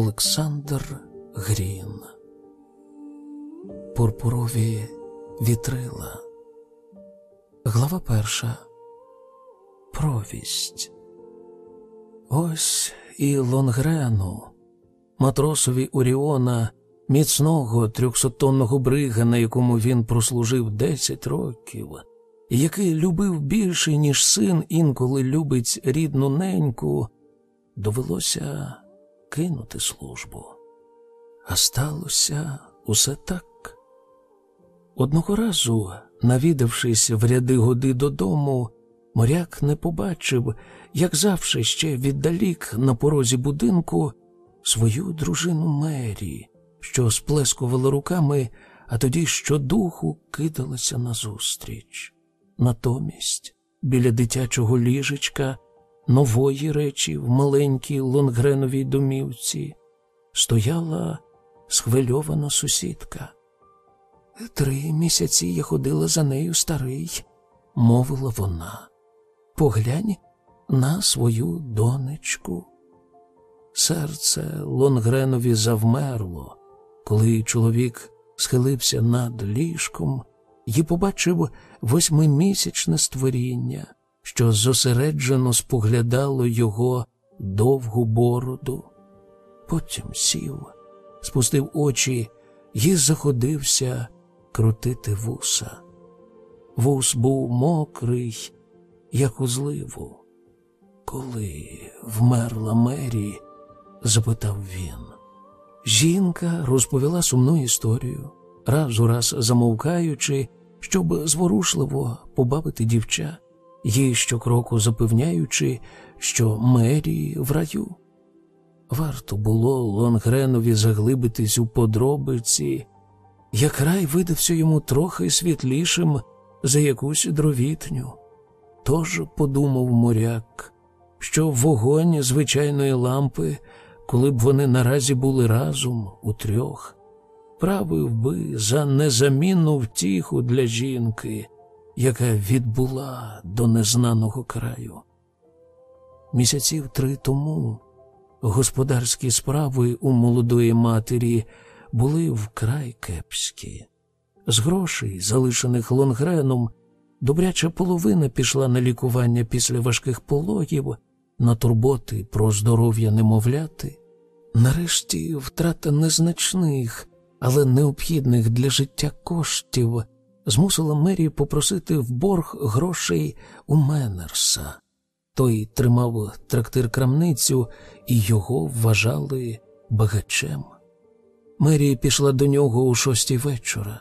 Олександр Грін. Пурпурові вітрила. Глава перша. Провість. Ось і Лонгрену, матросові Уріона, міцного трьохсотонного брига, на якому він прослужив десять років, і який любив більше, ніж син інколи любить рідну неньку, довелося кинути службу. А сталося усе так. Одного разу, навідавшись в ряди годи додому, моряк не побачив, як завше ще віддалік на порозі будинку свою дружину Мері, що сплескувала руками, а тоді щодуху кидалася назустріч. Натомість, біля дитячого ліжечка, нової речі в маленькій лонгреновій домівці, стояла схвильована сусідка. Три місяці я ходила за нею старий, мовила вона. Поглянь на свою донечку. Серце Лонгренові завмерло, коли чоловік схилився над ліжком і побачив восьмимісячне створіння, що зосереджено споглядало його довгу бороду. Потім сів, спустив очі і заходився крутити вуса. Вус був мокрий, як у зливу. Коли вмерла Мері, запитав він. Жінка розповіла сумну історію, раз у раз замовкаючи, щоб зворушливо побавити дівча, їй щокроку запевняючи, що Мері в раю. Варто було Лонгренові заглибитись у подробиці, як рай видався йому трохи світлішим за якусь дровітню. Тож подумав моряк, що вогонь звичайної лампи, коли б вони наразі були разом у трьох, правив би за незамінну втіху для жінки, яка відбула до незнаного краю. Місяців три тому господарські справи у молодої матері були вкрай кепські. З грошей, залишених лонгреном, добряча половина пішла на лікування після важких пологів, на турботи про здоров'я немовляти. Нарешті втрата незначних, але необхідних для життя коштів змусила Мері попросити в борг грошей у Менерса. Той тримав трактир крамницю і його вважали багачем. Мері пішла до нього у шостій вечора.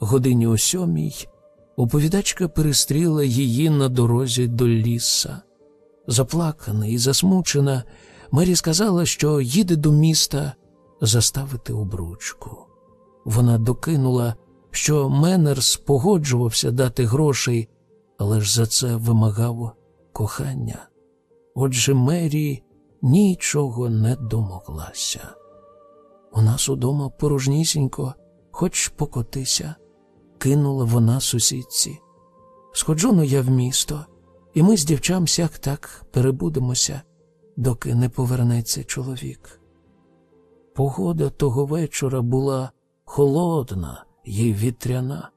Годині о сьомій оповідачка перестріла її на дорозі до ліса. Заплакана і засмучена, Мері сказала, що їде до міста заставити обручку. Вона докинула, що Менерс погоджувався дати грошей, але ж за це вимагав кохання. Отже, Мері нічого не домоглася. У нас удома порожнісінько, хоч покотися, кинула вона сусідці. Сходжу я в місто, і ми з дівчам сяк так перебудемося, доки не повернеться чоловік. Погода того вечора була холодна і вітряна.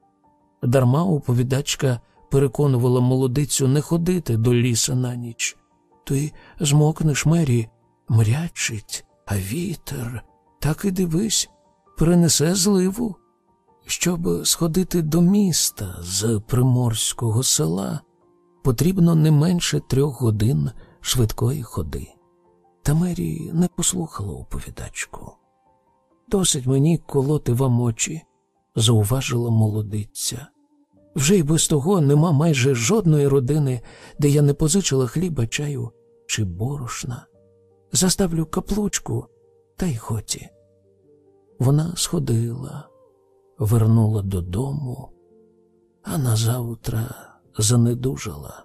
Дарма оповідачка переконувала молодицю не ходити до ліса на ніч. Ти змокнеш мері, мрячить, а вітер, так і дивись, принесе зливу. Щоб сходити до міста з приморського села, потрібно не менше трьох годин швидкої ходи. Та Мері не послухала оповідачку. Досить мені колоти вам очі, зауважила молодиця. Вже й без того нема майже жодної родини, де я не позичила хліба, чаю чи борошна. Заставлю каплучку, та й хоті. Вона сходила, вернула додому, а назавтра занедужала.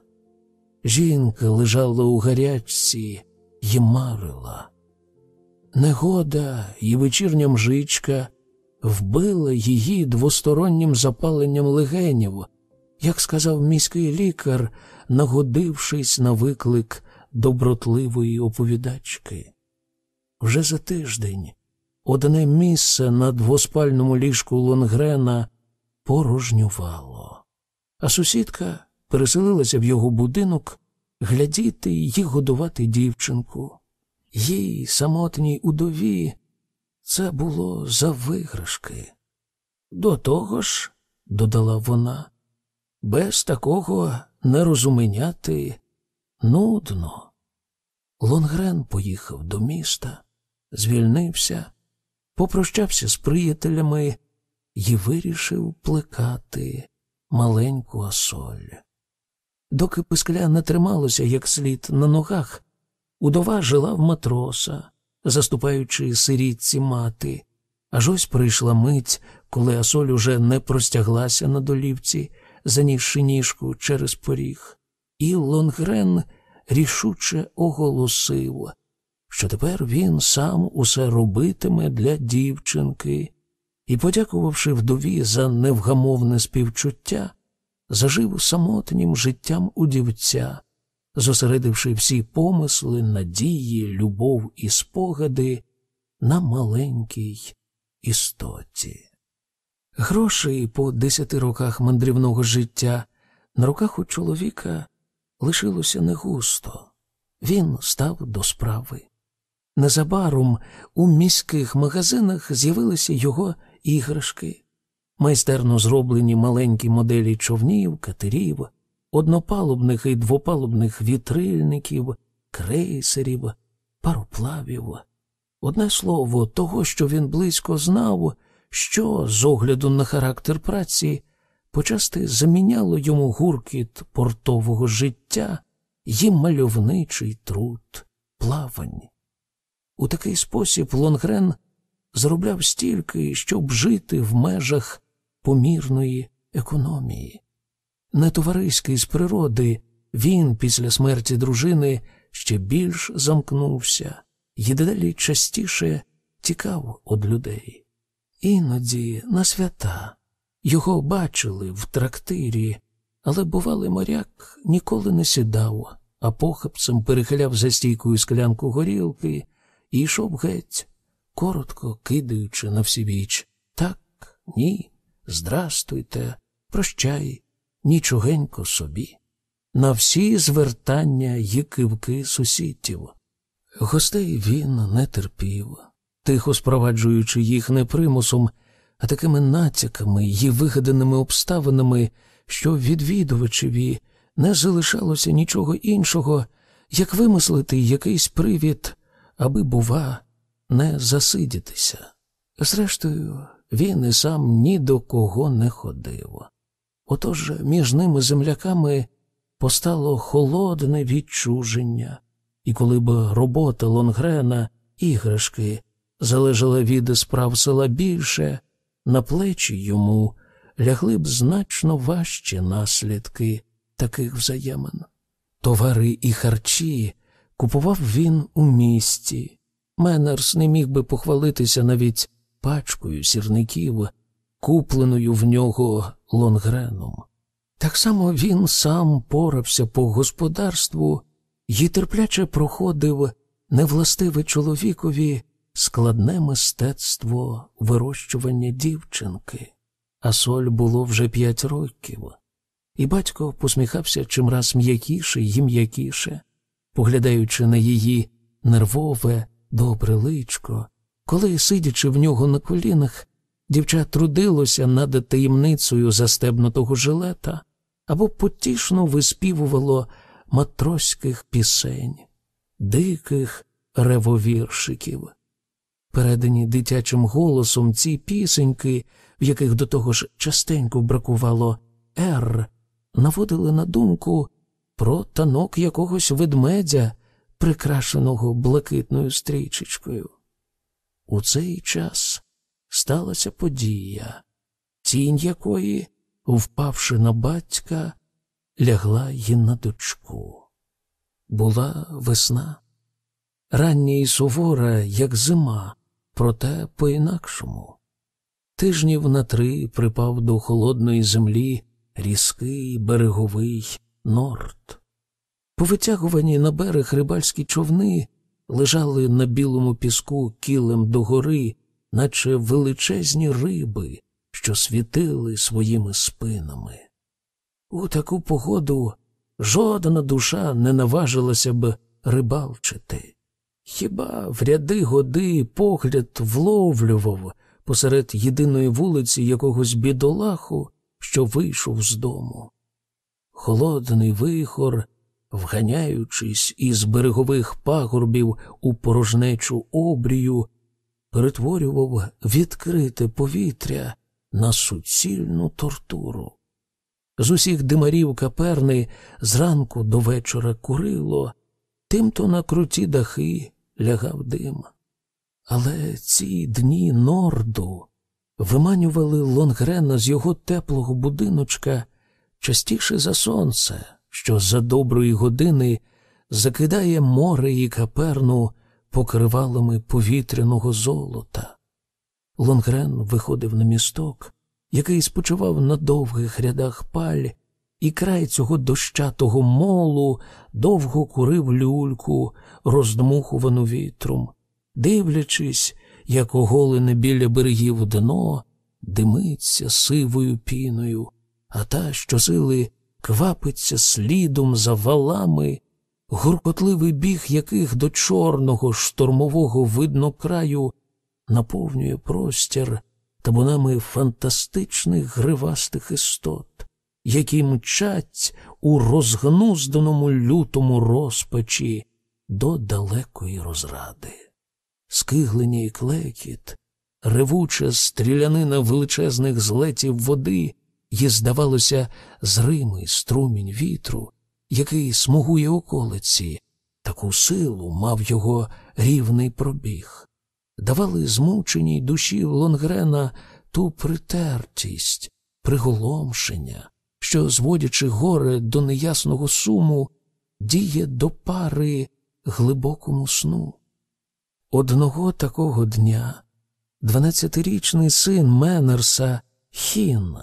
Жінка лежала у гарячці й марила. Негода і вечірня мжичка вбила її двостороннім запаленням легенів, як сказав міський лікар, нагодившись на виклик добротливої оповідачки. вже за тиждень одне місце на двоспальному ліжку Лонгрена порожнювало, а сусідка переселилася в його будинок глядіти й годувати дівчинку. Їй, самотній удові, це було за виграшки. До того ж, додала вона, без такого не розуменяти нудно. Лонгрен поїхав до міста, звільнився, попрощався з приятелями і вирішив плекати маленьку асоль. Доки пискля не трималося як слід на ногах, удова жила в матроса, заступаючи сирітці мати. Аж ось прийшла мить, коли Асоль уже не простяглася на долівці, занісши ніжку через поріг, і Лонгрен рішуче оголосив, що тепер він сам усе робитиме для дівчинки, і, подякувавши вдові за невгамовне співчуття, зажив самотнім життям удівця, зосередивши всі помисли, надії, любов і спогади на маленькій істоті. Грошей по десяти роках мандрівного життя на руках у чоловіка лишилося не густо. Він став до справи. Незабаром у міських магазинах з'явилися його іграшки, майстерно зроблені маленькі моделі човнів, катерів, однопалубних і двопалубних вітрильників, крейсерів, пароплавів. Одне слово, того, що він близько знав, що, з огляду на характер праці, почасти заміняло йому гуркіт портового життя і мальовничий труд плавань. У такий спосіб Лонгрен заробляв стільки, щоб жити в межах помірної економії. Нетовариський з природи, він після смерті дружини ще більш замкнувся і дедалі частіше тікав від людей. Іноді на свята його бачили в трактирі, але бувалий моряк ніколи не сідав, а похапцем перехиляв за стійкою склянку горілки і йшов геть, коротко кидаючи на всібіч. Так, ні, здрастуйте, прощай, нічогенько собі. На всі звертання й кивки сусідів. Гостей він не терпів, тихо спроваджуючи їх не примусом, а такими натяками й вигаданими обставинами, що відвідувачеві не залишалося нічого іншого, як вимислити якийсь привід, аби, бува, не засидітися. Зрештою, він і сам ні до кого не ходив. Отож між ними земляками постало холодне відчуження, і коли б робота Лонгрена, іграшки залежала від справ села більше, на плечі йому лягли б значно важчі наслідки таких взаємин. Товари і харчі купував він у місті. Менерс не міг би похвалитися навіть пачкою сірників, купленою в нього лонгреном. Так само він сам порався по господарству і терпляче проходив невластиве чоловікові складне мистецтво вирощування дівчинки, а соль було вже п'ять років, і батько посміхався чимраз м'якіше й м'якіше, поглядаючи на її нервове, добре личко, коли, сидячи в нього на колінах, дівча трудилося над таємницею застебнутого жилета або потішно виспівувало матроських пісень, диких ревовіршиків. Передані дитячим голосом ці пісеньки, в яких до того ж частенько бракувало «р», наводили на думку про танок якогось ведмедя, прикрашеного блакитною стрічечкою. У цей час сталася подія, тінь якої, впавши на батька, лягла й на дочку. Була весна, рання і сувора, як зима, проте по-інакшому. Тижнів на три припав до холодної землі різкий береговий норд. Повитягувані на берег рибальські човни лежали на білому піску кілем догори, наче величезні риби, що світили своїми спинами. У таку погоду жодна душа не наважилася б рибалчити. Хіба в ряди годи погляд вловлював посеред єдиної вулиці якогось бідолаху, що вийшов з дому? Холодний вихор, вганяючись із берегових пагорбів у порожнечу обрію, перетворював відкрите повітря на суцільну тортуру. З усіх димарів каперни зранку до вечора курило, тимто на круті дахи лягав дим. Але ці дні норду виманювали Лонгрена з його теплого будиночка частіше за сонце, що за доброї години закидає море і каперну покривалами повітряного золота. Лонгрен виходив на місток, який спочивав на довгих рядах паль, і край цього дощатого молу довго курив люльку, роздмухувану вітром, дивлячись, як оголене біля берегів дно димиться сивою піною, а та, що сили квапиться слідом за валами, гуркотливий біг яких до чорного штормового видно краю наповнює простір табунами фантастичних гривастих істот, які мчать у розгнузданому лютому розпачі до далекої розради. Скиглення і клекіт, ревуча стрілянина величезних злетів води, і, здавалося, зримий струмінь вітру, який смугує околиці, таку силу мав його рівний пробіг давали змученій душі Лонгрена ту притертість, приголомшення, що, зводячи горе до неясного суму, діє до пари глибокому сну. Одного такого дня дванадцятирічний син Менерса Хін,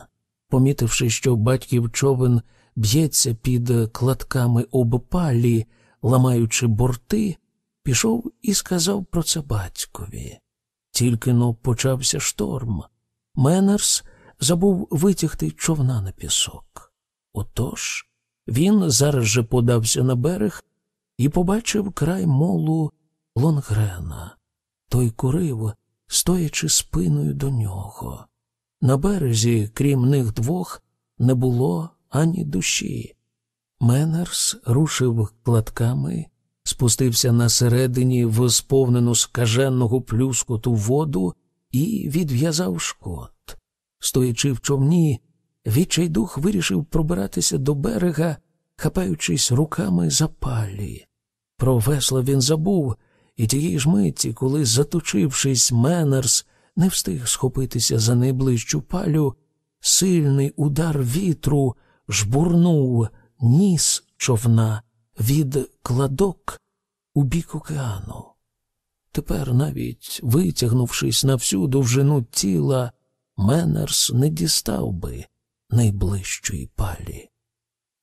помітивши, що батьків човен б'ється під кладками обпалі, ламаючи борти, пішов і сказав про це батькові. Тільки но почався шторм. Менерс забув витягти човна на пісок. Отож він зараз же подався на берег і побачив край молу Лонгрена. Той курив, стоячи спиною до нього. На березі, крім них двох, не було ані душі. Менерс рушив кладками спустився на середині в сповнену скаженого плюскоту воду і відв'язав шкот. Стоячи в човні, відчайдух вирішив пробиратися до берега, хапаючись руками за палі. Про весла він забув, і тієї ж миті, коли, заточившись, Менерс не встиг схопитися за найближчу палю, сильний удар вітру жбурнув ніс човна від кладок у бік океану. Тепер, навіть витягнувшись на всю довжину тіла, Менерс не дістав би найближчої палі.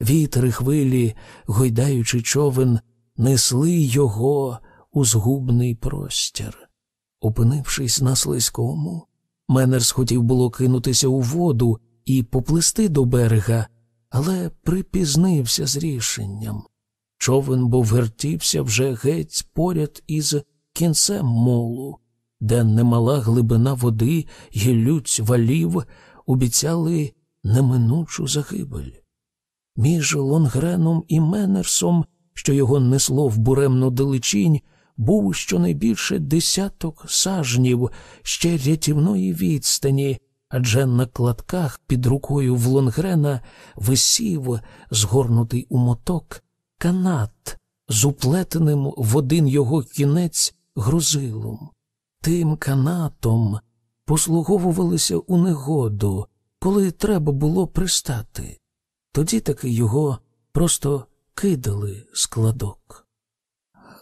Вітри хвилі, гойдаючи човен, несли його у згубний простір. Опинившись на слизькому, Менерс хотів було кинутися у воду і поплисти до берега, але припізнився з рішенням. Човен був вертівся вже геть поряд із кінцем молу, де немала глибина води й людь валів обіцяли неминучу загибель. Між Лонгреном і Менерсом, що його несло в буремну далечінь, був щонайбільше десяток сажнів ще рятівної відстані, адже на кладках під рукою в Лонгрена висів, згорнутий у моток, канат з уплетеним в один його кінець грузилом. Тим канатом послуговувалися у негоду, коли треба було пристати. Тоді таки його просто кидали складок.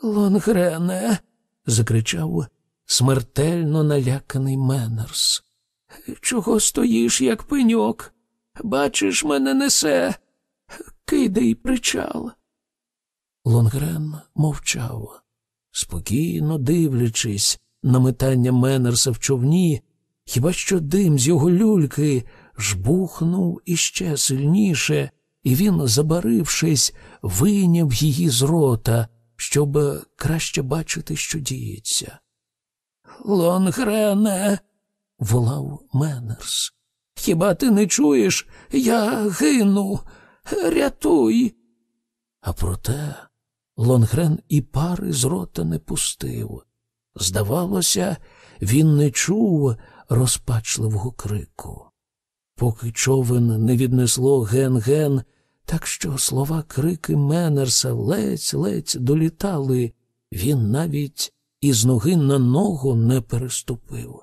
Лонгрене. закричав смертельно наляканий Менерс. Чого стоїш, як пеньок? Бачиш, мене несе. Кидай причал. Лонгрен мовчав. спокійно дивлячись на метання Менерса в човні, хіба що дим з його люльки жбухнув іще сильніше, і він, забарившись, вийняв її з рота, щоб краще бачити, що діється. Лонгрене, волав Менерс. Хіба ти не чуєш? Я гину. Рятуй. А проте Лонгрен і пари з рота не пустив. Здавалося, він не чув розпачливого крику. Поки човен не віднесло ген-ген, так що слова крики Менерса ледь-ледь долітали, він навіть із ноги на ногу не переступив.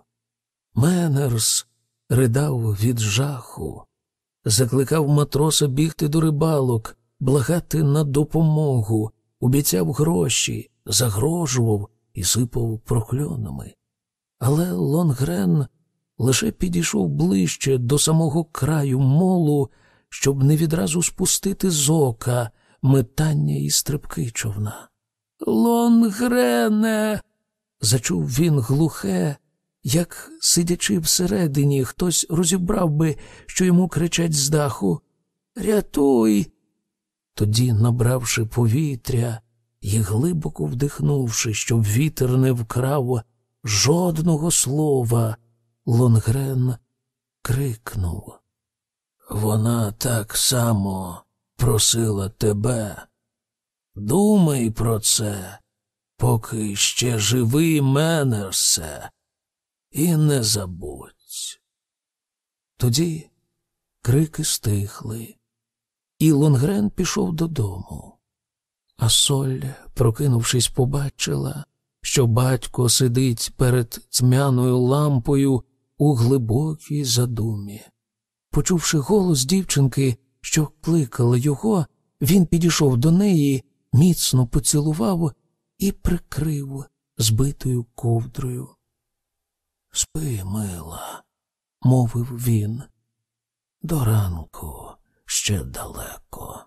Менерс ридав від жаху, закликав матроса бігти до рибалок, благати на допомогу, обіцяв гроші, загрожував і сипав прокльонами. Але Лонгрен лише підійшов ближче до самого краю молу, щоб не відразу спустити з ока метання і стрибки човна. Лонгрене. зачув він глухе, як, сидячи всередині, хтось розібрав би, що йому кричать з даху Рятуй. Тоді, набравши повітря і глибоко вдихнувши, щоб вітер не вкрав жодного слова, Лонгрен крикнув. Вона так само просила тебе. Думай про це, поки ще живий Менерсе, і не забудь. Тоді крики стихли, і Лонгрен пішов додому. А соль, прокинувшись, побачила, що батько сидить перед тьмяною лампою у глибокій задумі. Почувши голос дівчинки, що кликала його, він підійшов до неї, міцно поцілував і прикрив збитою ковдрою. Спи, мила, мовив він. До ранку ще далеко.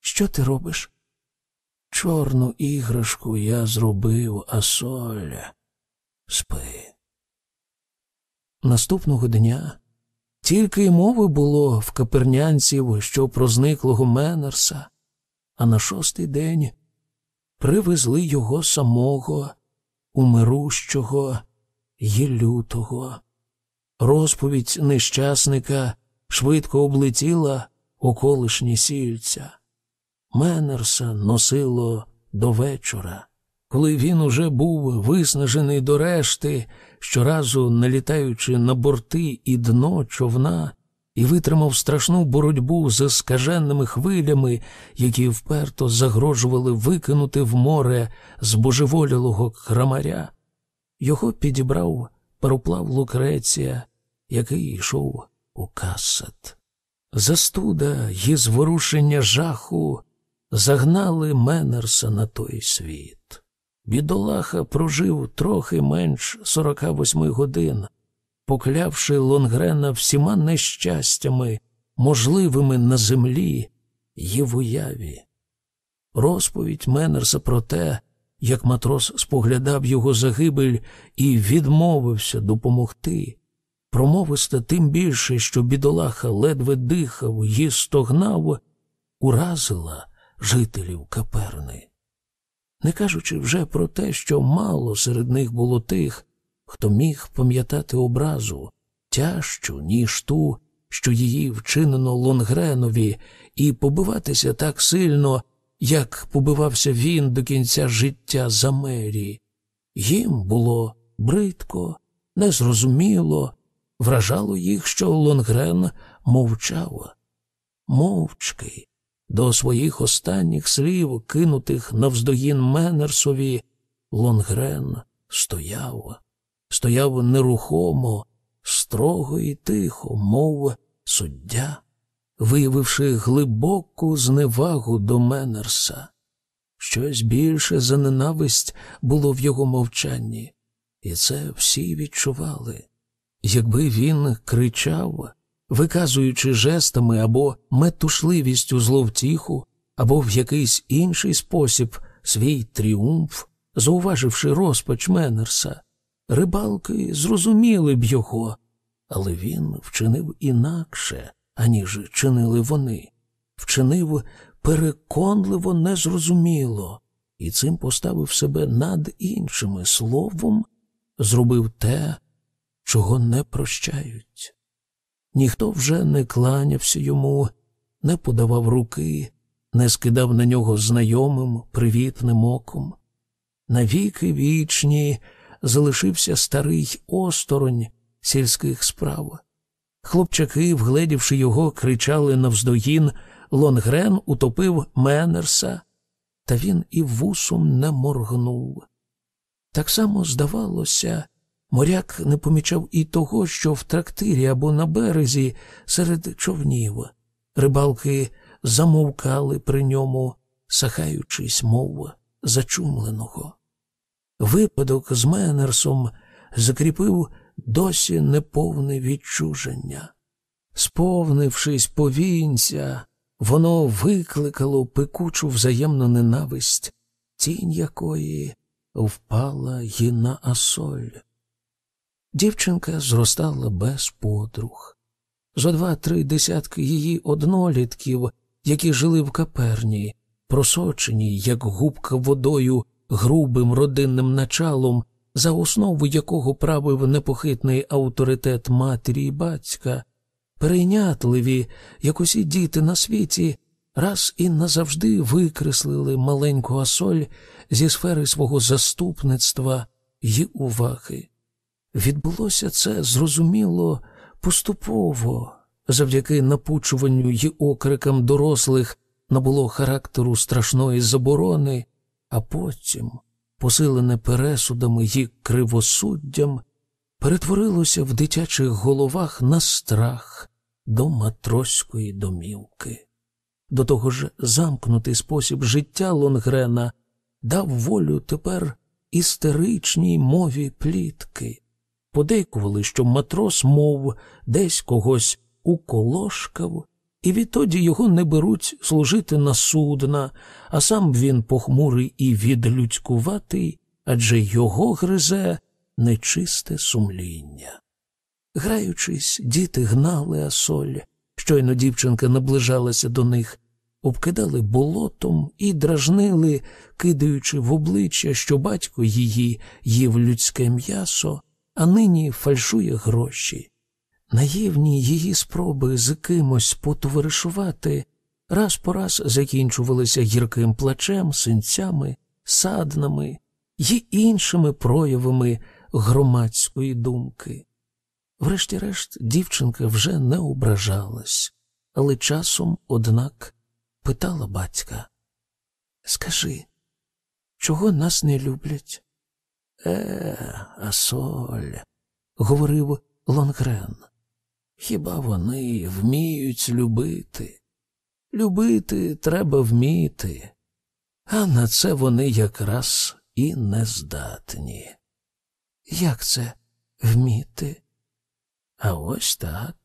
Що ти робиш? Чорну іграшку я зробив, а соля. Спи. Наступного дня тільки й мови було в капернянців, що про зниклого Менерса, а на шостий день привезли його самого, умирущого й лютого. Розповідь нещасника швидко облетіла околишні сільця. Менерса носило до вечора. Коли він уже був виснажений до решти, щоразу налітаючи на борти і дно човна, і витримав страшну боротьбу з скаженними хвилями, які вперто загрожували викинути в море збожеволілого крамаря, його підібрав пароплав Лукреція, який йшов у касет. Застуда й зворушення жаху загнали Менерса на той світ. Бідолаха прожив трохи менш 48 годин, поклявши Лонгрена всіма нещастями, можливими на землі й в уяві. Розповідь Менерса про те, як матрос споглядав його загибель і відмовився допомогти, промовиста тим більше, що бідолаха ледве дихав і стогнав, уразила жителів Каперни. Не кажучи вже про те, що мало серед них було тих, хто міг пам'ятати образу тяжчу, ніж ту, що її вчинено Лонгренові, і побиватися так сильно, як побивався він до кінця життя за мері. Їм було бридко, незрозуміло, вражало їх, що Лонгрен мовчав. Мовчки, до своїх останніх слів, кинутих навздогін Менерсові, Лонгрен стояв, стояв нерухомо, строго і тихо, мов суддя, виявивши глибоку зневагу до Менерса. Щось більше за ненависть було в його мовчанні, і це всі відчували. Якби він кричав, виказуючи жестами або метушливістю зловтіху, або в якийсь інший спосіб свій тріумф, зауваживши розпач Менерса. Рибалки зрозуміли б його, але він вчинив інакше, аніж чинили вони, вчинив переконливо незрозуміло, і цим поставив себе над іншими словом, зробив те, чого не прощають. Ніхто вже не кланявся йому, не подавав руки, не скидав на нього знайомим, привітним оком. Навіки вічні залишився старий осторонь сільських справ. Хлопчаки, вгледівши його, кричали навздогін Лонгрен утопив Менерса, та він і вусом не моргнув. Так само, здавалося, моряк не помічав і того, що в трактирі або на березі серед човнів рибалки замовкали при ньому, сахаючись, мов зачумленого. Випадок з Менерсом закріпив досі неповне відчуження. Сповнившись повінця, воно викликало пекучу взаємну ненависть, тінь якої впала й на асоль. Дівчинка зростала без подруг. Зо два-три десятки її однолітків, які жили в каперні, просочені, як губка водою, грубим родинним началом, за основу якого правив непохитний авторитет матері і батька, перейнятливі, як усі діти на світі, раз і назавжди викреслили маленьку асоль зі сфери свого заступництва й уваги. Відбулося це зрозуміло поступово, завдяки напучуванню й окрикам дорослих набуло характеру страшної заборони, а потім, посилене пересудами й кривосуддям, перетворилося в дитячих головах на страх до матроської домівки. До того ж, замкнутий спосіб життя Лонгрена дав волю тепер істеричній мові плітки. Подейкували, що матрос, мов, десь когось уколошкав, і відтоді його не беруть служити на судна, а сам він похмурий і відлюдькуватий, адже його гризе нечисте сумління. Граючись, діти гнали асоль, щойно дівчинка наближалася до них, обкидали болотом і дражнили, кидаючи в обличчя, що батько її їв людське м'ясо, а нині фальшує гроші. Наївні її спроби з кимось потоваришувати раз по раз закінчувалися гірким плачем, синцями, саднами й іншими проявами громадської думки. Врешті-решт, дівчинка вже не ображалась, але часом, однак, питала батька Скажи, чого нас не люблять? Е, Асоль, говорив Лонгрен. Хіба вони вміють любити? Любити треба вміти, а на це вони якраз і не здатні. Як це вміти? А ось так.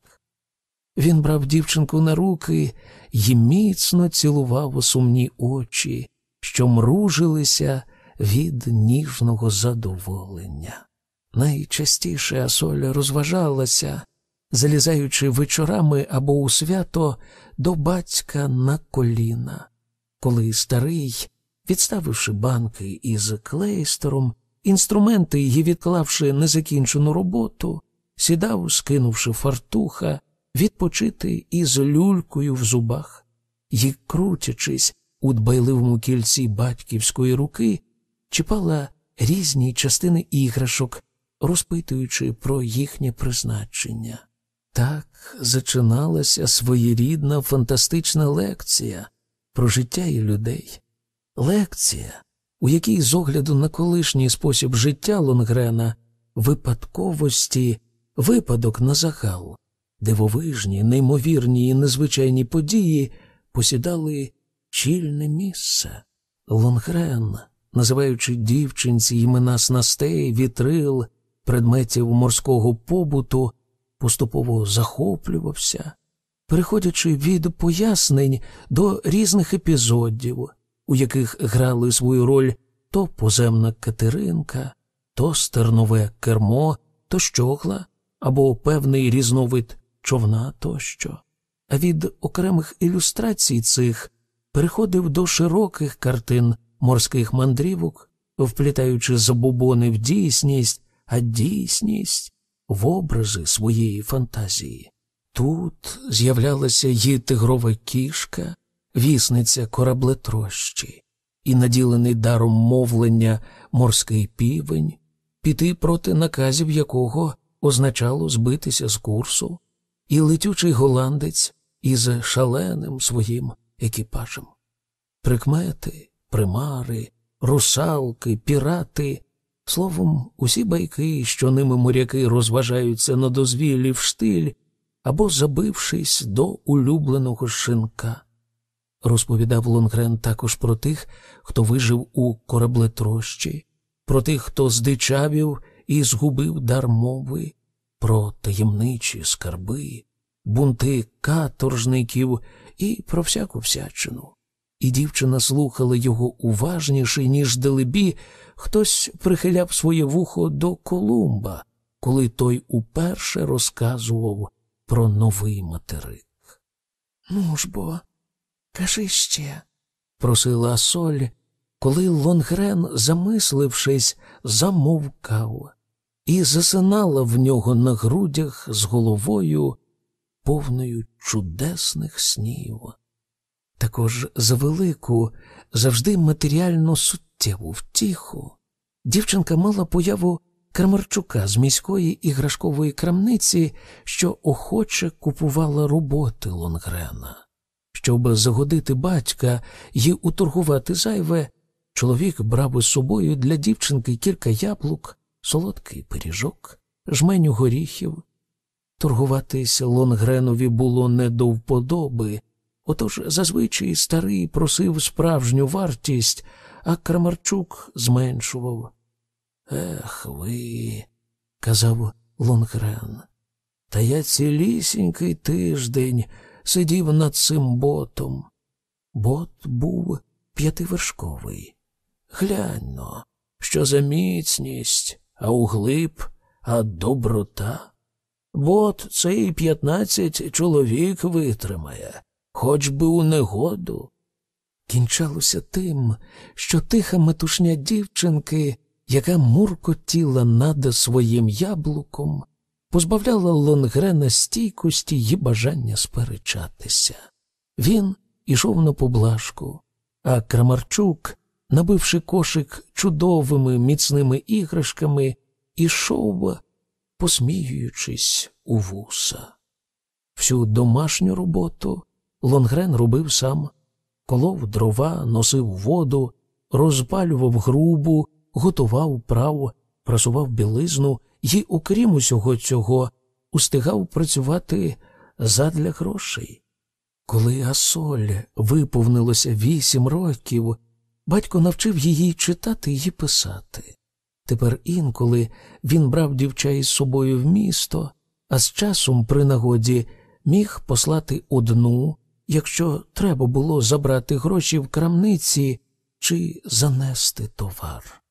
Він брав дівчинку на руки і міцно цілував у сумні очі, що мружилися від ніжного задоволення. Найчастіше Асоля розважалася, залізаючи вечорами або у свято до батька на коліна, коли старий, відставивши банки із клейстером, інструменти й відклавши незакінчену роботу, сідав, скинувши фартуха, відпочити із люлькою в зубах, і, крутячись у дбайливому кільці батьківської руки, чіпала різні частини іграшок, розпитуючи про їхнє призначення. Так зачиналася своєрідна фантастична лекція про життя і людей. Лекція, у якій, з огляду на колишній спосіб життя Лонгрена, випадковості, випадок на загал, дивовижні, неймовірні і незвичайні події посідали чільне місце. Лонгрен, називаючи дівчинці імена снастей, вітрил, предметів морського побуту, поступово захоплювався, переходячи від пояснень до різних епізодів, у яких грали свою роль то поземна катеринка, то стернове кермо, то щогла або певний різновид човна тощо. А від окремих ілюстрацій цих переходив до широких картин морських мандрівок, вплітаючи забобони в дійсність, а дійсність в образи своєї фантазії. Тут з'являлася її тигрова кішка, вісниця кораблетрощі, і наділений даром мовлення морський півень, піти проти наказів якого означало збитися з курсу, і летючий голландець із шаленим своїм екіпажем. Прикмети, примари, русалки, пірати, словом, усі байки, що ними моряки розважаються на дозвіллі в штиль або забившись до улюбленого шинка. Розповідав Лонгрен також про тих, хто вижив у кораблетрощі, про тих, хто здичавів і згубив дар мови, про таємничі скарби, бунти каторжників і про всяку всячину. І дівчина слухала його уважніше, ніж делебі, хтось прихиляв своє вухо до Колумба, коли той уперше розказував про новий материк. Ну ж бо, кажи ще, просила Соль, коли Лонгрен, замислившись, замовкав і засинала в нього на грудях з головою, повною чудесних снів. Також за велику, завжди матеріально суттєву втіху. Дівчинка мала появу Крамарчука з міської іграшкової крамниці, що охоче купувала роботи Лонгрена. Щоб загодити батька і уторгувати зайве, чоловік брав із собою для дівчинки кілька яблук, солодкий пиріжок, жменю горіхів. Торгуватися Лонгренові було не до вподоби, отож зазвичай старий просив справжню вартість, а Крамарчук зменшував. Ех ви, казав Лонгрен, та я цілісінький тиждень сидів над цим ботом. Бот був п'ятивершковий. Гляньно, що за міцність, а углиб, а доброта. Бот цей п'ятнадцять чоловік витримає, хоч би у негоду. Кінчалося тим, що тиха метушня дівчинки яка муркотіла над своїм яблуком, позбавляла Лонгрена стійкості й бажання сперечатися. Він ішов на поблажку, а Крамарчук, набивши кошик чудовими міцними іграшками, ішов, посміюючись у вуса. Всю домашню роботу Лонгрен робив сам, колов дрова, носив воду, розпалював грубу готував прав, прасував білизну і, окрім усього цього, устигав працювати задля грошей. Коли Асоль виповнилося вісім років, батько навчив її читати і писати. Тепер інколи він брав дівча із собою в місто, а з часом, при нагоді, міг послати одну, якщо треба було забрати гроші в крамниці чи занести товар.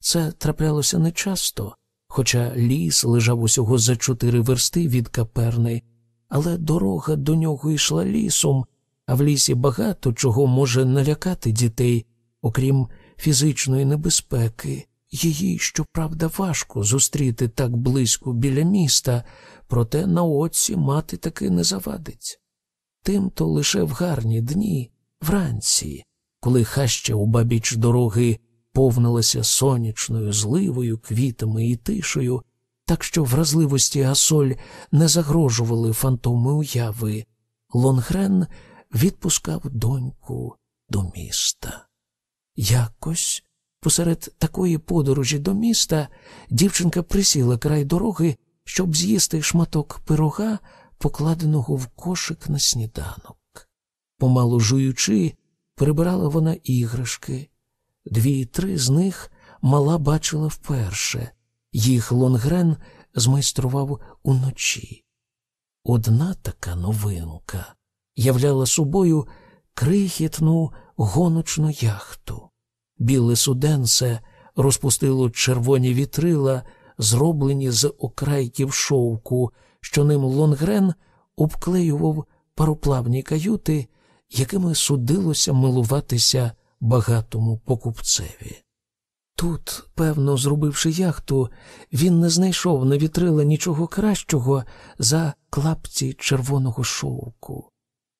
Це траплялося нечасто, хоча ліс лежав усього за чотири версти від каперни, але дорога до нього йшла лісом, а в лісі багато чого може налякати дітей, окрім фізичної небезпеки. Її, щоправда, важко зустріти так близько біля міста, проте на оці мати таки не завадить. Тимто лише в гарні дні, вранці, коли хаща у бабіч дороги повнилася сонячною зливою, квітами і тишею, так що вразливості Асоль не загрожували фантоми уяви. Лонгрен відпускав доньку до міста. Якось посеред такої подорожі до міста дівчинка присіла край дороги, щоб з'їсти шматок пирога, покладеного в кошик на сніданок. Помалу жуючи, прибирала вона іграшки, Дві-три з них мала бачила вперше, їх Лонгрен змайстрував уночі. Одна така новинка являла собою крихітну гоночну яхту. Біле суденце розпустило червоні вітрила, зроблені з окрайків шовку, що ним Лонгрен обклеював пароплавні каюти, якими судилося милуватися багатому покупцеві. Тут, певно, зробивши яхту, він не знайшов на вітрила нічого кращого за клапці червоного шовку.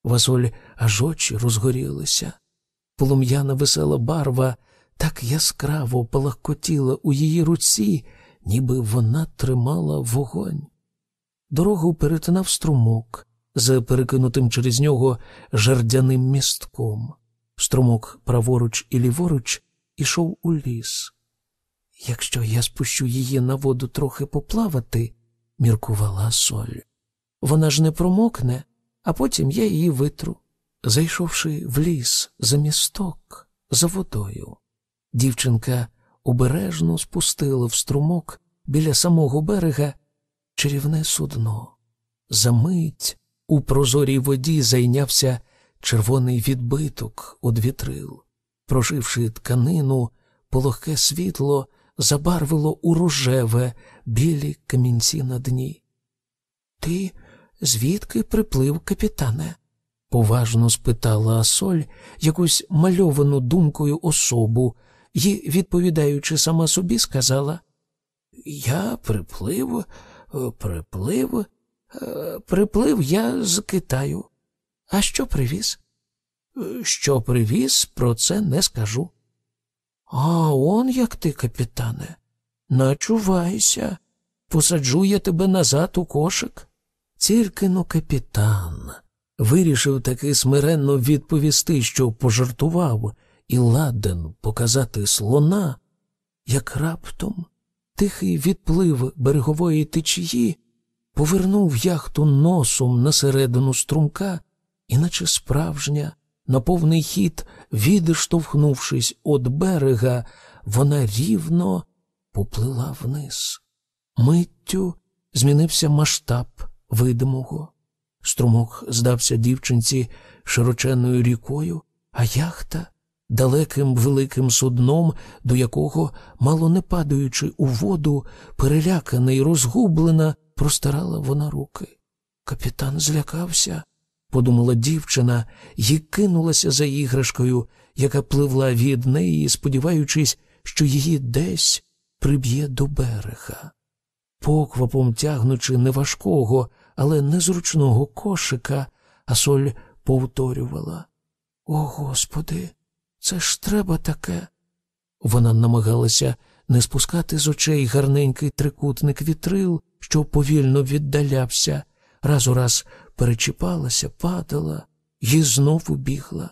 Васоль аж очі розгорілися. Полум'яна весела барва так яскраво палахкотіла у її руці, ніби вона тримала вогонь. Дорогу перетинав струмок з перекинутим через нього жердяним містком. Струмок праворуч і ліворуч ішов у ліс. Якщо я спущу її на воду трохи поплавати, міркувала соль, вона ж не промокне, а потім я її витру. Зайшовши в ліс за місток за водою, дівчинка обережно спустила в струмок біля самого берега чарівне судно. Замить у прозорій воді зайнявся червоний відбиток од вітрил. Прошивши тканину, пологке світло забарвило у рожеве білі камінці на дні. Ти звідки приплив, капітане? поважно спитала Асоль якусь мальовану думкою особу і, відповідаючи сама собі, сказала Я приплив, приплив, е, приплив я з Китаю. А що привіз? Е, що привіз, про це не скажу. А он як ти, капітане, начувайся, посаджу я тебе назад у кошик. Тільки но капітан вирішив таки смиренно відповісти, що пожартував, і ладен показати слона, як раптом тихий відплив берегової течії повернув яхту носом на середину струмка, іначе справжня, на повний хід, відштовхнувшись від берега, вона рівно поплила вниз. Миттю змінився масштаб видимого. Струмок здався дівчинці широченною рікою, а яхта далеким великим судном, до якого, мало не падаючи у воду, перелякана і розгублена, простирала вона руки. Капітан злякався, подумала дівчина і кинулася за іграшкою, яка пливла від неї, сподіваючись, що її десь приб'є до берега. Поквапом тягнучи неважкого, але незручного кошика, Асоль повторювала О Господи, це ж треба таке. Вона намагалася не спускати з очей гарненький трикутник вітрил, що повільно віддалявся, раз у раз перечіпалася, падала і знову бігла.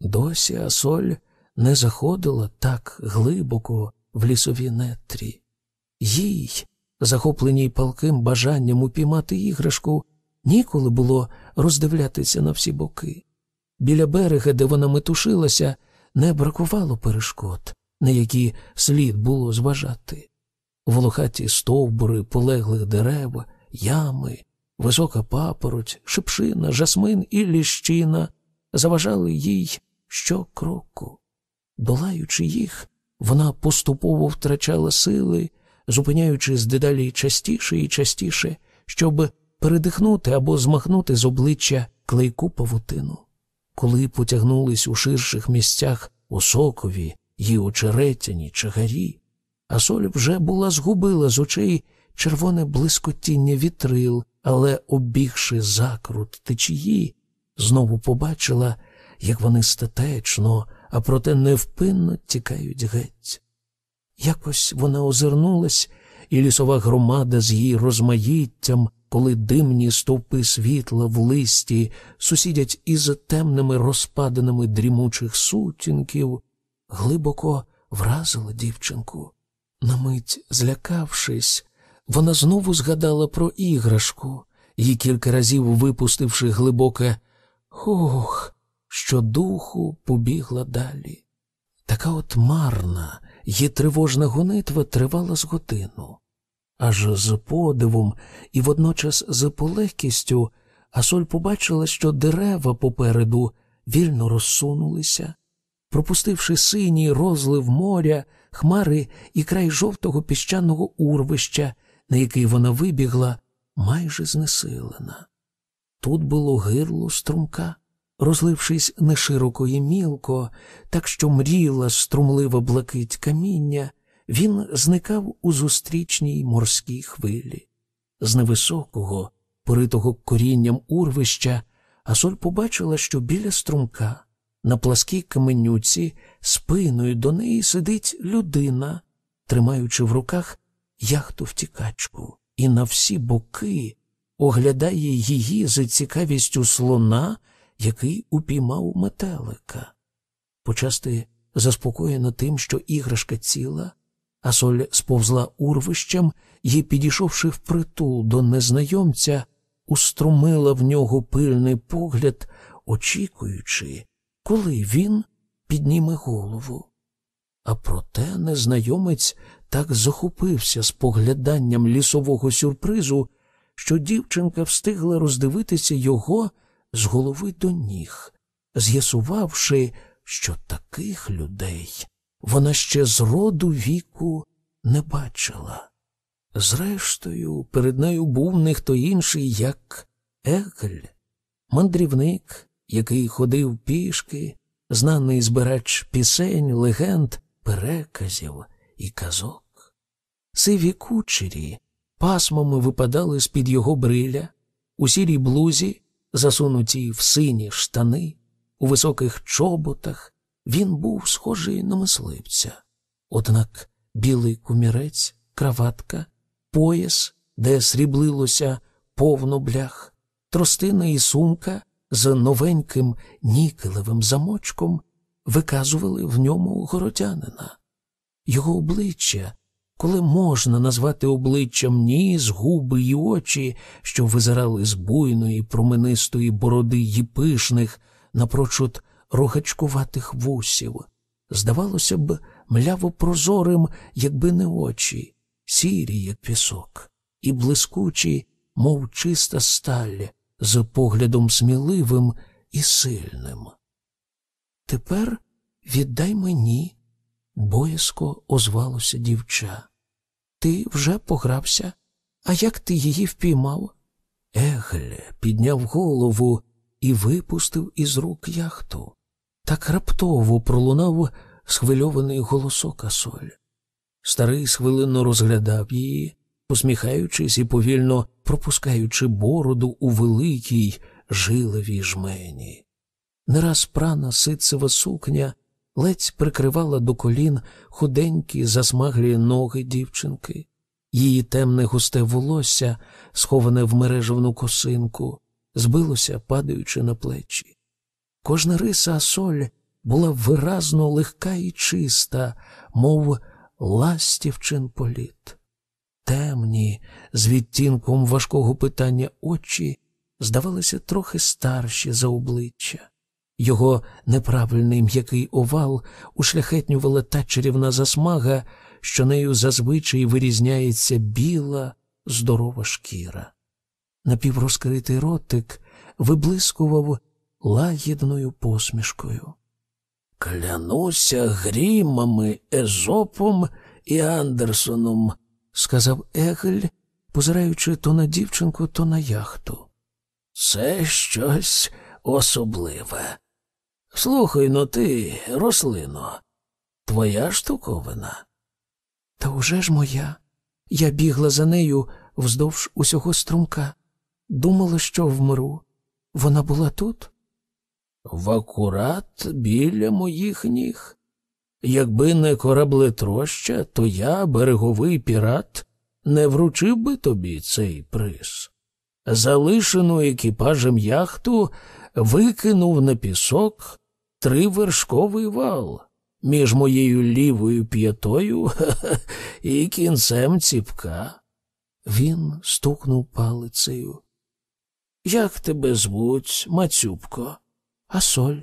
Досі Асоль не заходила так глибоко в лісові нетрі. Їй, захопленій палким бажанням упіймати іграшку, ніколи було роздивлятися на всі боки. Біля берега, де вона метушилася, не бракувало перешкод, на які слід було зважати. Волохаті стовбури полеглих дерев, ями, висока папороть, шипшина, жасмин і ліщина заважали їй щокроку. Долаючи їх, вона поступово втрачала сили, зупиняючись дедалі частіше і частіше, щоб передихнути або змахнути з обличчя клейку павутину. Коли потягнулись у ширших місцях у сокові й у чагарі, а соль вже була згубила з очей червоне блискотіння вітрил, але, обігши закрут течії, знову побачила, як вони статечно, а проте невпинно тікають геть. Якось вона озирнулась, і лісова громада з її розмаїттям, коли димні стовпи світла в листі сусідять із темними розпаданими дрімучих сутінків, глибоко вразила дівчинку. На мить злякавшись, вона знову згадала про іграшку і, кілька разів випустивши глибоке «Ох», що духу побігла далі. Така от марна й тривожна гонитва тривала з годину. Аж з подивом і водночас з полегкістю Асоль побачила, що дерева попереду вільно розсунулися, пропустивши синій розлив моря, хмари і край жовтого піщаного урвища, на який вона вибігла, майже знесилена. Тут було гирло струмка, розлившись нешироко і мілко, так що мріла струмлива блакить каміння, він зникав у зустрічній морській хвилі. З невисокого, поритого корінням урвища, Асоль побачила, що біля струмка, на пласкій каменюці, спиною до неї сидить людина, тримаючи в руках яхту втікачку, і на всі боки оглядає її за цікавістю слона, який упіймав метелика. Почасти заспокоєна тим, що іграшка ціла, а соль сповзла урвищем і, підійшовши впритул до незнайомця, устромила в нього пильний погляд, очікуючи, коли він підніме голову. А проте незнайомець так захопився спогляданням лісового сюрпризу, що дівчинка встигла роздивитися його з голови до ніг, з'ясувавши, що таких людей вона ще з роду віку не бачила. Зрештою, перед нею був не хто інший, як Егль, мандрівник, який ходив пішки, знаний збирач пісень, легенд, переказів і казок. Сиві кучері пасмами випадали з-під його бриля, у сірій блузі, засунуті в сині штани, у високих чоботах, він був схожий на мисливця. Однак білий кумірець, краватка, пояс, де сріблилося повно блях, тростина і сумка з новеньким нікелевим замочком виказували в ньому городянина. Його обличчя, коли можна назвати обличчям ніс, губи й очі, що визирали з буйної променистої бороди й пишних, напрочуд рогачкуватих вусів, здавалося б, мляво прозорим, якби не очі, сірі, як пісок, і блискучі, мов чиста сталь, з поглядом сміливим і сильним. Тепер віддай мені, боязко озвалося дівча. Ти вже погрався, а як ти її впіймав? Егле підняв голову і випустив із рук яхту. Так раптово пролунав схвильований голосок Асоль. Старий схвилинно розглядав її, посміхаючись і повільно пропускаючи бороду у великій жилевій жмені. Не раз прана ситцева сукня ледь прикривала до колін худенькі засмаглі ноги дівчинки, її темне густе волосся, сховане в мережевну косинку, збилося, падаючи на плечі. Кожна риса Асоль була виразно легка і чиста, мов ластівчин політ. Темні, з відтінком важкого питання очі, здавалися трохи старші за обличчя. Його неправильний м'який овал ушляхетнювала та чарівна засмага, що нею зазвичай вирізняється біла, здорова шкіра. Напіврозкритий ротик виблискував лагідною посмішкою. Клянуся грімами, Езопом і Андерсоном, сказав Егель, позираючи то на дівчинку, то на яхту. Це щось особливе. Слухай но ти, рослино, твоя штуковина. Та уже ж моя. Я бігла за нею вздовж усього струмка. Думала, що вмру. Вона була тут? В акурат біля моїх ніг. Якби не кораблетроща, то я, береговий пірат, не вручив би тобі цей приз. Залишену екіпажем яхту викинув на пісок тривершковий вал між моєю лівою п'ятою і кінцем ціпка. Він стукнув палицею. Як тебе звуть, Мацюбко? А соль,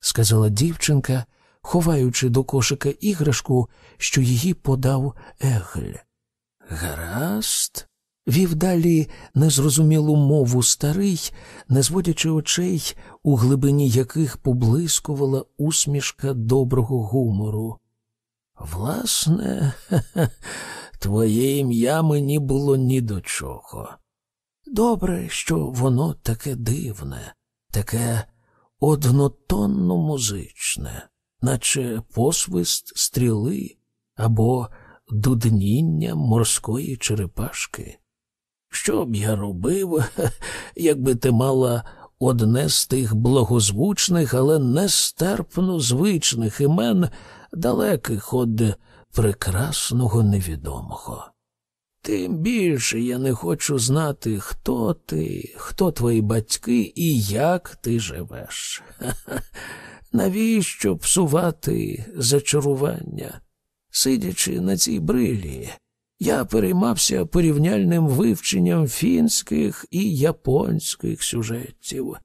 сказала дівчинка, ховаючи до кошика іграшку, що її подав Егль. Гаразд, Вів далі незрозумілу мову старий, не зводячи очей, у глибині яких поблискувала усмішка доброго гумору. Власне, твоє ім'я мені було ні до чого. Добре, що воно таке дивне, таке однотонно музичне, наче посвист стріли або дудніння морської черепашки. Що б я робив, якби ти мала одне з тих благозвучних, але нестерпно звичних імен, далеких від прекрасного невідомого? Тим більше я не хочу знати, хто ти, хто твої батьки і як ти живеш. ха. Навіщо псувати зачарування? Сидячи на цій брилі, я переймався порівняльним вивченням фінських і японських сюжетів.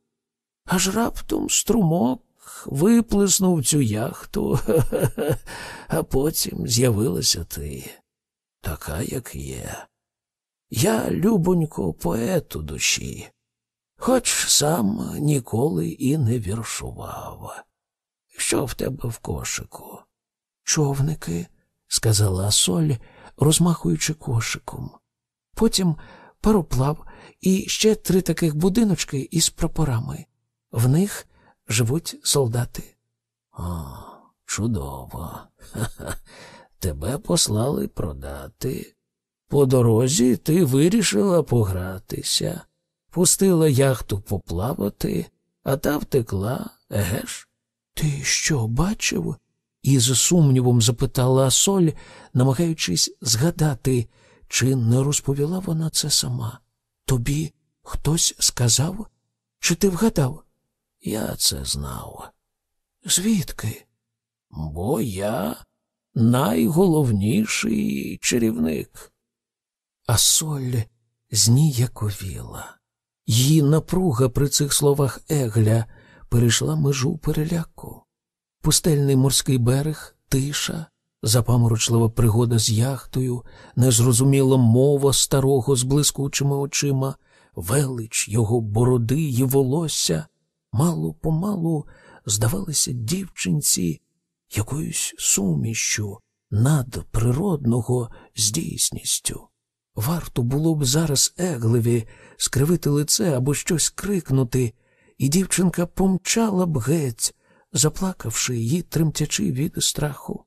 Аж раптом струмок виплеснув цю яхту, а потім з'явилася ти, така, як є. Я, любонько, поет у душі, хоч сам ніколи і не віршував. Що в тебе в кошику? Човники, сказала Соль, розмахуючи кошиком. Потім пароплав і ще три таких будиночки із прапорами. В них живуть солдати. О, чудово. Ха-ха. Тебе послали продати. По дорозі ти вирішила погратися, пустила яхту поплавати, а та втекла, еге ж? Ти що бачив? із сумнівом запитала Соль, намагаючись згадати, чи не розповіла вона це сама. Тобі хтось сказав? Чи ти вгадав? Я це знав. Звідки? Бо я найголовніший чарівник. А Соль зніяковіла. Її напруга при цих словах Егля перейшла межу переляку. Пустельний морський берег, тиша, запаморочлива пригода з яхтою, незрозуміла мова старого з блискучими очима, велич його бороди й волосся, мало помалу здавалися дівчинці якоюсь сумішчю надприродного з дійсністю. Варто було б зараз Еглеві скривити лице або щось крикнути, і дівчинка помчала б геть, заплакавши її тремтячи від страху.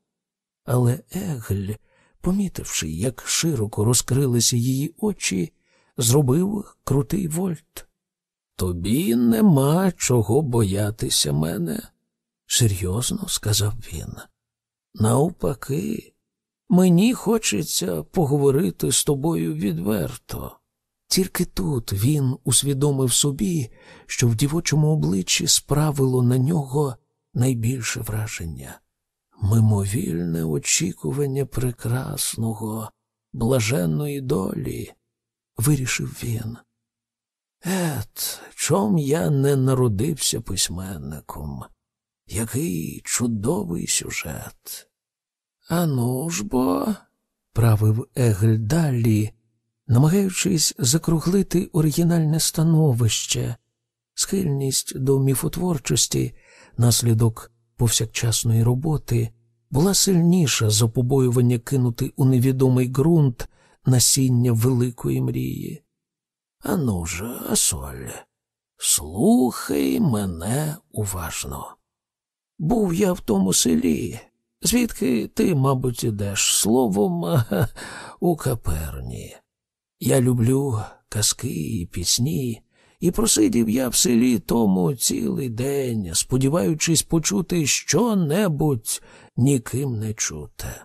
Але Егль, помітивши, як широко розкрилися її очі, зробив крутий вольт. Тобі нема чого боятися мене, серйозно сказав він. Навпаки, мені хочеться поговорити з тобою відверто. Тільки тут він усвідомив собі, що в дівочому обличчі справило на нього найбільше враження мимовільне очікування прекрасного, блаженної долі, вирішив він. Ет, чом я не народився письменником? Який чудовий сюжет. Ану ж бо, правив Егель далі, намагаючись закруглити оригінальне становище, схильність до міфотворчості наслідок повсякчасної роботи була сильніша за побоювання кинути у невідомий ґрунт насіння великої мрії. Ану ж, Асоль, слухай мене уважно. Був я в тому селі, звідки ти, мабуть, ідеш словом у каперні. Я люблю казки і пісні, і просидів я в селі тому цілий день, сподіваючись почути що-небудь ніким не чуте.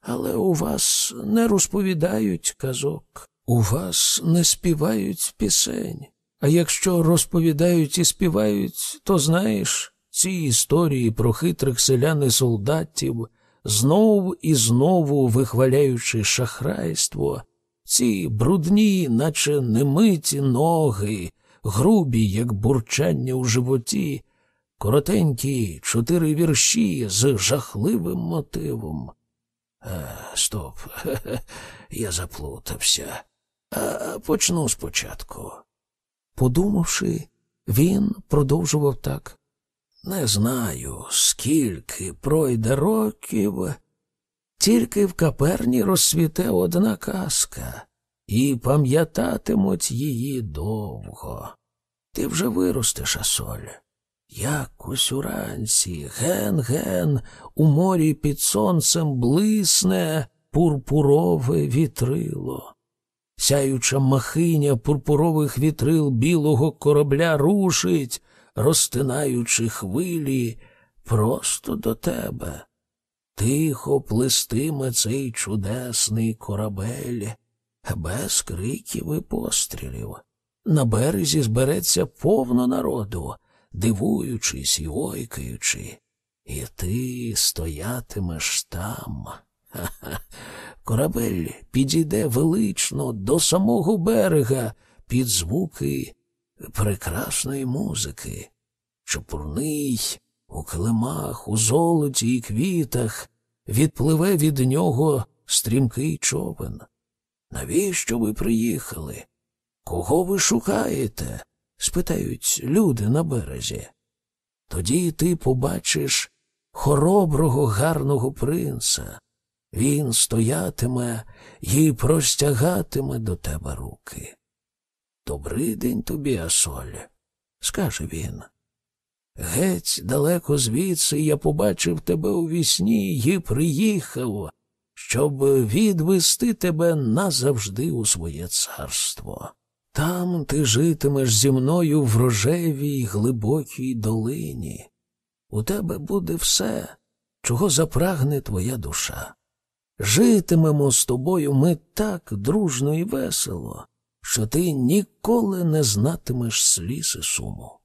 Але у вас не розповідають казок, у вас не співають пісень. А якщо розповідають і співають, то знаєш, ці історії про хитрих селян і солдатів, знову і знову вихваляючи шахрайство, ці брудні, наче немиті ноги, грубі, як бурчання у животі, коротенькі чотири вірші з жахливим мотивом. Е, Стоп, я заплутався. А почну спочатку. Подумавши, він продовжував так. Не знаю, скільки пройде років, тільки в каперні розсвіте одна казка, і пам'ятатимуть її довго. Ти вже виростеш, Асоль. Якось уранці ген-ген у морі під сонцем блисне пурпурове вітрило. Сяюча махиня пурпурових вітрил білого корабля рушить, розтинаючи хвилі просто до тебе. Тихо плестиме цей чудесний корабель, без криків і пострілів. На березі збереться повно народу, дивуючись і ойкаючи, і ти стоятимеш там. Ха-ха. Корабель підійде велично до самого берега під звуки прекрасної музики, чопурний у килимах, у золоті і квітах відпливе від нього стрімкий човен. Навіщо ви приїхали? Кого ви шукаєте? спитають люди на березі. Тоді ти побачиш хороброго гарного принца. Він стоятиме і простягатиме до тебе руки. Добрий день тобі, Асоль, скаже він. Геть далеко звідси я побачив тебе у вісні і приїхав, щоб відвести тебе назавжди у своє царство. Там ти житимеш зі мною в рожевій глибокій долині. У тебе буде все, чого запрагне твоя душа. Житимемо з тобою ми так дружно і весело, що ти ніколи не знатимеш сліз і суму.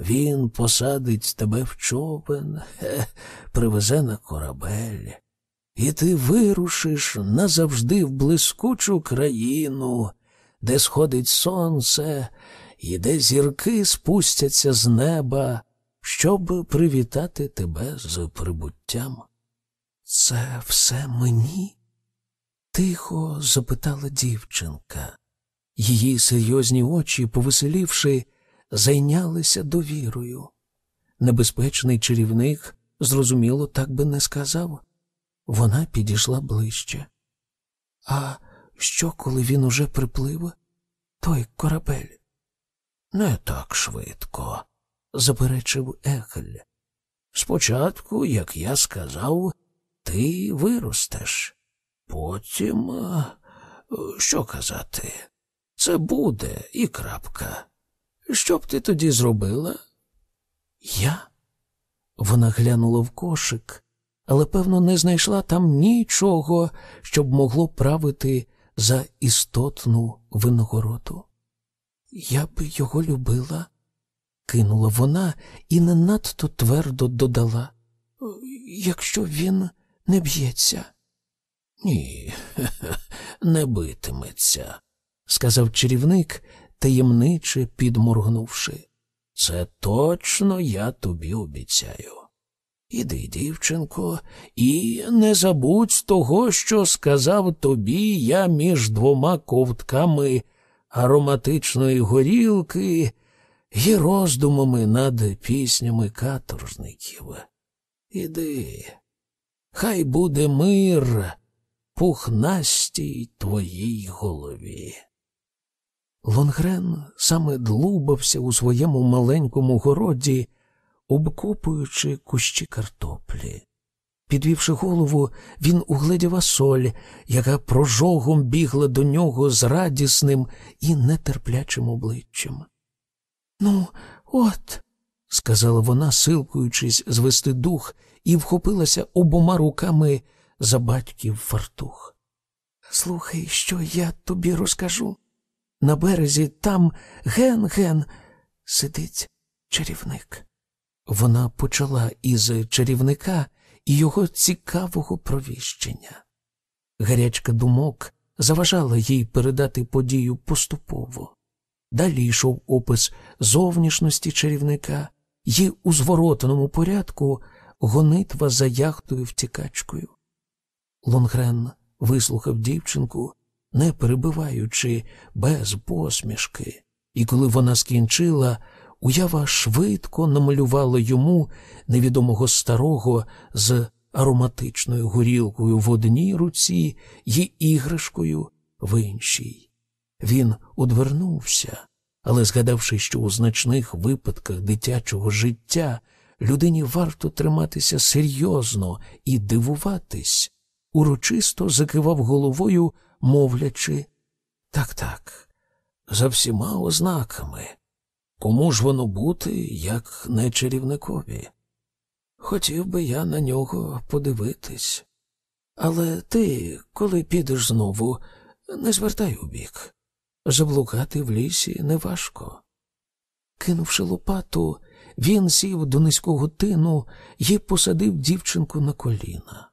Він посадить тебе в човен, хе, привезе на корабель, і ти вирушиш назавжди в блискучу країну, де сходить сонце і де зірки спустяться з неба, щоб привітати тебе з прибуттям. Це все мені? тихо запитала дівчинка. Її серйозні очі, повеселівши, зайнялися довірою. Небезпечний чарівник, зрозуміло, так би не сказав. Вона підійшла ближче. А що, коли він уже приплив? Той корабель? Не так швидко, заперечив Ехель. Спочатку, як я сказав, ти виростеш. Потім, що казати, це буде і крапка. Що б ти тоді зробила? Я? Вона глянула в кошик, але, певно, не знайшла там нічого, щоб могло правити за істотну винагороду. Я би його любила, кинула вона і не надто твердо додала. Якщо він не б'ється. Ні, не битиметься, сказав чарівник, таємниче підморгнувши. Це точно я тобі обіцяю. Іди, дівчинко, і не забудь того, що сказав тобі я між двома ковтками ароматичної горілки і роздумами над піснями каторжників. Іди, хай буде мир пухнастій твоїй голові. Лонгрен саме длубався у своєму маленькому городі, обкопуючи кущі картоплі. Підвівши голову, він угледів асоль, яка прожогом бігла до нього з радісним і нетерплячим обличчям. Ну, от, сказала вона, силкуючись звести дух, і вхопилася обома руками за батьків фартух. Слухай, що я тобі розкажу. На березі там ген-ген сидить чарівник. Вона почала із чарівника і його цікавого провіщення. Гарячка думок заважала їй передати подію поступово. Далі йшов опис зовнішності чарівника і у зворотному порядку гонитва за яхтою втікачкою. Лонгрен вислухав дівчинку, не перебиваючи, без посмішки. І коли вона скінчила, уява швидко намалювала йому невідомого старого з ароматичною горілкою в одній руці і іграшкою в іншій. Він одвернувся, але, згадавши, що у значних випадках дитячого життя людині варто триматися серйозно і дивуватись, урочисто закивав головою, мовлячи так, так, за всіма ознаками. Кому ж воно бути, як не чарівникові? Хотів би я на нього подивитись. Але ти, коли підеш знову, не звертай у бік. Заблукати в лісі неважко. Кинувши лопату, він сів до низького тину і посадив дівчинку на коліна.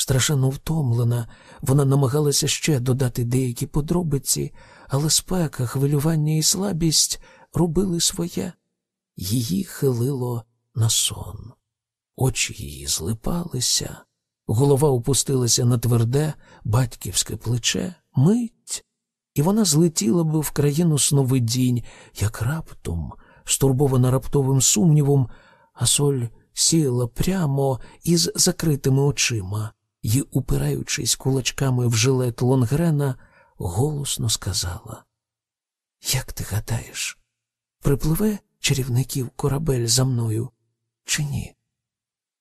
Страшенно втомлена, вона намагалася ще додати деякі подробиці, але спека, хвилювання і слабість робили своє. Її хилило на сон. Очі її злипалися, голова опустилася на тверде батьківське плече, мить, і вона злетіла би в країну сновидінь, як раптом, стурбована раптовим сумнівом, а соль сіла прямо із закритими очима і, упираючись кулачками в жилет Лонгрена, голосно сказала: Як ти гадаєш, припливе чарівників корабель за мною чи ні?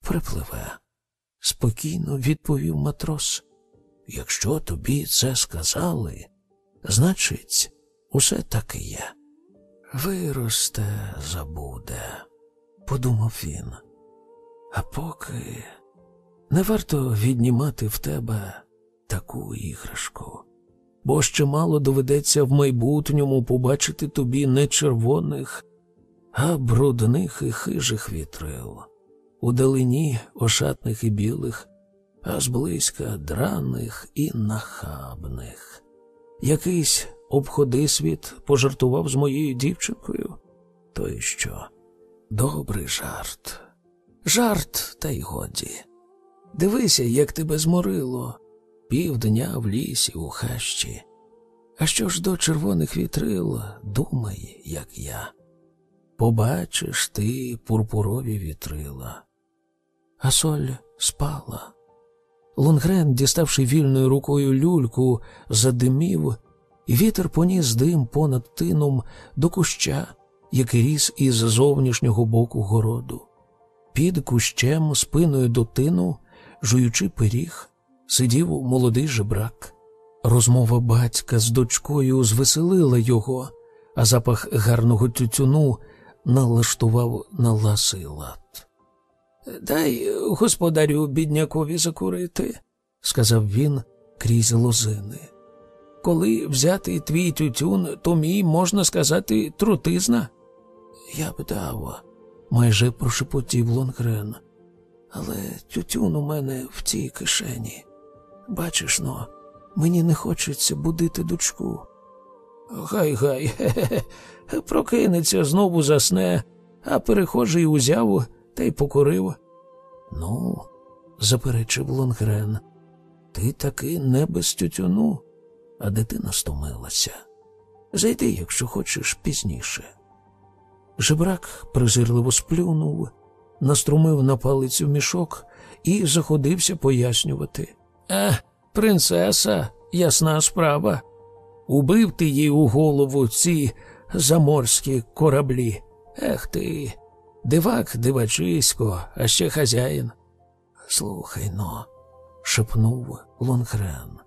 Припливе, спокійно відповів матрос. Якщо тобі це сказали, значить, усе так і є. Виросте, забуде, подумав він. А поки не варто віднімати в тебе таку іграшку, бо ще мало доведеться в майбутньому побачити тобі не червоних, а брудних і хижих вітрил, у далині ошатних і білих, а зблизька драних і нахабних. Якийсь обходисвіт пожартував з моєю дівчинкою? То й що? Добрий жарт. Жарт, та й годі. Дивися, як тебе зморило, півдня в лісі у хащі. А що ж до червоних вітрил, думай, як я. Побачиш ти пурпурові вітрила. А соль спала. Лунгрен, діставши вільною рукою люльку, задимів, і вітер поніс дим понад тином до куща, який ріс із зовнішнього боку городу. Під кущем, спиною до тину, жуючи пиріг, сидів молодий жебрак. Розмова батька з дочкою звеселила його, а запах гарного тютюну налаштував на ласий лад. Дай господарю біднякові закурити, сказав він крізь лозини. Коли взяти твій тютюн, то мій, можна сказати, трутизна. Я б дав, майже прошепотів Лонгрен. Але тютюн у мене в тій кишені. Бачиш но, мені не хочеться будити дочку. Гай гай, хе-хе, прокинеться, знову засне, а перехожий узяв та й покурив. Ну, заперечив Лонгрен, ти таки не без тютюну, а дитина стомилася. Зайди, якщо хочеш, пізніше. Жебрак презирливо сплюнув, наструмив на палицю мішок і заходився пояснювати. А, принцеса, ясна справа. Убив ти їй у голову ці заморські кораблі. Ех ти, дивак дивачисько, а ще хазяїн. Слухай но, шепнув Лонгрен.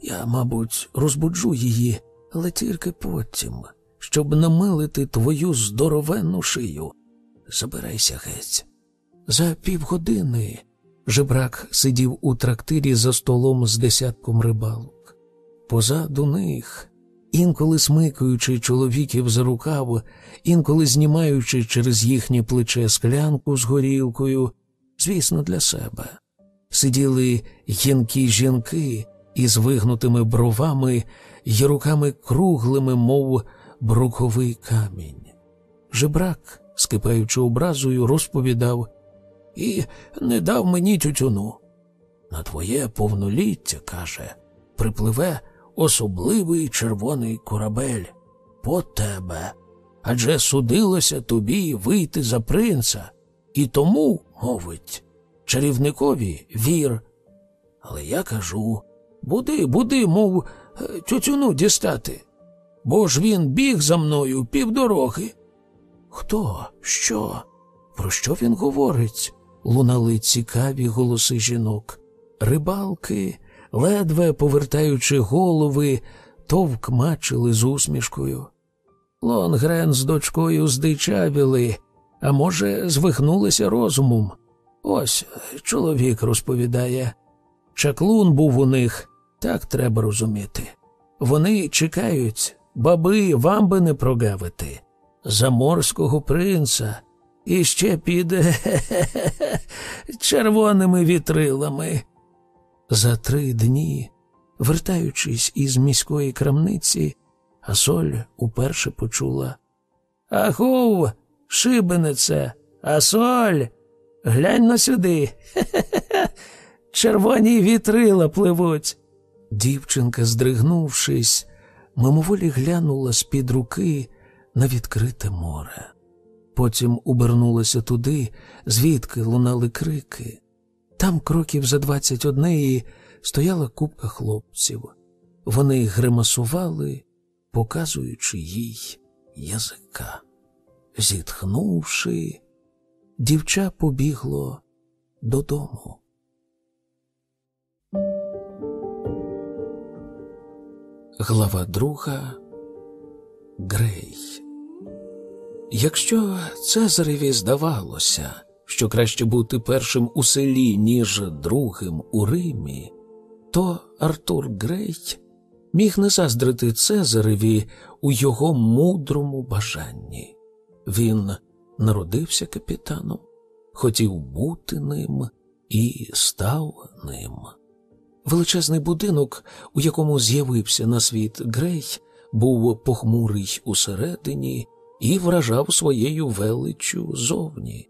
Я, мабуть, розбуджу її, але тільки потім, щоб намилити твою здоровенну шию. Забирайся геть. За півгодини жебрак сидів у трактирі за столом з десятком рибалок. Позаду них, інколи смикаючи чоловіків за рукав, інколи знімаючи через їхнє плече склянку з горілкою, звісно, для себе, сиділи гінкі жінки із вигнутими бровами й руками круглими, мов бруковий камінь. Жебрак скипаючи образою, розповідав і не дав мені тютюну. На твоє повноліття, каже, припливе особливий червоний корабель по тебе. Адже судилося тобі вийти за принца, і тому, мовить, чарівникові вір. Але я кажу буди, буди, мов е, тютюну дістати, бо ж він біг за мною півдороги. Хто? Що? Про що він говорить? лунали цікаві голоси жінок. Рибалки, ледве повертаючи голови, товкмачили з усмішкою. Лонгрен з дочкою здичавіли, а може, звихнулися розумом. Ось чоловік розповідає. Чаклун був у них, так треба розуміти. Вони чекають, баби, вам би не прогавити. Заморського принца і ще піде червоними вітрилами. За три дні, вертаючись із міської крамниці, Асоль уперше почула Ахов, шибенице, Асоль, глянь на сюди. Червоні вітрила пливуть. Дівчинка, здригнувшись, мимоволі глянула з-під руки на відкрите море. Потім обернулася туди, звідки лунали крики. Там, кроків за двадцять однеї, стояла купка хлопців. Вони гримасували, показуючи їй язика. Зітхнувши, дівча побігло додому. Глава друга Грей. Якщо Цезареві здавалося, що краще бути першим у селі, ніж другим у Римі, то Артур Грей міг не заздрити Цезареві у його мудрому бажанні. Він народився капітаном, хотів бути ним і став ним. Величезний будинок, у якому з'явився на світ Грей, був похмурий усередині і вражав своєю величчю зовні.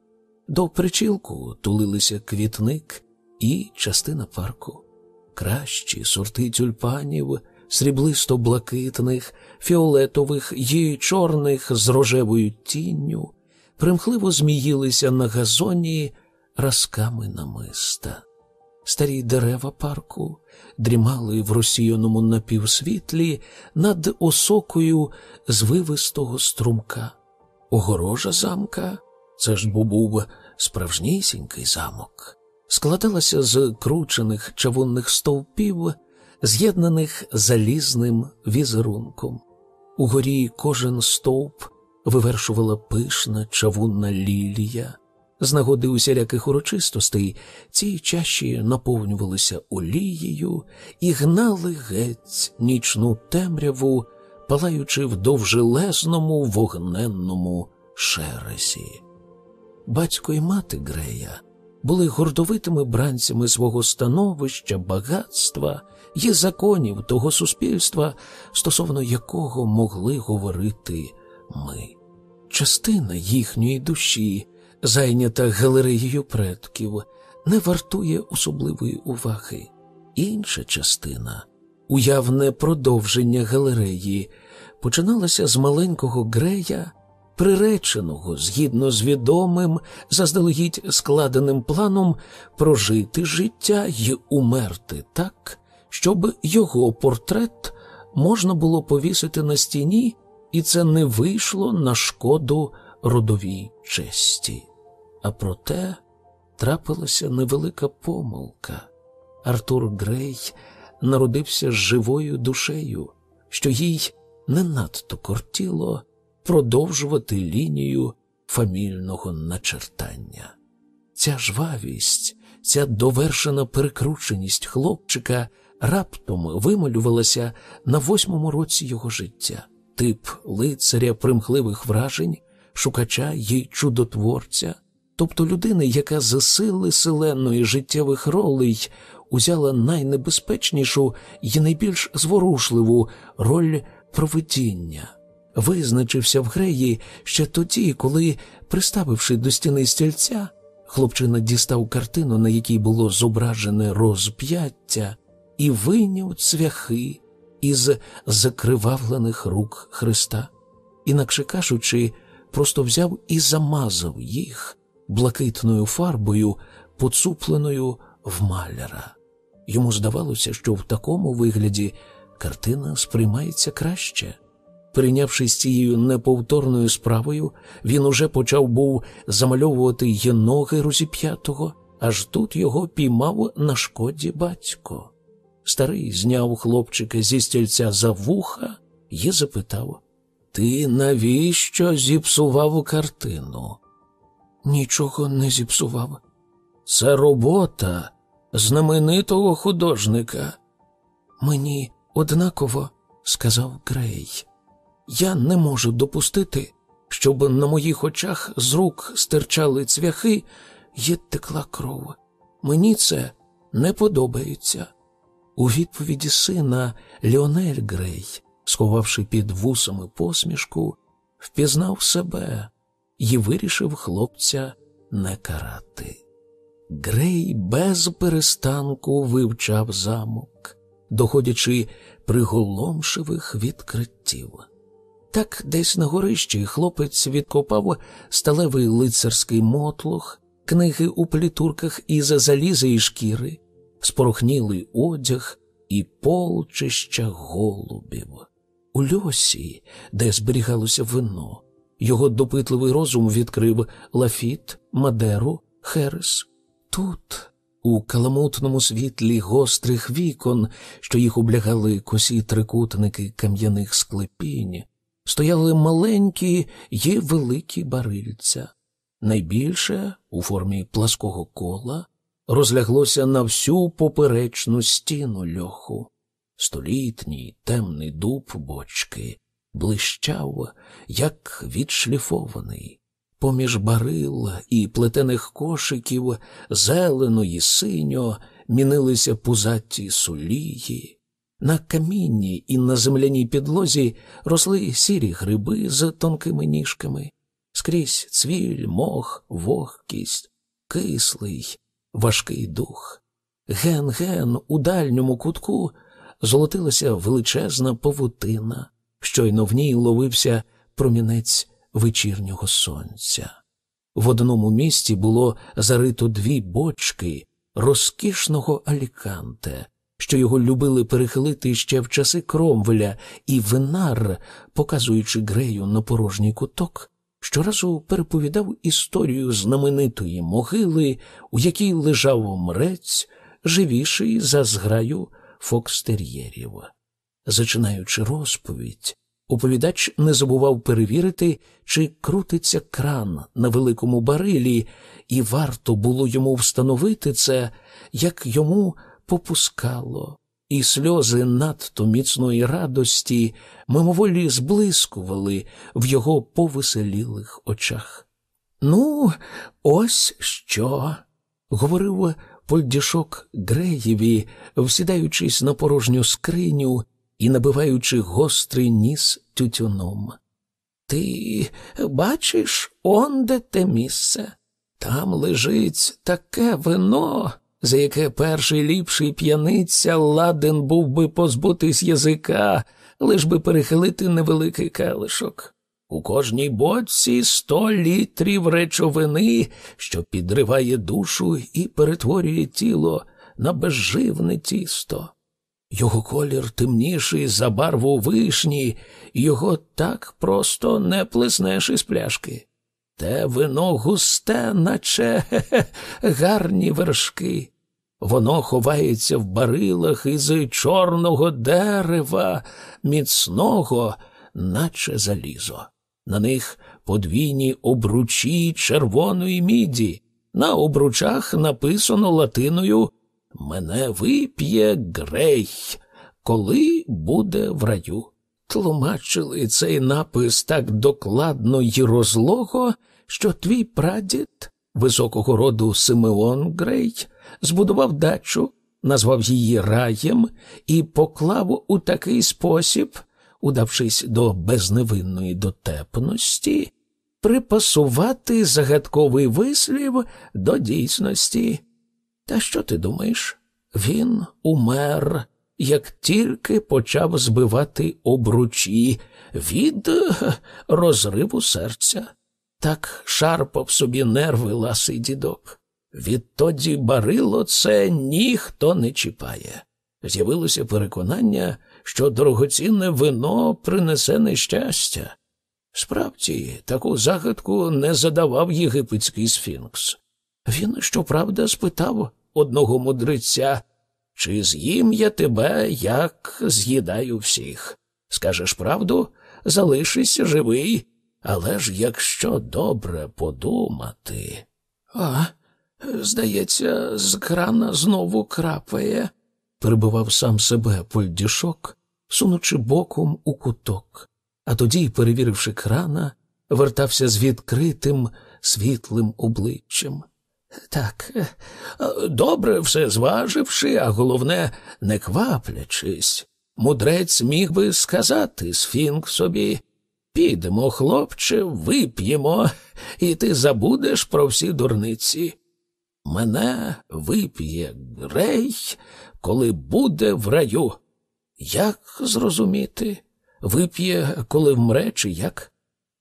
До причілку тулилися квітник і частина парку. Кращі сорти тюльпанів, сріблисто-блакитних, фіолетових і чорних з рожевою тінню, примхливо зміїлися на газоні разками намиста. Старі дерева парку дрімали в розсіяному напівсвітлі над осокою звивистого струмка. Огорожа замка це ж був справжнісінький замок, складалася з кручених чавунних стовпів, з'єднаних залізним візерунком. Угорі кожен стовп вивершувала пишна чавунна лілія. З нагоди усіляких урочистостей ці чаші наповнювалися олією і гнали геть нічну темряву, палаючи в довжелезному вогненному шересі. Батько і мати Грея були гордовитими бранцями свого становища, багатства і законів того суспільства, стосовно якого могли говорити ми. Частина їхньої душі зайнята галереєю предків, не вартує особливої уваги. Інша частина, уявне продовження галереї, починалася з маленького грея, приреченого згідно з відомим, заздалегідь складеним планом прожити життя й умерти так, щоб його портрет можна було повісити на стіні, і це не вийшло на шкоду родовій честі. А проте трапилася невелика помилка. Артур Грей народився з живою душею, що їй не надто кортіло продовжувати лінію фамільного начертання. Ця жвавість, ця довершена перекрученість хлопчика раптом вималювалася на восьмому році його життя, тип лицаря примхливих вражень, шукача й чудотворця тобто людини, яка за сили селеної життєвих ролей узяла найнебезпечнішу і найбільш зворушливу роль провидіння, визначився в греї ще тоді, коли, приставивши до стіни стільця, хлопчина дістав картину, на якій було зображене розп'яття, і вийняв цвяхи із закривавлених рук Христа. Інакше кажучи, просто взяв і замазав їх блакитною фарбою, поцупленою в маляра. Йому здавалося, що в такому вигляді картина сприймається краще. Прийнявшись цією неповторною справою, він уже почав був замальовувати є ноги розіп'ятого, аж тут його піймав на шкоді батько. Старий зняв хлопчика зі стільця за вуха і запитав Ти навіщо зіпсував картину? Нічого не зіпсував. Це робота знаменитого художника. Мені однаково, сказав Грей. Я не можу допустити, щоб на моїх очах з рук стирчали цвяхи і текла кров. Мені це не подобається. У відповіді сина Ліонель Грей, сховавши під вусами посмішку, впізнав себе і вирішив хлопця не карати. Грей без перестанку вивчав замок, доходячи приголомшивих відкриттів. Так десь на горищі хлопець відкопав сталевий лицарський мотлох, книги у плітурках із заліза і шкіри, спорохнілий одяг і полчища голубів. У льосі, де зберігалося вино, його допитливий розум відкрив лафіт, мадеру, херес. Тут, у каламутному світлі гострих вікон, що їх облягали косі трикутники кам'яних склепінь, стояли маленькі й великі барильця. Найбільше, у формі плаского кола, розляглося на всю поперечну стіну льоху. Столітній темний дуб бочки блищав, як відшліфований. Поміж барил і плетених кошиків зелено і синьо мінилися пузаті сулії. На камінні і на земляній підлозі росли сірі гриби з тонкими ніжками, скрізь цвіль, мох, вогкість, кислий, важкий дух. Ген-ген у дальньому кутку золотилася величезна павутина, щойно в ній ловився промінець вечірнього сонця. В одному місці було зарито дві бочки розкішного аліканте, що його любили перехилити ще в часи кромвеля, і винар, показуючи грею на порожній куток, щоразу переповідав історію знаменитої могили, у якій лежав мрець, живіший за зграю фокстер'єрів. Зачинаючи розповідь, Оповідач не забував перевірити, чи крутиться кран на великому барилі, і варто було йому встановити це, як йому попускало, і сльози надто міцної радості мимоволі зблискували в його повеселілих очах. Ну, ось що, говорив Польдішок Греєві, всідаючись на порожню скриню і набиваючи гострий ніс тютюном. Ти бачиш, онде те місце? Там лежить таке вино, за яке перший ліпший п'яниця ладен був би позбутись язика, лиш би перехилити невеликий келишок. У кожній боці сто літрів речовини, що підриває душу і перетворює тіло на безживне тісто. Його колір темніший за барву вишні, його так просто не плеснеш із пляшки. Те вино густе, наче хе -хе, гарні вершки. Воно ховається в барилах із чорного дерева, міцного, наче залізо. На них подвійні обручі червоної міді. На обручах написано латиною Мене вип'є грей, коли буде в раю. Тлумачили цей напис так докладно й розлого, що твій прадід, високого роду Симеон Грей, збудував дачу, назвав її раєм і поклав у такий спосіб, удавшись до безневинної дотепності, припасувати загадковий вислів до дійсності. Та що ти думаєш? Він умер як тільки почав збивати обручі від розриву серця. Так шарпав собі нерви ласий дідок. Відтоді барило це ніхто не чіпає. З'явилося переконання, що дорогоцінне вино принесе нещастя. Справді, таку загадку не задавав єгипетський сфінкс. Він, щоправда, спитав одного мудреця, чи з'їм я тебе, як з'їдаю всіх. Скажеш правду, залишишся живий, але ж якщо добре подумати. А, здається, з крана знову крапає, перебивав сам себе польдішок, сунучи боком у куток, а тоді, перевіривши крана, вертався з відкритим світлим обличчям. Так, е, добре все зваживши, а головне, не кваплячись, мудрець міг би сказати Сфінксові Підемо, хлопче, вип'ємо, і ти забудеш про всі дурниці. Мене вип'є грей, коли буде в раю. Як зрозуміти? Вип'є, коли вмре, чи як?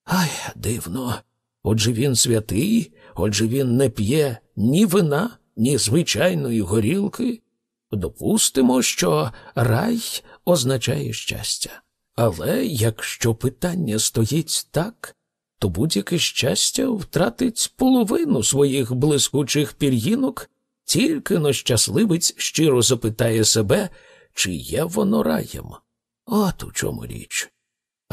Ай, дивно. Отже він святий, отже він не п'є ні вина, ні звичайної горілки. Допустимо, що рай означає щастя. Але якщо питання стоїть так, то будь-яке щастя втратить половину своїх блискучих пір'їнок, тільки но щасливець щиро запитає себе, чи є воно раєм. От у чому річ.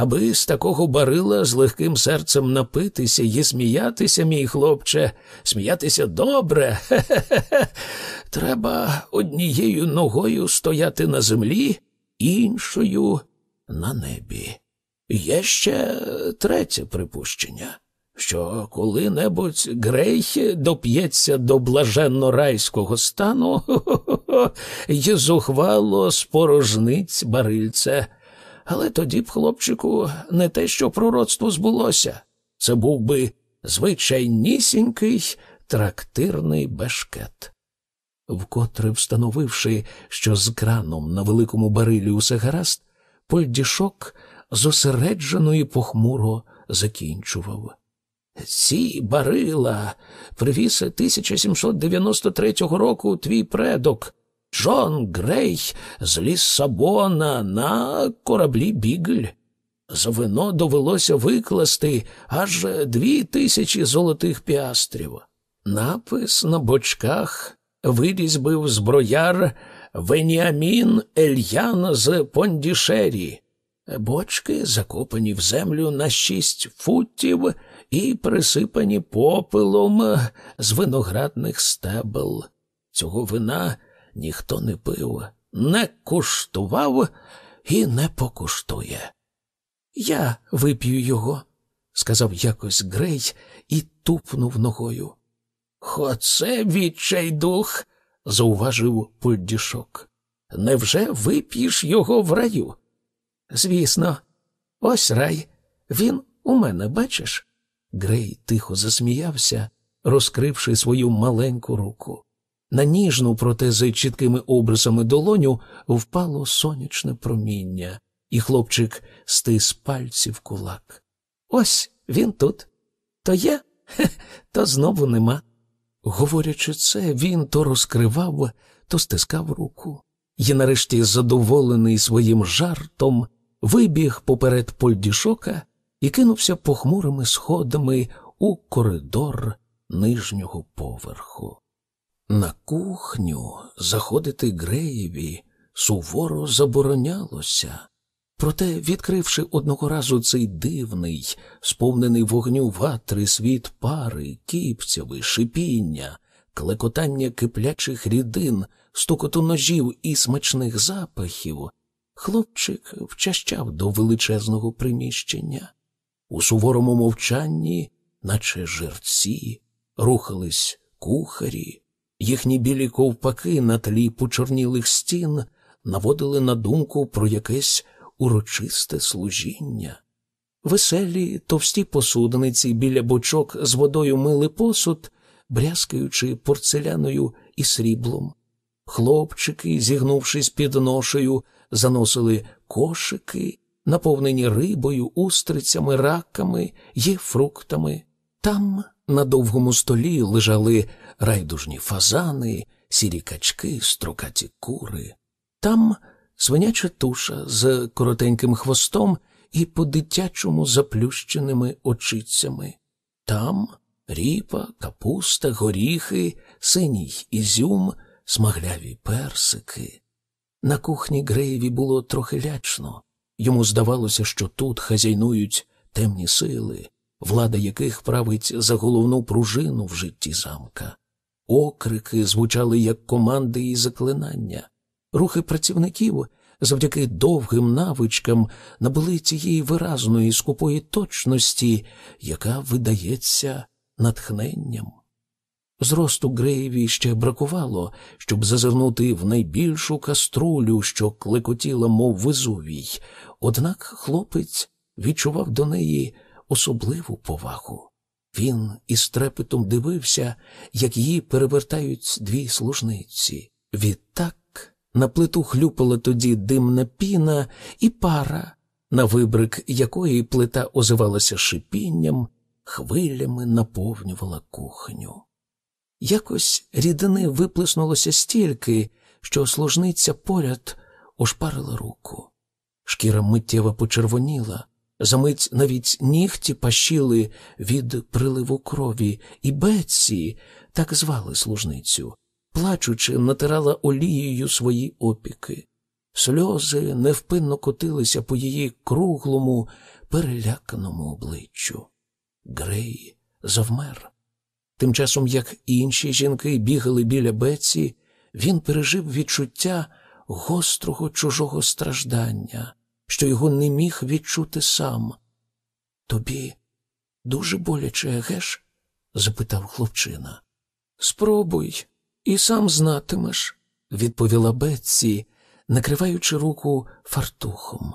Аби з такого барила з легким серцем напитися і сміятися, мій хлопче, сміятися добре. Хе-хе-хе. Треба однією ногою стояти на землі, іншою на небі. Є ще третє припущення, що коли-небудь Грейх доп'ється до блаженно райського стану й зухвало спорожниць барильце. Але тоді б, хлопчику, не те, що пророцтво збулося. Це був би звичайнісінький трактирний бешкет. Вкотре встановивши, що з краном на великому барилі усе гаразд, Польдішок зосереджено і похмуро закінчував. Ці барила привіз 1793 року твій предок Джон Грей з Ліссабона на кораблі Бігль. За вино довелося викласти аж дві тисячі золотих піастрів. Напис на бочках вирізбив зброяр Веніамін Ельян з Пондішері. Бочки закопані в землю на шість футів і присипані попелом з виноградних стебел. Цього вина ніхто не пив, не куштував і не покуштує. Я вип'ю його, сказав якось Грей і тупнув ногою. Хоце відчайдух, зауважив Пульдішок. Невже вип'єш його в раю? Звісно, ось рай. Він у мене, бачиш? Грей тихо засміявся, розкривши свою маленьку руку. На ніжну, проте з чіткими обрисами долоню впало сонячне проміння, і хлопчик стис пальців кулак. Ось він тут. То є, хе, то знову нема. Говорячи це, він то розкривав, то стискав руку. І нарешті, задоволений своїм жартом, вибіг поперед польдішока і кинувся похмурими сходами у коридор нижнього поверху. На кухню заходити Греєві суворо заборонялося. Проте, відкривши одного разу цей дивний, сповнений вогню ватри світ пари, кіпцяви, шипіння, клекотання киплячих рідин, стукоту ножів і смачних запахів, хлопчик вчащав до величезного приміщення. У суворому мовчанні, наче жерці, рухались кухарі, їхні білі ковпаки на тлі почорнілих стін наводили на думку про якесь урочисте служіння. Веселі товсті посудниці біля бочок з водою мили посуд, брязкаючи порцеляною і сріблом. Хлопчики, зігнувшись під ношею, заносили кошики, наповнені рибою, устрицями, раками і фруктами. Там на довгому столі лежали райдужні фазани, сірі качки, строкаті кури. Там свиняча туша з коротеньким хвостом і по дитячому заплющеними очицями. Там ріпа, капуста, горіхи, синій ізюм, смагляві персики. На кухні Греєві було трохи лячно. Йому здавалося, що тут хазяйнують темні сили, влада яких править за головну пружину в житті замка. Окрики звучали як команди і заклинання. Рухи працівників завдяки довгим навичкам набули цієї виразної скупої точності, яка видається натхненням. Зросту Греєві ще бракувало, щоб зазирнути в найбільшу каструлю, що клекотіла, мов везувій, однак хлопець відчував до неї особливу повагу. Він із трепетом дивився, як її перевертають дві служниці. Відтак на плиту хлюпала тоді димна піна і пара, на вибрик якої плита озивалася шипінням, хвилями наповнювала кухню. Якось рідини виплеснулося стільки, що служниця поряд ошпарила руку. Шкіра миттєво почервоніла, замить навіть нігті пащили від приливу крові, і Бетсі, так звали служницю, плачучи, натирала олією свої опіки. Сльози невпинно котилися по її круглому, переляканому обличчю. Грей завмер. Тим часом, як інші жінки бігали біля Беці, він пережив відчуття гострого чужого страждання, що його не міг відчути сам. Тобі дуже боляче, геш? запитав хлопчина. Спробуй, і сам знатимеш, відповіла Бетсі, накриваючи руку фартухом.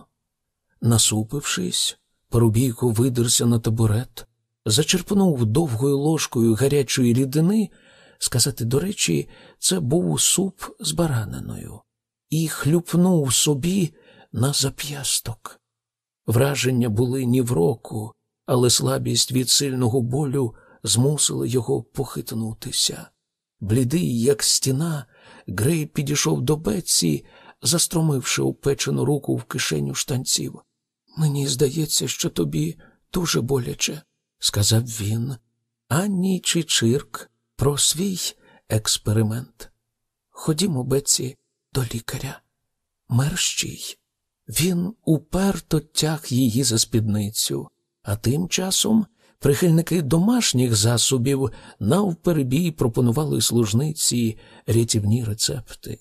Насупившись, Парубійко видерся на табурет, зачерпнув довгою ложкою гарячої рідини, сказати, до речі, це був суп з бараниною, і хлюпнув собі на зап'ясток. Враження були ні в року, але слабість від сильного болю змусила його похитнутися. Блідий, як стіна, Грей підійшов до Бетсі, застромивши упечену руку в кишеню штанців. Мені здається, що тобі дуже боляче, сказав він, ані чи чирк про свій експеримент. Ходімо, Бетсі, до лікаря. Мерщій. Він уперто тяг її за спідницю, а тим часом прихильники домашніх засобів навперебій пропонували служниці рятівні рецепти.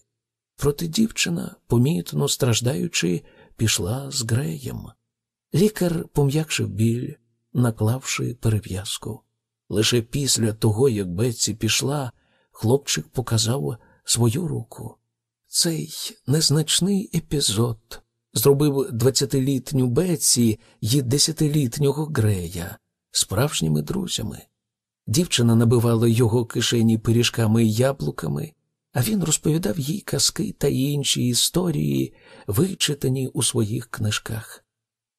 Проте дівчина, помітно страждаючи, пішла з греєм. Лікар пом'якшив біль, наклавши перев'язку. Лише після того, як Бетсі пішла, хлопчик показав свою руку. Цей незначний епізод зробив двадцятилітню Бетсі й десятилітнього Грея справжніми друзями. Дівчина набивала його кишені пиріжками і яблуками, а він розповідав їй казки та інші історії, вичитані у своїх книжках.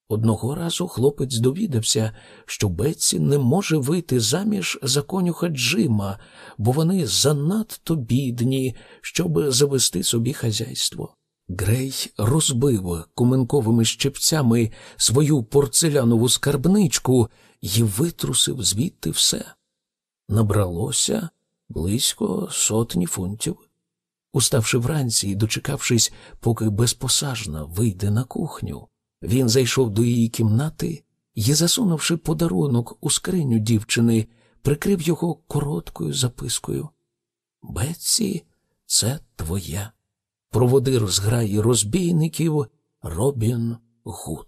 Одного разу хлопець довідався, що Бетсі не може вийти заміж за конюха Джима, бо вони занадто бідні, щоб завести собі хазяйство. Грей розбив куменковими щепцями свою порцелянову скарбничку і витрусив звідти все. Набралося близько сотні фунтів. Уставши вранці і дочекавшись, поки безпосажна вийде на кухню, він зайшов до її кімнати і, засунувши подарунок у скриню дівчини, прикрив його короткою запискою. Бетсі, це твоя. Проводир зграї розбійників Робін Гуд.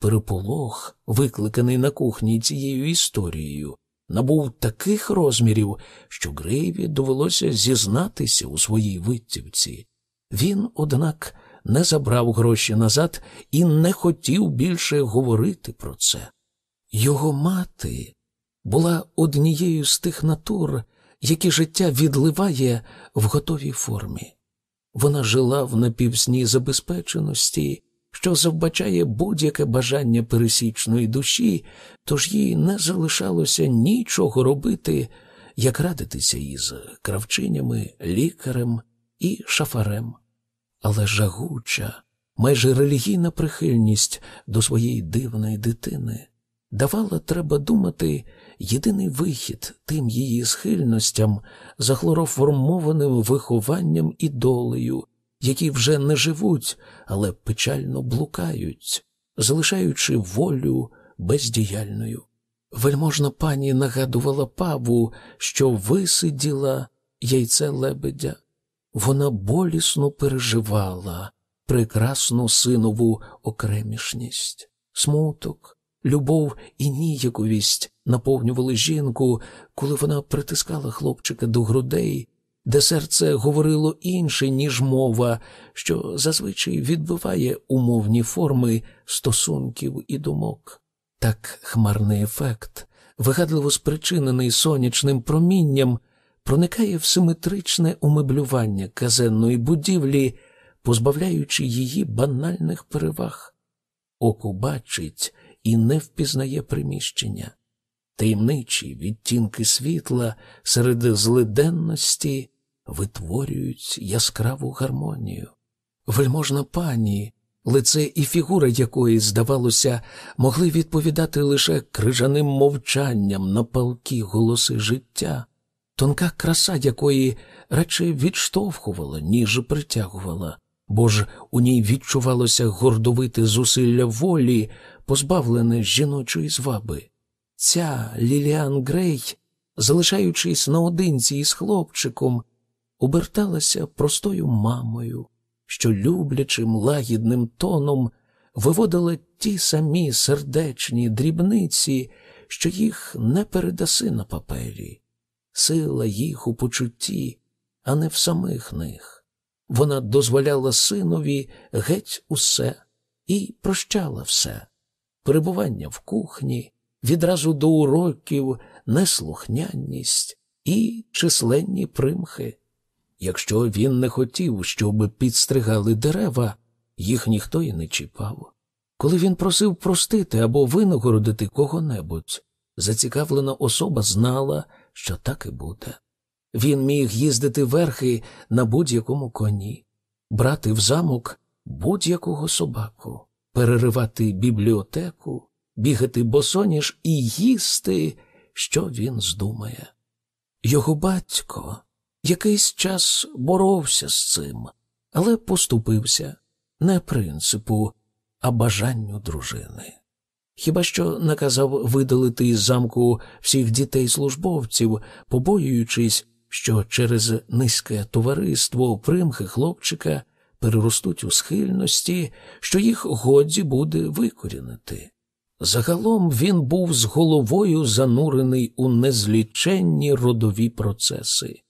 Переполох, викликаний на кухні цією історією, набув таких розмірів, що Грейві довелося зізнатися у своїй витівці. Він, однак, не забрав гроші назад і не хотів більше говорити про це. Його мати була однією з тих натур, які життя відливає в готовій формі. Вона жила в напівсні забезпеченості, що завбачає будь-яке бажання пересічної душі, тож їй не залишалося нічого робити, як радитися із кравчинями, лікарем і шафарем. Але жагуча, майже релігійна прихильність до своєї дивної дитини давала, треба думати, єдиний вихід тим її схильностям, захлороформованим вихованням і долею, які вже не живуть, але печально блукають, залишаючи волю бездіяльною. Вельможна пані нагадувала паву, що висиділа яйце лебедя. Вона болісно переживала прекрасну синову окремішність, смуток, любов і ніяковість наповнювали жінку, коли вона притискала хлопчика до грудей, де серце говорило інше, ніж мова, що зазвичай відбиває умовні форми стосунків і думок. Так хмарний ефект, вигадливо спричинений сонячним промінням, проникає в симетричне умеблювання казенної будівлі, позбавляючи її банальних переваг. Око бачить і не впізнає приміщення. Таємничі відтінки світла серед злиденності витворюють яскраву гармонію. Вельможна пані, лице і фігура якої, здавалося, могли відповідати лише крижаним мовчанням на палкі голоси життя, тонка краса якої радше відштовхувала, ніж притягувала, бо ж у ній відчувалося гордовите зусилля волі, позбавлене жіночої зваби. Ця Ліліан Грей, залишаючись наодинці із хлопчиком, оберталася простою мамою, що люблячим лагідним тоном виводила ті самі сердечні дрібниці, що їх не передаси на папері, сила їх у почутті, а не в самих них. Вона дозволяла синові геть усе і прощала все перебування в кухні, відразу до уроків, неслухняність і численні примхи. Якщо він не хотів, щоб підстригали дерева, їх ніхто і не чіпав. Коли він просив простити або винагородити кого-небудь, зацікавлена особа знала, що так і буде. Він міг їздити верхи на будь-якому коні, брати в замок будь-якого собаку, переривати бібліотеку, бігати босоніж і їсти, що він здумає. Його батько якийсь час боровся з цим, але поступився не принципу, а бажанню дружини. Хіба що наказав видалити із замку всіх дітей службовців, побоюючись, що через низьке товариство примхи хлопчика переростуть у схильності, що їх годі буде викорінити. Загалом він був з головою занурений у незліченні родові процеси,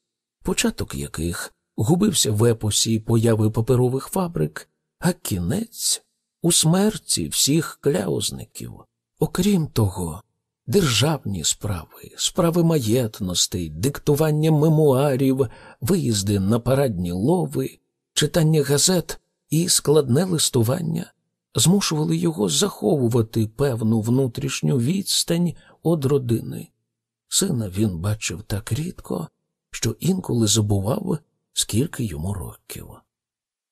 початок яких губився в епосі появи паперових фабрик, а кінець у смерті всіх кляузників. Окрім того, державні справи, справи маєтностей, диктування мемуарів, виїзди на парадні лови, читання газет і складне листування змушували його заховувати певну внутрішню відстань від родини. Сина він бачив так рідко, що інколи забував, скільки йому років.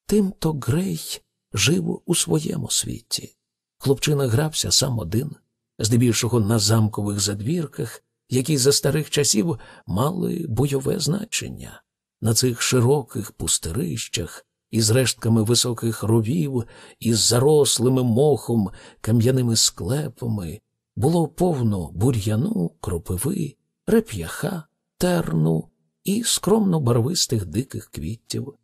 Тимто Грей жив у своєму світі. Хлопчина грався сам один, здебільшого на замкових задвірках, які за старих часів мали бойове значення. На цих широких пустирищах із рештками високих ровів, із зарослими мохом, кам'яними склепами, було повно бур'яну, кропиви, реп'яха, терну і скромно барвистих диких квітів.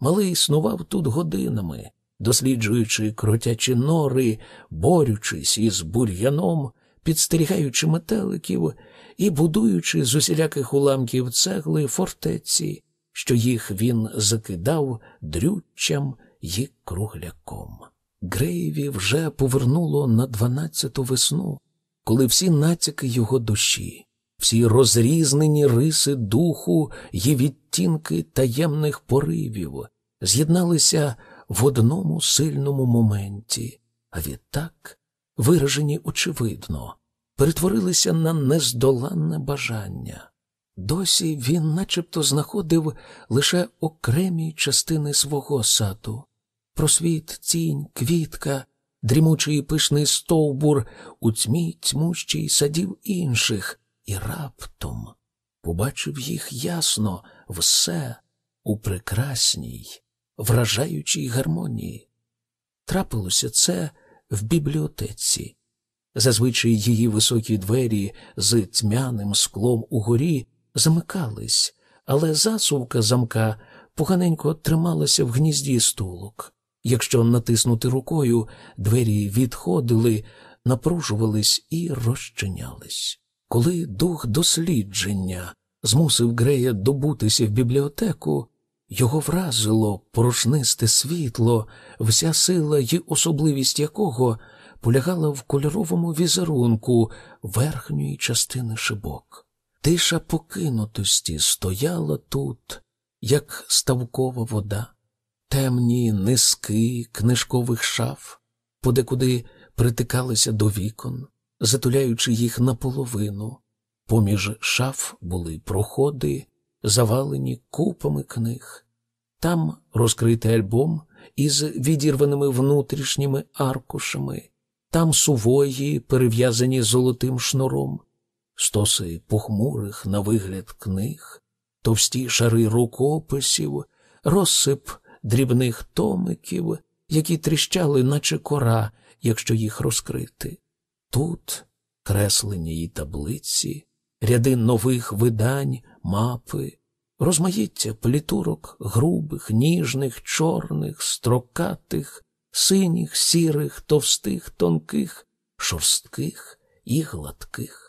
Малий існував тут годинами, досліджуючи кротячі нори, борючись із бур'яном, підстерігаючи метеликів і будуючи з усіляких уламків цегли фортеці, що їх він закидав дрюччям й кругляком. Греєві вже повернуло на дванадцяту весну, коли всі натяки його душі, всі розрізнені риси духу й відтінки таємних поривів з'єдналися в одному сильному моменті, а відтак, виражені очевидно, перетворилися на нездоланне бажання. Досі він начебто знаходив лише окремі частини свого саду просвіт, тінь, квітка, дрімучий пишний стовбур у тьмі тьмущій садів інших, і раптом побачив їх ясно все у прекрасній, вражаючій гармонії. Трапилося це в бібліотеці. Зазвичай її високі двері з тьмяним склом угорі замикались, але засувка замка поганенько трималася в гнізді стулок. Якщо натиснути рукою, двері відходили, напружувались і розчинялись. Коли дух дослідження змусив Грея добутися в бібліотеку, його вразило порошнисте світло, вся сила й особливість якого полягала в кольоровому візерунку верхньої частини шибок. Тиша покинутості стояла тут, як ставкова вода, темні низки книжкових шаф, подекуди притикалися до вікон, затуляючи їх наполовину. Поміж шаф були проходи, завалені купами книг. Там розкритий альбом із відірваними внутрішніми аркушами, там сувої, перев'язані золотим шнуром, стоси похмурих на вигляд книг, товсті шари рукописів, розсип дрібних томиків, які тріщали, наче кора, якщо їх розкрити. Тут креслені й таблиці, ряди нових видань, мапи, розмаїття плітурок грубих, ніжних, чорних, строкатих, синіх, сірих, товстих, тонких, шорстких і гладких.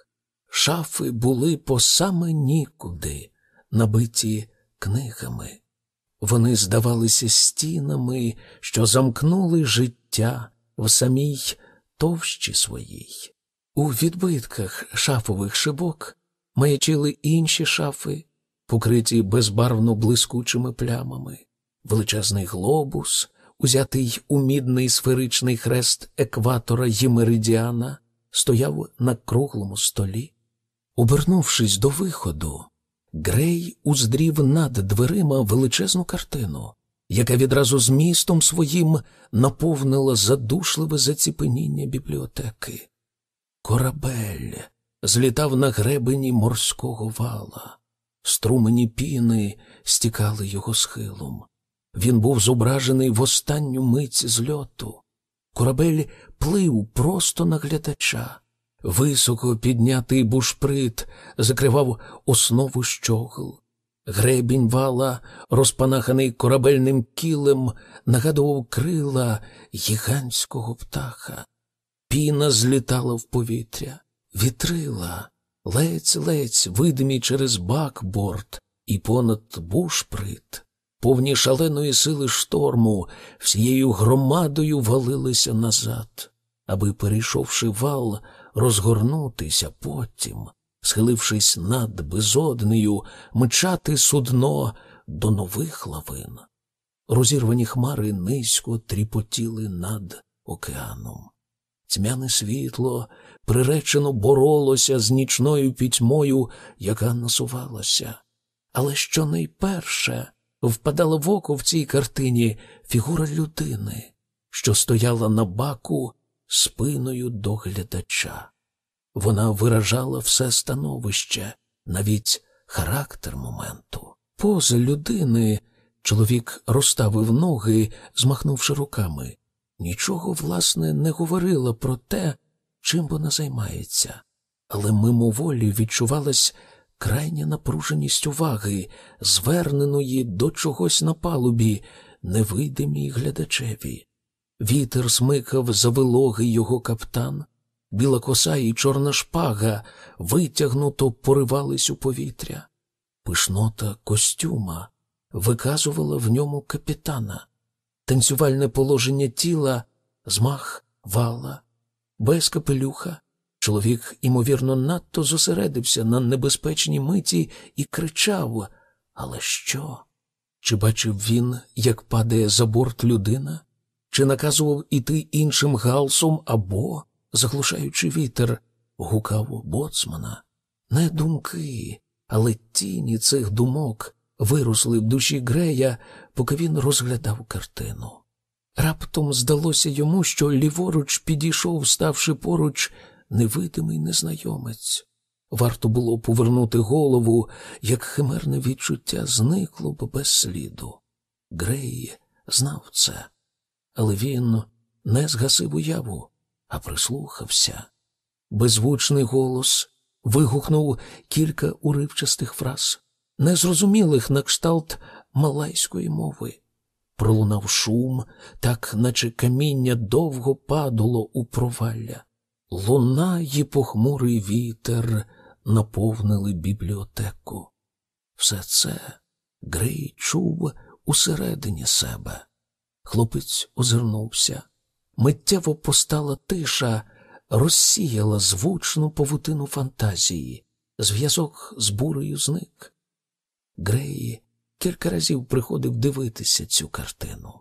Шафи були по саме нікуди, набиті книгами. Вони здавалися стінами, що замкнули життя в самій товщі своїй. У відбитках шафових шибок маячили інші шафи, покриті безбарвно блискучими плямами, величезний глобус, узятий у мідний сферичний хрест екватора й меридіана, стояв на круглому столі. Обернувшись до виходу, Грей уздрів над дверима величезну картину, яка відразу з містом своїм наповнила задушливе заціпеніння бібліотеки. Корабель злітав на гребені морського вала, струмені піни стікали його схилом. Він був зображений в останню мить зльоту. Корабель плив просто на глядача. Високо піднятий бушприт закривав основу щогл. Гребінь вала, розпанаханий корабельним кілем, нагадував крила гігантського птаха. Піна злітала в повітря, вітрила, лець-лець, видимі через бакборд і понад бушприт, повні шаленої сили шторму, всією громадою валилися назад, аби, перейшовши вал, розгорнутися потім, схилившись над безоднею, мчати судно до нових лавин. Розірвані хмари низько тріпотіли над океаном. Тьмяне світло приречено боролося з нічною пітьмою, яка насувалася. Але що найперше впадала в око в цій картині фігура людини, що стояла на баку спиною до глядача. Вона виражала все становище, навіть характер моменту. Поза людини чоловік розставив ноги, змахнувши руками. Нічого, власне, не говорила про те, чим вона займається, але мимоволі відчувалась крайня напруженість уваги, зверненої до чогось на палубі, невидимій глядачеві. Вітер смикав за вилогий його каптан, біла коса і чорна шпага витягнуто поривались у повітря. Пишнота костюма виказувала в ньому капітана, танцювальне положення тіла, змах вала, без капелюха, Чоловік, імовірно, надто зосередився на небезпечній миті і кричав: Але що? Чи бачив він, як падає за борт людина? Чи наказував іти іншим галсом або, заглушаючи вітер, гукав боцмана? Не думки, але тіні цих думок виросли в душі Грея, поки він розглядав картину. Раптом здалося йому, що ліворуч підійшов, ставши поруч, невидимий незнайомець. Варто було повернути голову, як химерне відчуття зникло б без сліду. Грей знав це, але він не згасив уяву, а прислухався. Беззвучний голос вигукнув кілька уривчастих фраз, незрозумілих на кшталт малайської мови. Пролунав шум, так наче каміння довго падало у провалля. Луна й похмурий вітер наповнили бібліотеку. Все це Грей чув усередині себе. Хлопець озирнувся. Миттєво постала тиша, розсіяла звучну павутину фантазії. Зв'язок з бурею зник. Грей кілька разів приходив дивитися цю картину.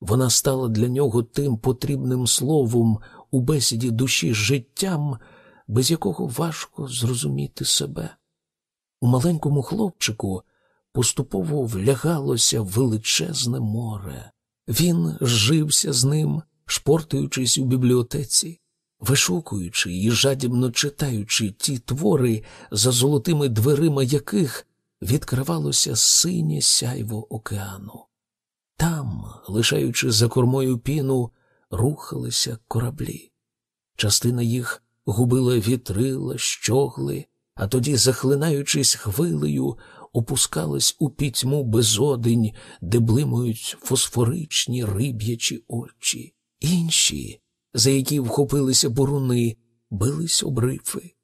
Вона стала для нього тим потрібним словом у бесіді душі життям, без якого важко зрозуміти себе. У маленькому хлопчику поступово влягалося величезне море. Він жився з ним, шпортаючись у бібліотеці, вишукуючи і жадібно читаючи ті твори, за золотими дверима яких відкривалося синє сяйво океану. Там, лишаючи за кормою піну, рухалися кораблі. Частина їх губила вітрила, щогли, а тоді, захлинаючись хвилею, опускалась у пітьму безодень, де блимають фосфоричні риб'ячі очі. Інші, за які вхопилися буруни, бились обрифи.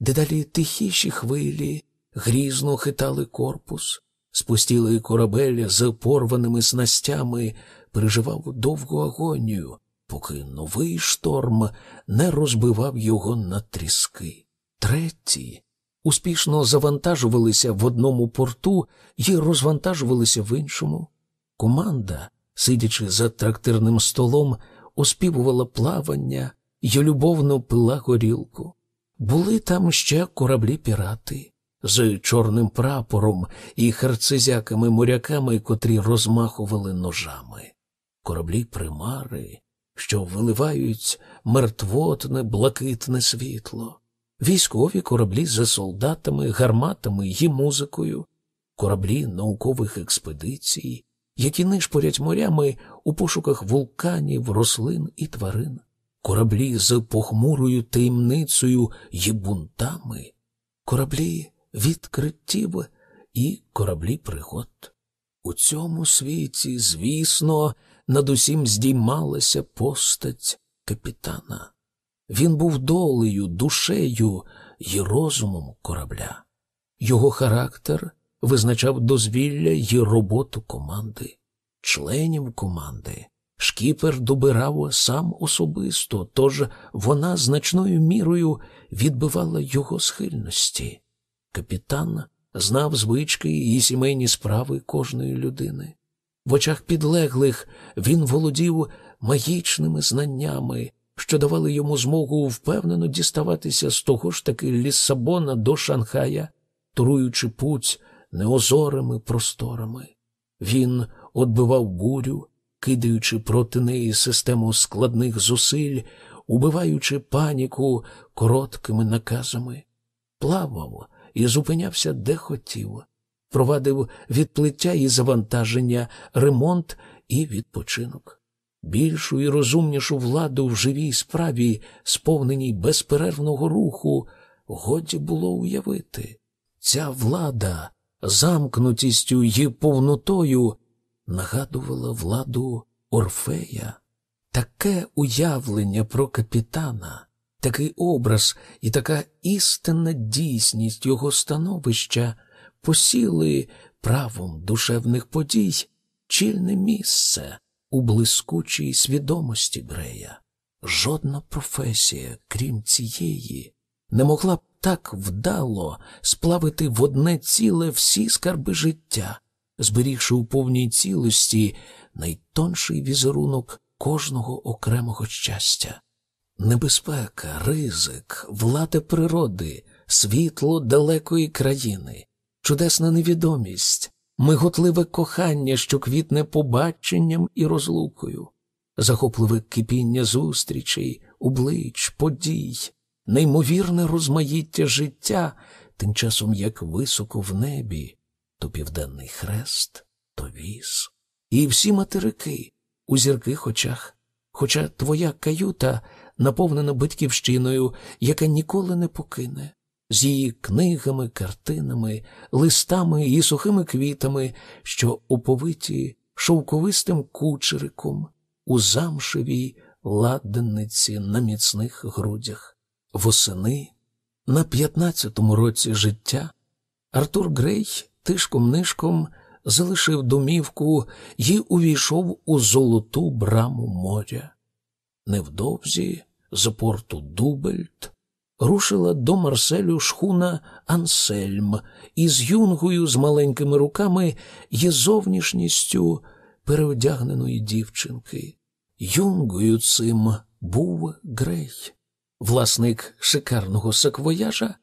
Дедалі тихіші хвилі грізно хитали корпус, спустілий корабель з порваними снастями переживав довгу агонію, поки новий шторм не розбивав його на тріски. Треті успішно завантажувалися в одному порту і розвантажувалися в іншому. Команда, сидячи за трактирним столом, оспівувала плавання й любовно пила горілку. Були там ще кораблі пірати з чорним прапором і харцизяками моряками, котрі розмахували ножами, кораблі примари, що виливають мертвотне, блакитне світло, військові кораблі за солдатами, гарматами і музикою, кораблі наукових експедицій, які нишпорять морями у пошуках вулканів, рослин і тварин, кораблі з похмурою таємницею і бунтами, кораблі відкриттів і кораблі пригод. У цьому світі, звісно, над усім здіймалася постать капітана. Він був долею, душею і розумом корабля. Його характер визначав дозвілля й роботу команди, членів команди. Шкіпер добирав сам особисто, тож вона значною мірою відбивала його схильності. Капітан знав звички і сімейні справи кожної людини. В очах підлеглих він володів магічними знаннями, що давали йому змогу впевнено діставатися з того ж таки Ліссабона до Шанхая, туруючи путь неозорими просторами. Він отбивав бурю, кидаючи проти неї систему складних зусиль, убиваючи паніку короткими наказами, плавав і зупинявся де хотів, провадив відплиття і завантаження, ремонт і відпочинок. Більшу і розумнішу владу в живій справі, сповненій безперервного руху, годі було уявити. Ця влада замкнутістю і повнотою нагадувала владу Орфея. Таке уявлення про капітана такий образ і така істинна дійсність його становища посіли правом душевних подій чільне місце у блискучій свідомості Грея. Жодна професія, крім цієї, не могла б так вдало сплавити в одне ціле всі скарби життя, зберігши у повній цілості найтонший візерунок кожного окремого щастя. Небезпека, ризик, влада природи, світло далекої країни, чудесна невідомість, миготливе кохання, що квітне побаченням і розлукою, захопливе кипіння зустрічей, облич, подій, неймовірне розмаїття життя, тим часом як високо в небі, то південний хрест, то віз, і всі материки у зірких очах, хоча твоя каюта наповнена батьківщиною, яка ніколи не покине, з її книгами, картинами, листами і сухими квітами, що оповиті шовковистим кучериком у замшевій ладенниці на міцних грудях. Восени на п'ятнадцятому році життя Артур Грей тишком нишком залишив домівку і увійшов у золоту браму моря. Невдовзі з порту Дубельт рушила до Марселю шхуна Ансельм із юнгою з маленькими руками і зовнішністю переодягненої дівчинки. Юнгою цим був Грей, власник шикарного саквояжа,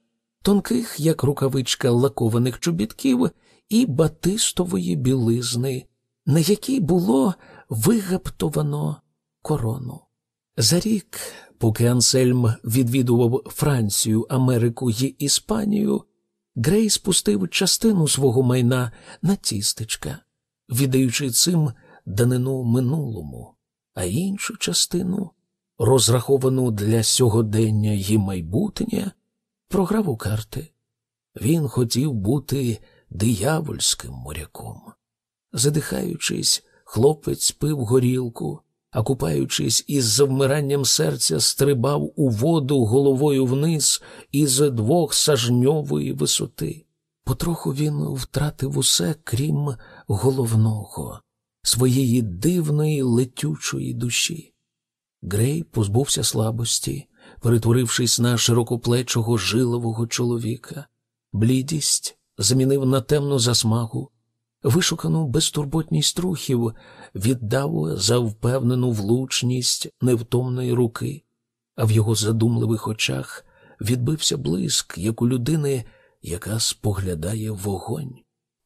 тонких, як рукавичка лакованих чобітків, і батистової білизни, на якій було вигаптовано корону. За рік, поки Ансельм відвідував Францію, Америку і Іспанію, Грей спустив частину свого майна на тістечка, віддаючи цим данину минулому, а іншу частину, розраховану для сьогодення і майбутнє, програв у карти. Він хотів бути диявольським моряком. Задихаючись, хлопець пив горілку а купаючись із завмиранням серця, стрибав у воду головою вниз із двох сажньової висоти. Потроху він втратив усе, крім головного, своєї дивної летючої душі. Грей позбувся слабості, перетворившись на широкоплечого жилового чоловіка. Блідість замінив на темну засмагу, вишукану безтурботність рухів віддав за впевнену влучність невтомної руки, а в його задумливих очах відбився блиск, як у людини, яка споглядає вогонь.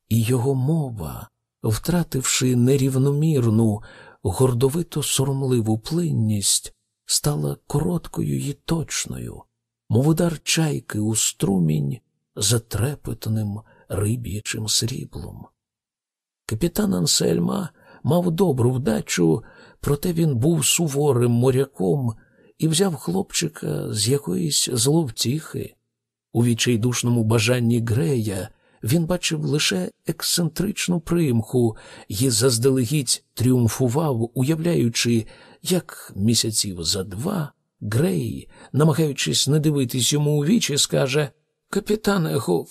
І його мова, втративши нерівномірну, гордовито соромливу плинність, стала короткою і точною, мов удар чайки у струмінь затрепетним риб'ячим сріблом. Капітан Ансельма мав добру вдачу, проте він був суворим моряком і взяв хлопчика з якоїсь зловтіхи. У відчайдушному бажанні Грея він бачив лише ексцентричну примху і заздалегідь тріумфував, уявляючи, як місяців за два Грей, намагаючись не дивитись йому у вічі, скаже Капітане Гоп,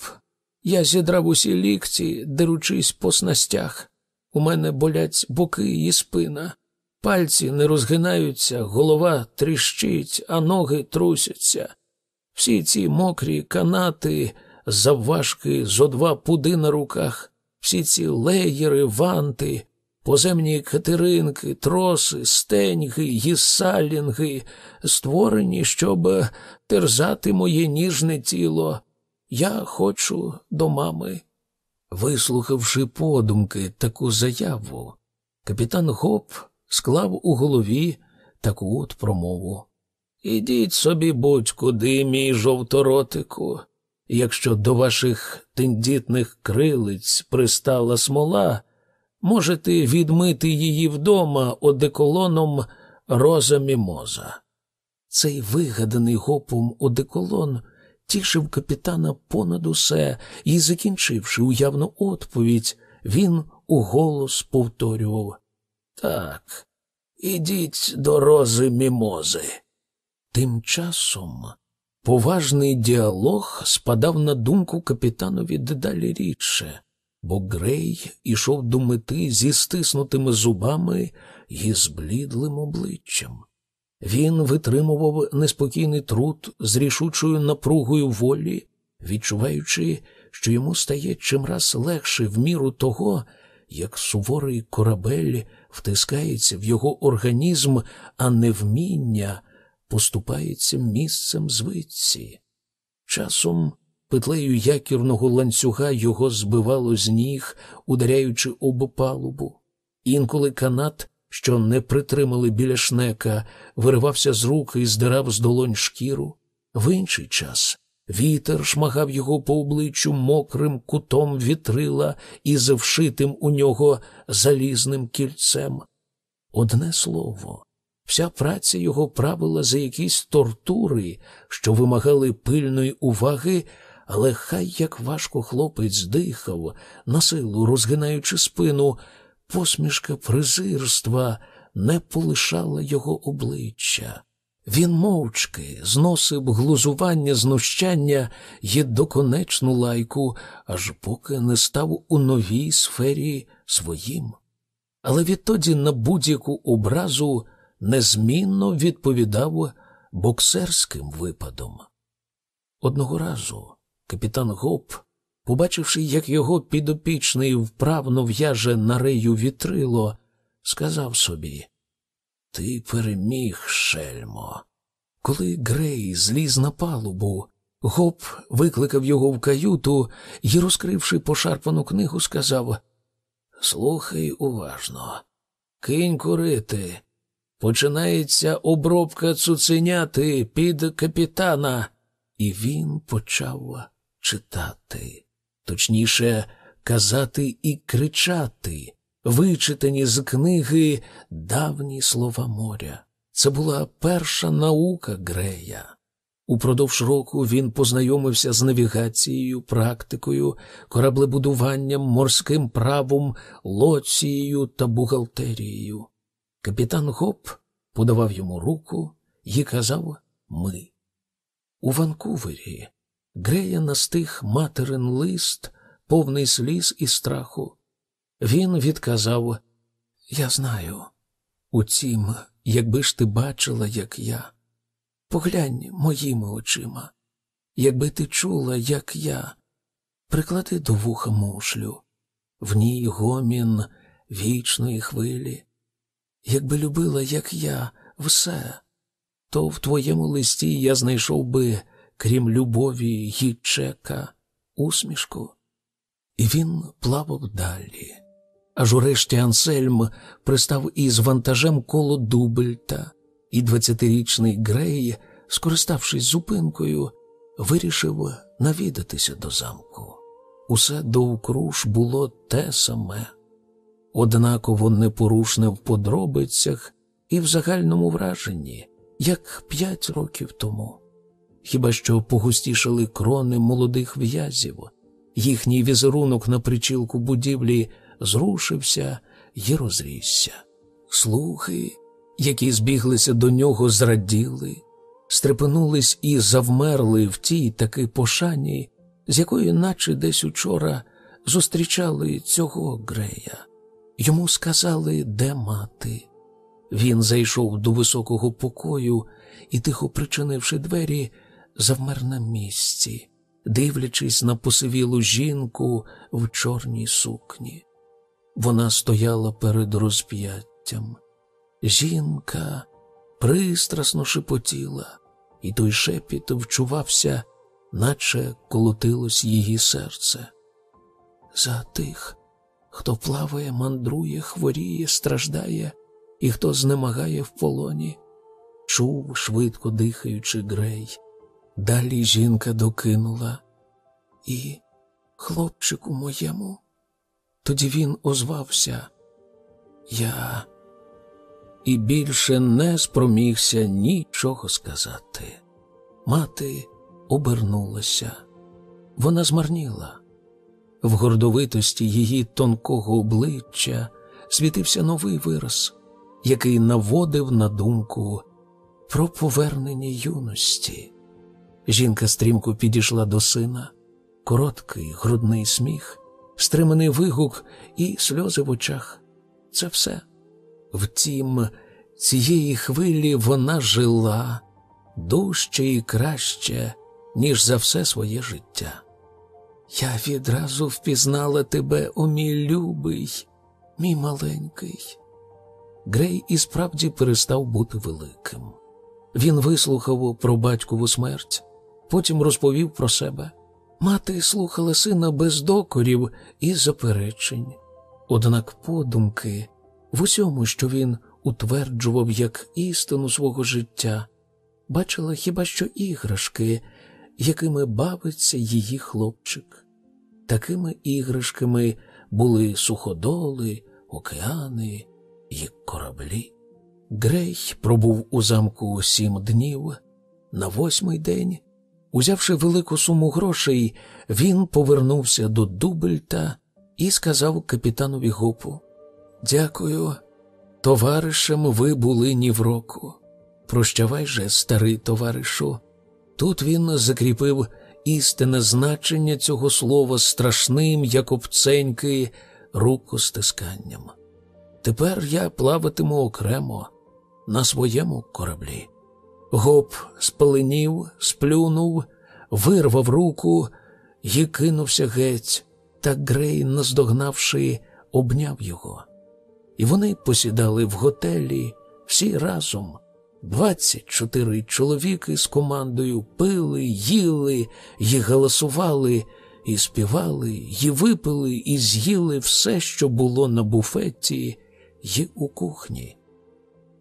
я зідрав усі лікті, деручись по снастях. У мене болять боки і спина. Пальці не розгинаються, голова тріщить, а ноги трусяться. Всі ці мокрі канати, завважки зо два пуди на руках, всі ці леєри, ванти, поземні катеринки, троси, стеньги й створені, щоб терзати моє ніжне тіло. Я хочу до мами. Вислухавши подумки таку заяву, капітан Гоп склав у голові таку от промову. Ідіть собі будь-куди, мій жовторотику. Якщо до ваших тендітних крилиць пристала смола, можете відмити її вдома одеколоном роза мімоза. Цей вигаданий гопом одеколон – тішив капітана понад усе і, закінчивши уявну відповідь, він уголос повторював Так, ідіть до рози мімози. Тим часом поважний діалог спадав на думку капітанові дедалі рідше, бо Грей ішов до мети зі стиснутими зубами і зблідлим обличчям. Він витримував неспокійний труд з рішучою напругою волі, відчуваючи, що йому стає чимраз легше в міру того, як суворий корабель втискається в його організм, а невміння поступається місцем звитці. Часом петлею якірного ланцюга його збивало з ніг, ударяючи об палубу. Інколи канат, що не притримали біля шнека, виривався з рук і здирав з долонь шкіру. В інший час вітер шмагав його по обличчю мокрим кутом вітрила і завшитим у нього залізним кільцем. Одне слово, вся праця його правила за якісь тортури, що вимагали пильної уваги, але хай як важко хлопець дихав, насилу розгинаючи спину, посмішка презирства не полишала його обличчя. Він мовчки зносив глузування, знущання й доконечну лайку, аж поки не став у новій сфері своїм. Але відтоді на будь-яку образу незмінно відповідав боксерським випадом. Одного разу капітан Гоп, побачивши, як його підопічний вправно в'яже на рею вітрило, сказав собі Ти переміг, шельмо. Коли Грей зліз на палубу, Гоп викликав його в каюту і, розкривши пошарпану книгу, сказав Слухай уважно, кинь курити. Починається обробка цуценяти під капітана. І він почав читати, точніше, казати і кричати, вичитані з книги давні слова моря. Це була перша наука Грея. Упродовж року він познайомився з навігацією, практикою, кораблебудуванням, морським правом, лоцією та бухгалтерією. Капітан Гоп подавав йому руку і казав ми. У Ванкувері Грея настиг материн лист, повний сліз і страху. Він відказав Я знаю. Утім, якби ж ти бачила, як я. Поглянь моїми очима, якби ти чула, як я, приклади до вуха мушлю, в ній гомін вічної хвилі. Якби любила, як я, все, то в твоєму листі я знайшов би, крім любові й чека, усмішку. І він плавав далі. Аж урешті Ансельм пристав із вантажем коло Дубельта і двадцятирічний Грей, скориставшись зупинкою, вирішив навідатися до замку. Усе довкруж було те саме, однаково непорушне в подробицях і в загальному враженні, як п'ять років тому. Хіба що погустішали крони молодих в'язів, їхній візерунок на причілку будівлі зрушився і розрісся. Слухи які збіглися до нього, зраділи, стрепенулись і завмерли в тій таки пошані, з якої, наче десь учора, зустрічали цього Грея. Йому сказали, де мати. Він зайшов до високого покою і, тихо причинивши двері, завмер на місці, дивлячись на посивілу жінку в чорній сукні. Вона стояла перед розп'яттям. Жінка пристрасно шепотіла, і той шепіт вчувався, наче колотилось її серце. За тих, хто плаває, мандрує, хворіє, страждає і хто знемагає в полоні, чув, швидко дихаючи грей. Далі жінка докинула. І, хлопчику моєму, тоді він озвався. Я і більше не спромігся нічого сказати. Мати обернулася. Вона змарніла. В гордовитості її тонкого обличчя світився новий вираз, який наводив на думку про повернення юності. Жінка стрімко підійшла до сина, короткий грудний сміх, стриманий вигук і сльози в очах. Це все. Втім, Цієї хвилі вона жила дужче і краще, ніж за все своє життя. Я відразу впізнала тебе, о мій любий, мій маленький. Грей і справді перестав бути великим. Він вислухав про батькову смерть, потім розповів про себе. Мати слухала сина без докорів і заперечень. Однак подумки в усьому, що він утверджував як істину свого життя, бачила хіба що іграшки, якими бавиться її хлопчик. Такими іграшками були суходоли, океани і кораблі. Грей пробув у замку сім днів. На восьмий день, узявши велику суму грошей, він повернувся до Дубельта і сказав капітанові Гопу: Дякую, товаришем ви були ні в року. Прощавай же, старий товаришу. Тут він закріпив істинне значення цього слова страшним, як обценьки, рукостисканням. Тепер я плаватиму окремо на своєму кораблі. Гоп спаленів, сплюнув, вирвав руку і кинувся геть, та Грей, наздогнавши, обняв його. І вони посідали в готелі всі разом. Двадцять чотири чоловіки з командою пили, їли і галасували, і співали, і випили, і з'їли все, що було на буфеті й у кухні.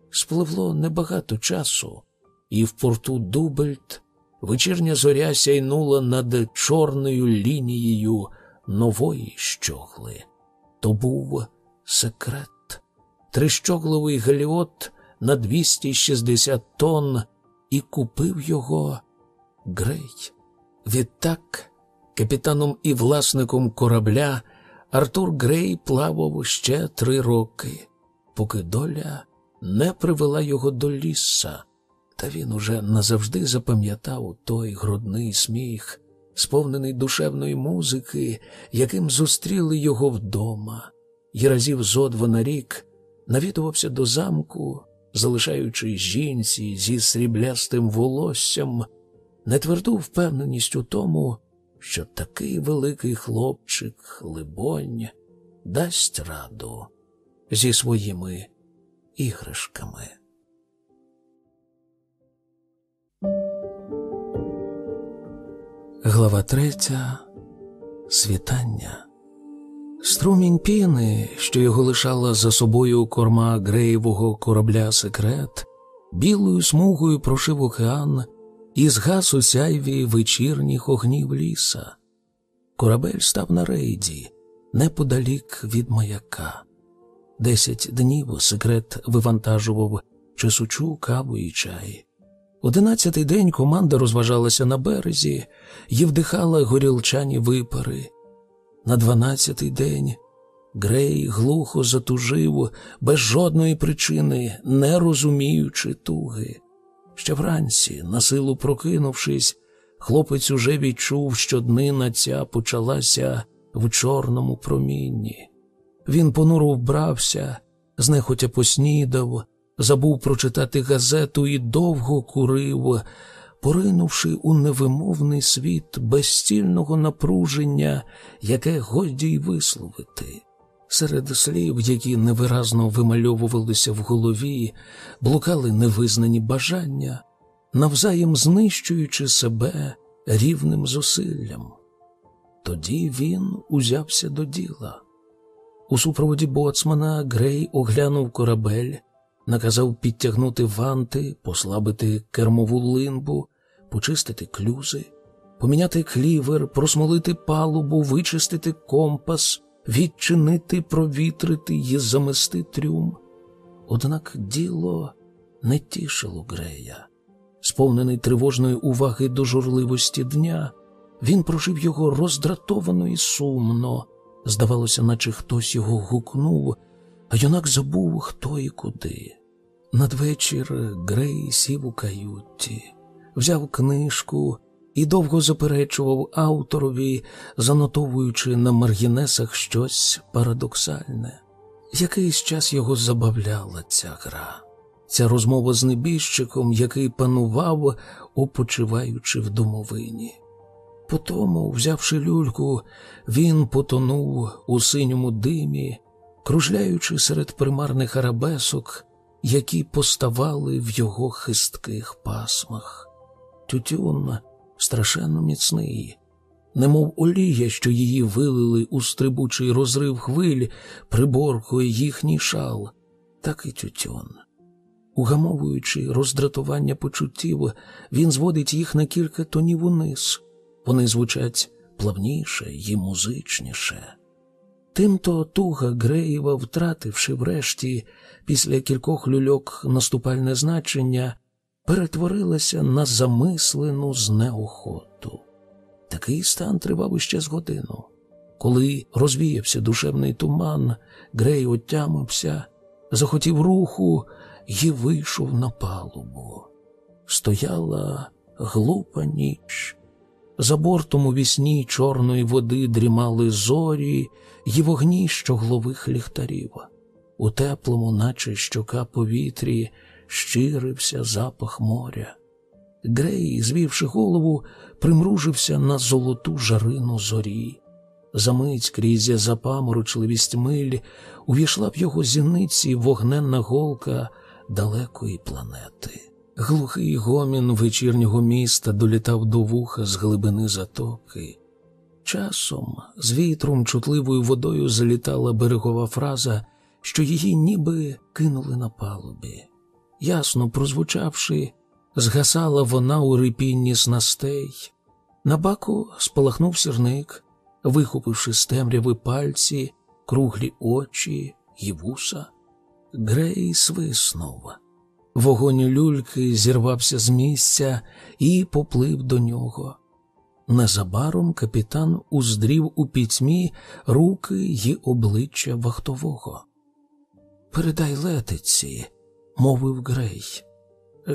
Спливло небагато часу, і в порту Дубельт вечірня зоря сяйнула над чорною лінією нової щогли. То був секрет. Трищогловий галіот на 260 тонн і купив його Грей. Відтак, капітаном і власником корабля Артур Грей плавав ще три роки, поки доля не привела його до ліса, та він уже назавжди запам'ятав той грудний сміх, сповнений душевної музики, яким зустріли його вдома, і разів зо два на рік навідувався до замку, залишаючи жінці зі сріблястим волоссям нетверду впевненість у тому, що такий великий хлопчик, либонь, дасть раду зі своїми іграшками. Глава третя. Світання. Струмінь піни, що його лишала за собою корма греєвого корабля секрет, білою смугою прошив океан і згас у сяйві вечірніх огнів ліса. Корабель став на рейді, неподалік від маяка. Десять днів секрет вивантажував чесучу каву і чай. Одинадцятий день команда розважалася на березі і вдихала горілчані випари. На дванадцятий день Грей глухо затужив без жодної причини, не розуміючи туги. Ще вранці, насилу прокинувшись, хлопець уже відчув, що днина ця почалася в чорному промінні. Він понуро вбрався, знехотя поснідав, забув прочитати газету і довго курив, поринувши у невимовний світ безстільного напруження, яке годі й висловити. Серед слів, які невиразно вимальовувалися в голові, блукали невизнані бажання, навзаєм знищуючи себе рівним зусиллям. Тоді він узявся до діла. У супроводі боцмана Грей оглянув корабель, наказав підтягнути ванти, послабити кермову линбу, почистити клюзи, поміняти клівер, просмолити палубу, вичистити компас, відчинити, провітрити і замести трюм. Однак діло не тішило Грея. Сповнений тривожної уваги до журливості дня, він прожив його роздратовано і сумно. Здавалося, наче хтось його гукнув, юнак забув, хто і куди. Надвечір Грей сів у каюті, взяв книжку і довго заперечував авторові, занотовуючи на маргінесах щось парадоксальне. Якийсь час його забавляла ця гра. ця розмова з небіжчиком, який панував, опочиваючи в домовині. Потому, взявши люльку, він потонув у синьому димі, кружляючи серед примарних арабесок, які поставали в його хистких пасмах. Тютюн страшенно міцний, немов олія, що її вилили у стрибучий розрив хвиль, приборкує їхній шал, так і тютюн. Угамовуючи роздратування почуттів, він зводить їх на кілька тонів униз. Вони звучать плавніше і музичніше. Тимто туга Греєва, втративши врешті після кількох люльок наступальне значення, перетворилася на замислену знеохоту. Такий стан тривав іще з годину. Коли розвіявся душевний туман, Грей отямився, захотів руху і вийшов на палубу. Стояла глупа ніч. За бортом у вісні чорної води дрімали зорі й вогні щоглових ліхтарів. У теплому, наче щока повітрі, щирився запах моря. Грей, звівши голову, примружився на золоту жарину зорі. Замить крізь запаморочливість миль увійшла в його зіниці вогненна голка далекої планети. Глухий гомін вечірнього міста долітав до вуха з глибини затоки. Часом з вітром чутливою водою залітала берегова фраза, що її ніби кинули на палубі. Ясно прозвучавши, згасала вона у рипінні снастей. На баку спалахнув сірник, вихопивши з темряви пальці, круглі очі й вуса. Грей свиснув. Вогонь люльки зірвався з місця і поплив до нього. Незабаром капітан уздрів у пітьмі руки й обличчя вахтового. Передай летиці, мовив Грей,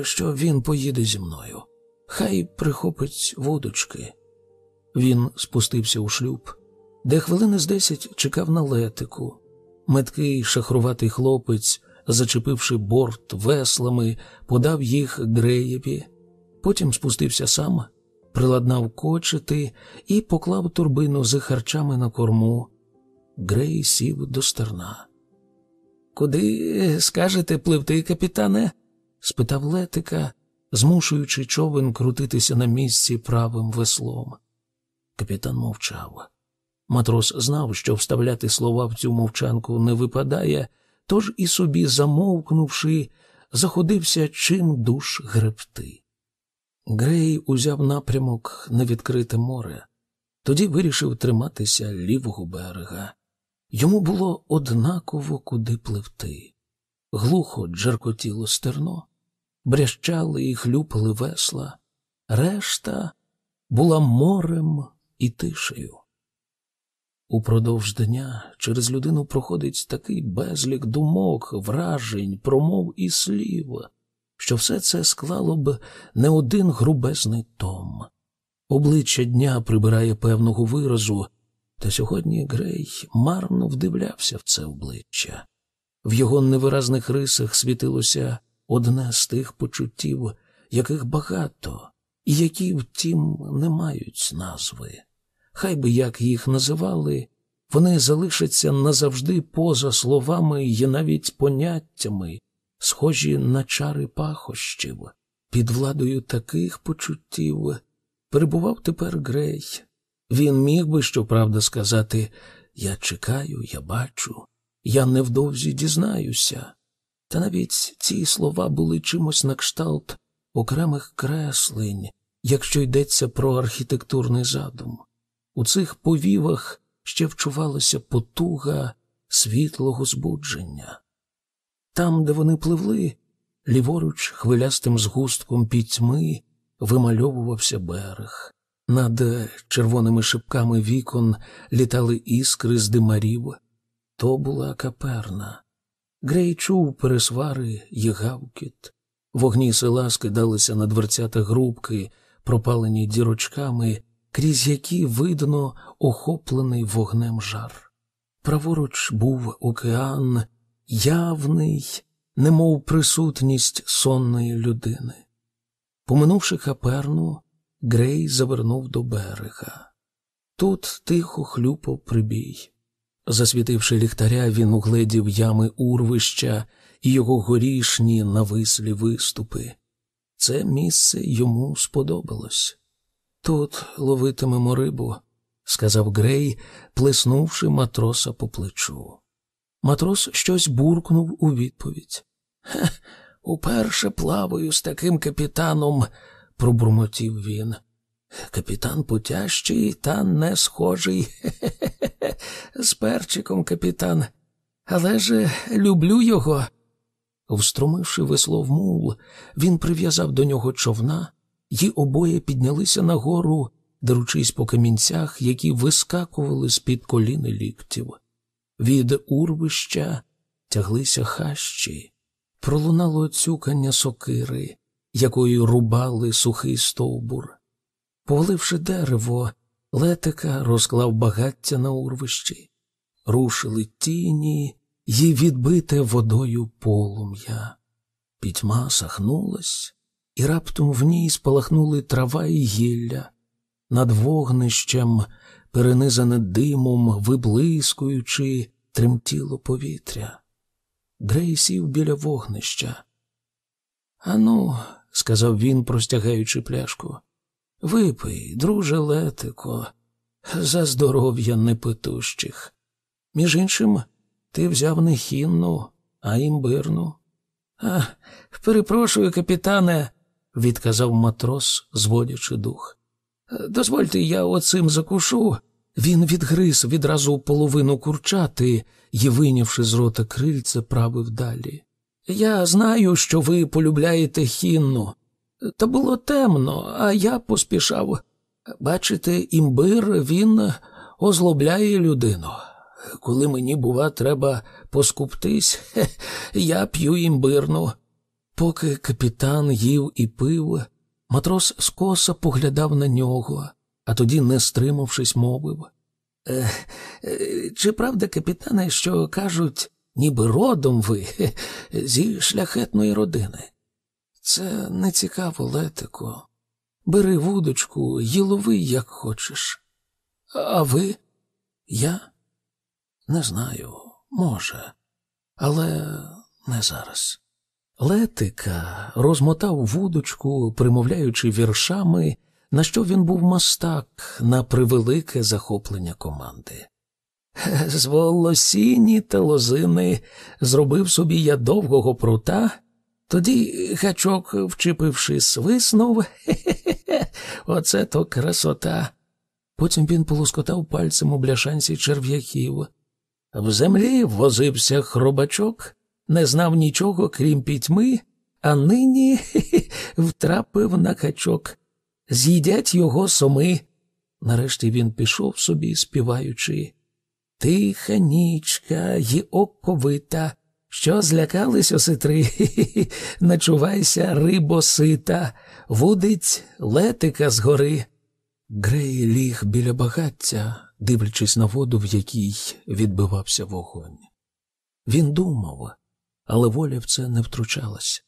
що він поїде зі мною. Хай прихопить водочки. Він спустився у шлюб, де хвилини з десять чекав на летику. Меткий шахруватий хлопець зачепивши борт веслами, подав їх Греєві, потім спустився сам, приладнав кочети і поклав турбину з харчами на корму. Грей сів до стерна. Куди скажете пливти, капітане? спитав Летика, змушуючи човен крутитися на місці правим веслом. Капітан мовчав. Матрос знав, що вставляти слова в цю мовчанку не випадає, тож і собі, замовкнувши, заходився чим душ гребти. Грей узяв напрямок на відкрите море, тоді вирішив триматися лівого берега. Йому було однаково куди пливти. Глухо джеркотіло стерно, брящали і хлюпали весла, решта була морем і тишею. Упродовж дня через людину проходить такий безлік думок, вражень, промов і слів, що все це склало б не один грубезний том. Обличчя дня прибирає певного виразу, та сьогодні Грей марно вдивлявся в це обличчя. В його невиразних рисах світилося одне з тих почуттів, яких багато, і які, втім, не мають назви хай би як їх називали, вони залишаться назавжди поза словами і навіть поняттями, схожі на чари пахощів. Під владою таких почуттів перебував тепер Грей. Він міг би, щоправда, сказати Я чекаю, я бачу, я невдовзі дізнаюся. Та навіть ці слова були чимось на кшталт окремих креслень, якщо йдеться про архітектурний задум. У цих повівах ще вчувалася потуга світлого збудження. Там, де вони пливли, ліворуч хвилястим згустком пітьми вимальовувався берег. Над червоними шипками вікон літали іскри з димарів. То була каперна. Грей чув пересвари й гавкіт. Вогні села скидалися на дверцята грубки, пропалені дірочками крізь які видно охоплений вогнем жар. Праворуч був океан явний немов присутність сонної людини. Поминувши хаперну, Грей завернув до берега. Тут тихо хлюпав прибій. Засвітивши ліхтаря, він угледів ями урвища і його горішні навислі виступи. Це місце йому сподобалось. Тут ловитимемо рибу, сказав Грей, плеснувши матроса по плечу. Матрос щось буркнув у відповідь. Хе, уперше плаваю з таким капітаном, пробурмотів він. Капітан путящий та не схожий. Хе-хе-хе, з перчиком капітан. Але ж люблю його. Встромивши весло в мул, він прив'язав до нього човна, і обоє піднялися нагору, деручись по камінцях, які вискакували з-під коліни ліктів. Від урвища тяглися хащі, пролунало цюкання сокири, якою рубали сухий стовбур. Поваливши дерево, летика розклав багаття на урвищі, рушили тіні й відбите водою полум'я. Пітьма сахнулась, і раптом в ній спалахнули трава і гілля. Над вогнищем, перенизане димом, виблискуючи, тремтіло повітря. Грей сів біля вогнища. Ану, сказав він, простягаючи пляшку, випий, друже Летико, за здоров'я непитущих. Між іншим, ти взяв не хінну, а імбирну. А, перепрошую, капітане, відказав матрос, зводячи дух. Дозвольте, я оцим закушу. Він відгриз відразу половину курчати і, вийнявши з рота крильце, правив далі. Я знаю, що ви полюбляєте хінну. Та було темно, а я поспішав. Бачите, імбир він озлобляє людину. Коли мені, бува, треба поскуптись, хе, я п'ю імбирну. Поки капітан їв і пив, матрос скоса поглядав на нього, а тоді, не стримавшись, мовив. «Е, е, Чи правда, капітане, що кажуть, ніби родом ви зі шляхетної родини? Це не цікаво, Летико. Бери вудочку, їлови, як хочеш. А ви? Я? Не знаю, може, але не зараз. Летика розмотав вудочку, примовляючи віршами, на що він був мастак на превелике захоплення команди. З волосіні та лозини зробив собі я довгого прута, тоді гачок, вчепивши, свиснув, хе-хе-хе, оце то красота. Потім він полоскотав пальцем у бляшанці черв'яків. В землі возився хробачок, не знав нічого, крім пітьми, а нині втрапив на качок. З'їдять його соми. Нарешті він пішов собі, співаючи. Тиха нічка й оковита, що злякались осетри, начувайся, рибо сита, вудить летика згори. Грей ліг біля багаття, дивлячись на воду, в якій відбивався вогонь. Він думав, але воля в це не втручалась.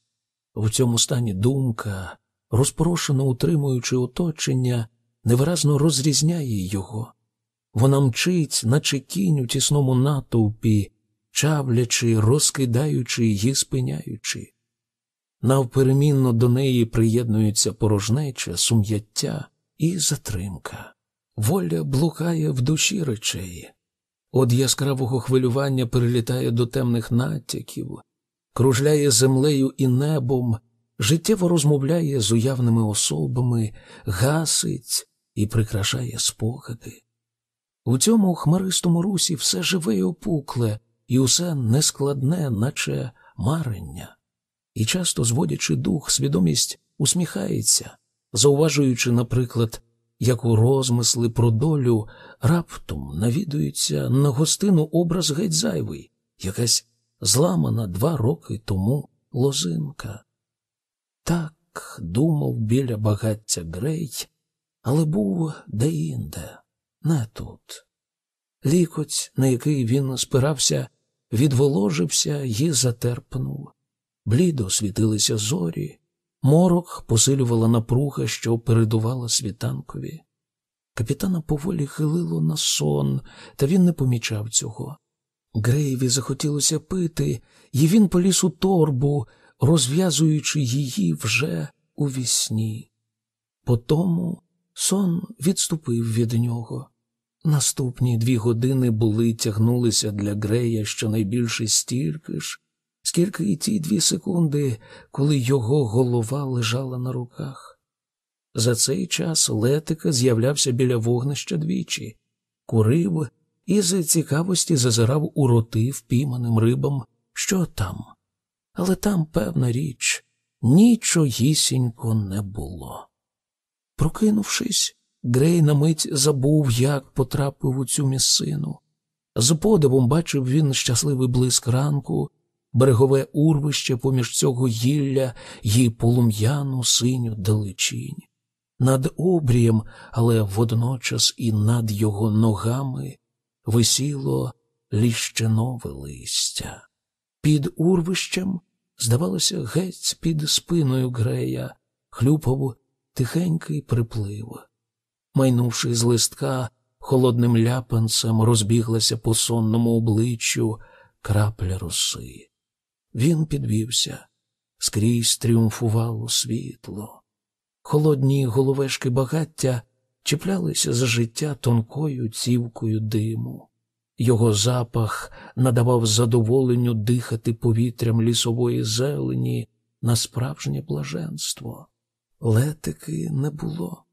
В цьому стані думка, розпорошено утримуючи оточення, невиразно розрізняє його. Вона мчить, наче кінь у тісному натовпі, чавлячи, розкидаючи й спиняючи. Навперемінно до неї приєднуються порожнеча, сум'яття і затримка. Воля блукає в душі речей. Од яскравого хвилювання перелітає до темних натяків, кружляє землею і небом, життєво розмовляє з уявними особами, гасить і прикрашає спогади. У цьому хмаристому русі все живе й опукле, і усе нескладне, наче марення. І часто, зводячи дух, свідомість усміхається, зауважуючи, наприклад, як у розмисли про долю раптом навідується на гостину образ геть зайвий, якась зламана два роки тому лозинка. Так думав біля багаття Грей, але був деінде, не тут. Лікоть, на який він спирався, відволожився і затерпнув. Блідо світилися зорі, морок посилювала напруга, що передувала світанкові. Капітана поволі хилило на сон, та він не помічав цього. Грейві захотілося пити, і він поліз у торбу, розв'язуючи її вже у вісні. Потому сон відступив від нього. Наступні дві години були тягнулися для Грея щонайбільше стільки ж, скільки і ті дві секунди, коли його голова лежала на руках. За цей час Летика з'являвся біля вогнища двічі, курив і з цікавості зазирав у роти впійманим рибам, що там. Але там, певна річ, нічогісінько не було. Прокинувшись, Грей на мить забув, як потрапив у цю місцину. З подивом бачив він щасливий блиск ранку, берегове урвище поміж цього гілля й полум'яну синю далечінь. Над обрієм, але водночас і над його ногами висіло ліщинове листя. Під урвищем, здавалося, геть під спиною Грея, хлюпав тихенький приплив. Майнувши з листка, холодним ляпанцем розбіглася по сонному обличчю крапля роси. Він підвівся, скрізь тріумфувало світло. Холодні головешки багаття чіплялися за життя тонкою цівкою диму. Його запах надавав задоволенню дихати повітрям лісової зелені на справжнє блаженство. Летики не було.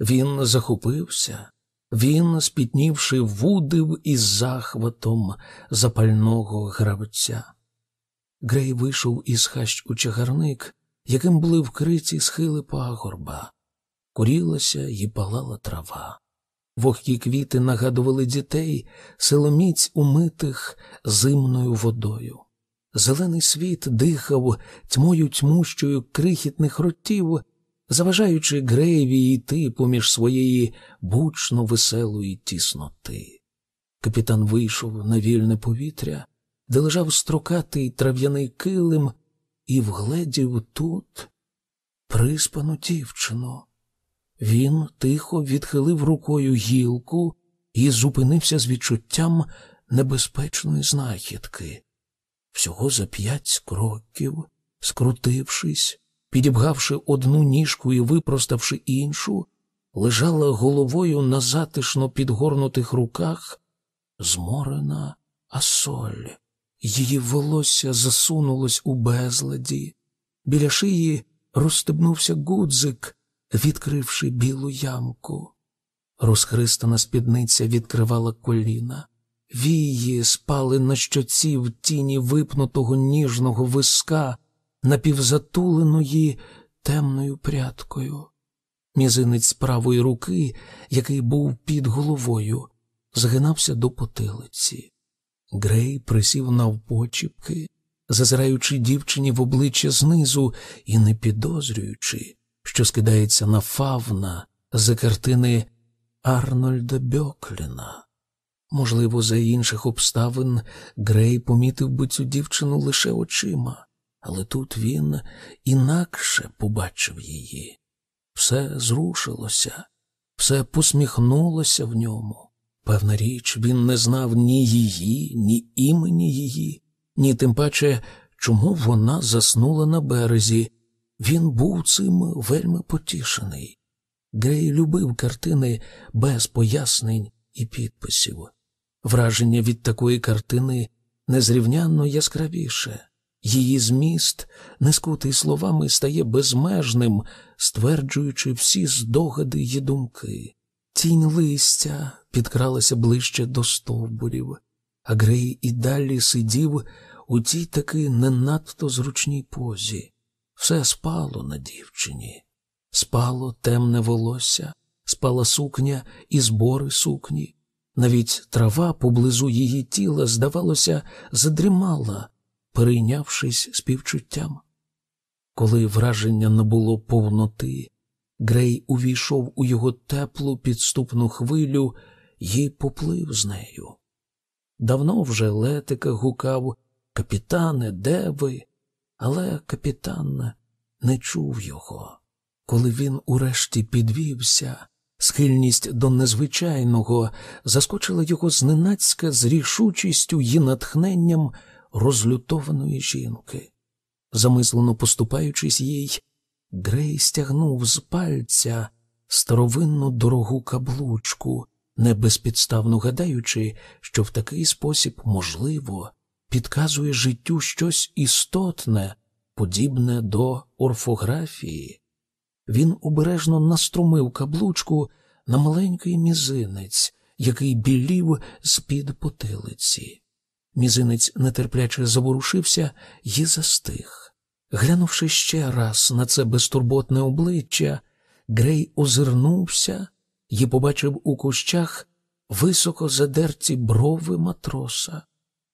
Він захопився, він, спітнівши, вудив із захватом запального гравця. Грей вийшов із хащ у чагарник, яким були вкриті схили пагорба. Курілася і палала трава. Вогкі квіти нагадували дітей, силоміць умитих зимною водою. Зелений світ дихав тьмою тьмущою крихітних ротів, заважаючи Греєві йти поміж своєї бучно веселої тісноти. Капітан вийшов на вільне повітря, де лежав строкатий трав'яний килим, і вгледів тут приспану дівчину. Він тихо відхилив рукою гілку і зупинився з відчуттям небезпечної знахідки. Всього за п'ять кроків, скрутившись, підібгавши одну ніжку і випроставши іншу, лежала головою на затишно підгорнутих руках зморена асоль. Її волосся засунулось у безладі, біля шиї розстебнувся гудзик, відкривши білу ямку. Розхристана спідниця відкривала коліна. Вії спали на щоці в тіні випнутого ніжного виска, напівзатуленої темною прядкою. Мізинець правої руки, який був під головою, згинався до потилиці. Грей присів навпочіпки, зазираючи дівчині в обличчя знизу і не підозрюючи, що скидається на фавна з картини Арнольда Бьокліна. Можливо, за інших обставин Грей помітив би цю дівчину лише очима, але тут він інакше побачив її. Все зрушилося, все посміхнулося в ньому. Певна річ, він не знав ні її, ні імені її, ні тим паче, чому вона заснула на березі. Він був цим вельми потішений. Грей любив картини без пояснень і підписів. Враження від такої картини незрівнянно яскравіше. Її зміст, не скутий словами, стає безмежним, стверджуючи всі здогади й думки. Тінь листя підкралася ближче до стовбурів, а Грей і далі сидів у тій таки не надто зручній позі. Все спало на дівчині, спало темне волосся, спала сукня і збори сукні. Навіть трава поблизу її тіла, здавалося, задрімала, перейнявшись співчуттям. Коли враження набуло повноти, Грей увійшов у його теплу підступну хвилю і поплив з нею. Давно вже Летика гукав Капітане, де ви? Але капітан не чув його. Коли він урешті підвівся, схильність до незвичайного заскочила його зненацька з рішучістю і натхненням розлютованої жінки. Замислено поступаючись їй, Грей стягнув з пальця старовинну дорогу каблучку, не безпідставно гадаючи, що в такий спосіб, можливо, підказує життю щось істотне, подібне до орфографії. Він обережно наструмив каблучку на маленький мізинець, який білів з-під потилиці. Мізинець нетерпляче заворушився і застиг. Глянувши ще раз на це безтурботне обличчя, Грей озирнувся і побачив у кущах високо задерті брови матроса.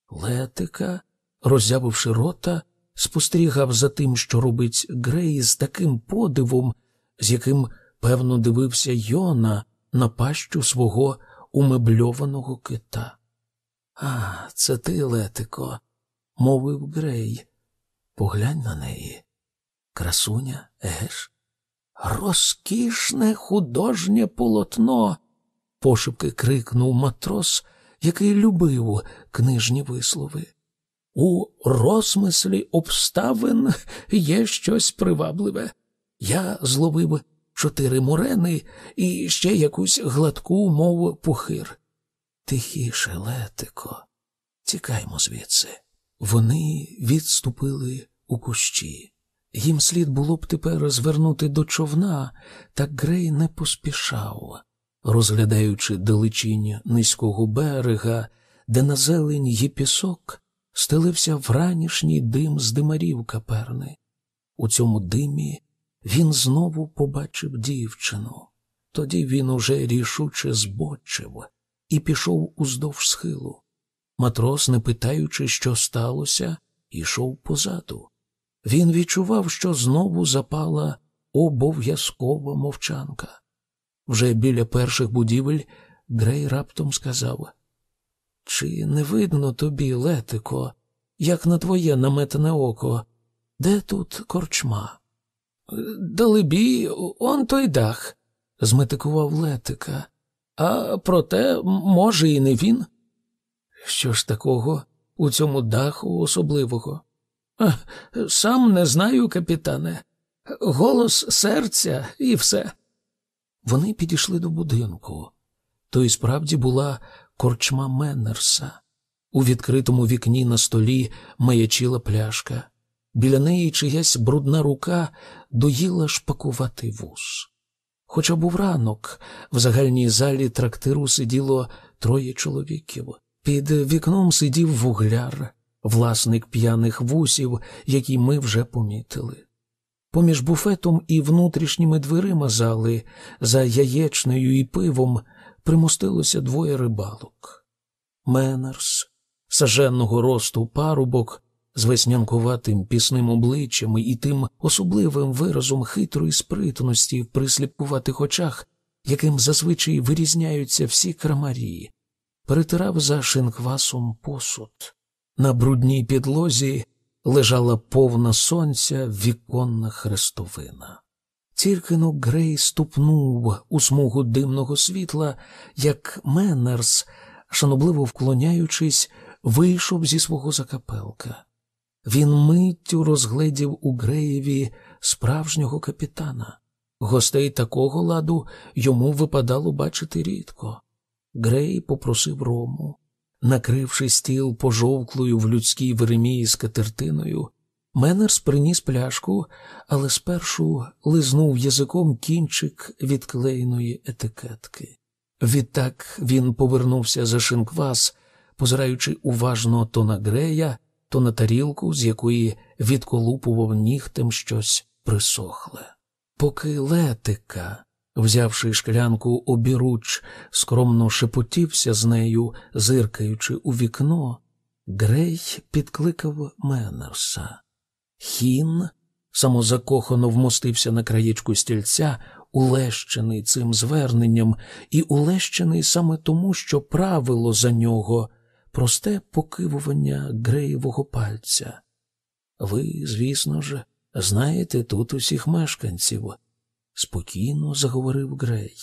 Летика, роззявивши рота, спостерігав за тим, що робить Грей з таким подивом, з яким, певно, дивився Йона на пащу свого умебльованого кита. А, це ти, Летико, мовив Грей. Поглянь на неї. Красуня, егеш? Розкішне художнє полотно. пошепки крикнув матрос, який любив книжні вислови. У розмислі обставин є щось привабливе. Я зловив чотири мурени і ще якусь гладку мову пухир. Тихіше, Летико, тікаймо звідси. Вони відступили у кущі. Їм слід було б тепер звернути до човна, та Грей не поспішав, розглядаючи далечінь низького берега, де на зелень і пісок стелився вранішній дим з димарів каперни. У цьому димі він знову побачив дівчину. Тоді він уже рішуче збочив і пішов уздовж схилу. Матрос, не питаючи, що сталося, ішов позаду. Він відчував, що знову запала обов'язкова мовчанка. Вже біля перших будівель Грей раптом сказав Чи не видно тобі, Летико, як на твоє наметане око, де тут корчма? Далебі, он той дах, зметикував Летика. А проте, може, і не він. Що ж такого у цьому даху особливого? Сам не знаю, капітане. Голос серця і все. Вони підійшли до будинку. То і справді була корчма Меннерса. У відкритому вікні на столі маячила пляшка. Біля неї чиясь брудна рука доїла шпакувати вус. Хоча був ранок, в загальній залі трактиру сиділо троє чоловіків. Під вікном сидів вугляр, власник п'яних вусів, які ми вже помітили. Поміж буфетом і внутрішніми дверима зали, за яєчнею і пивом, примостилося двоє рибалок. Менерс, саженного росту парубок, з веснянкуватим пісним обличчям і тим особливим виразом хитрої спритності в присліпкуватих очах, яким зазвичай вирізняються всі крамарі, перетирав за шинквасом посуд. На брудній підлозі лежала повна сонця віконна хрестовина. Тільки но Грей ступнув у смугу димного світла, як Меннерс, шанобливо вклоняючись, вийшов зі свого закапелка. Він миттю розгледів у Греєві справжнього капітана. Гостей такого ладу йому випадало бачити рідко. Грей попросив рому. Накривши стіл пожовклою в людській веремії скатертиною, Менерс приніс пляшку, але спершу лизнув язиком кінчик відклеєної етикетки. Відтак він повернувся за шинквас, позираючи уважно то на Грея, то на тарілку, з якої відколупував нігтем щось присохле. Поки летика, взявши шклянку обіруч, скромно шепотівся з нею, зиркаючи у вікно, Грей підкликав Менерса. Хін самозакохано вмостився на краєчку стільця, улещений цим зверненням, і улещений саме тому, що правило за нього просте покивування Греєвого пальця. Ви, звісно ж, знаєте тут усіх мешканців, спокійно заговорив Грей.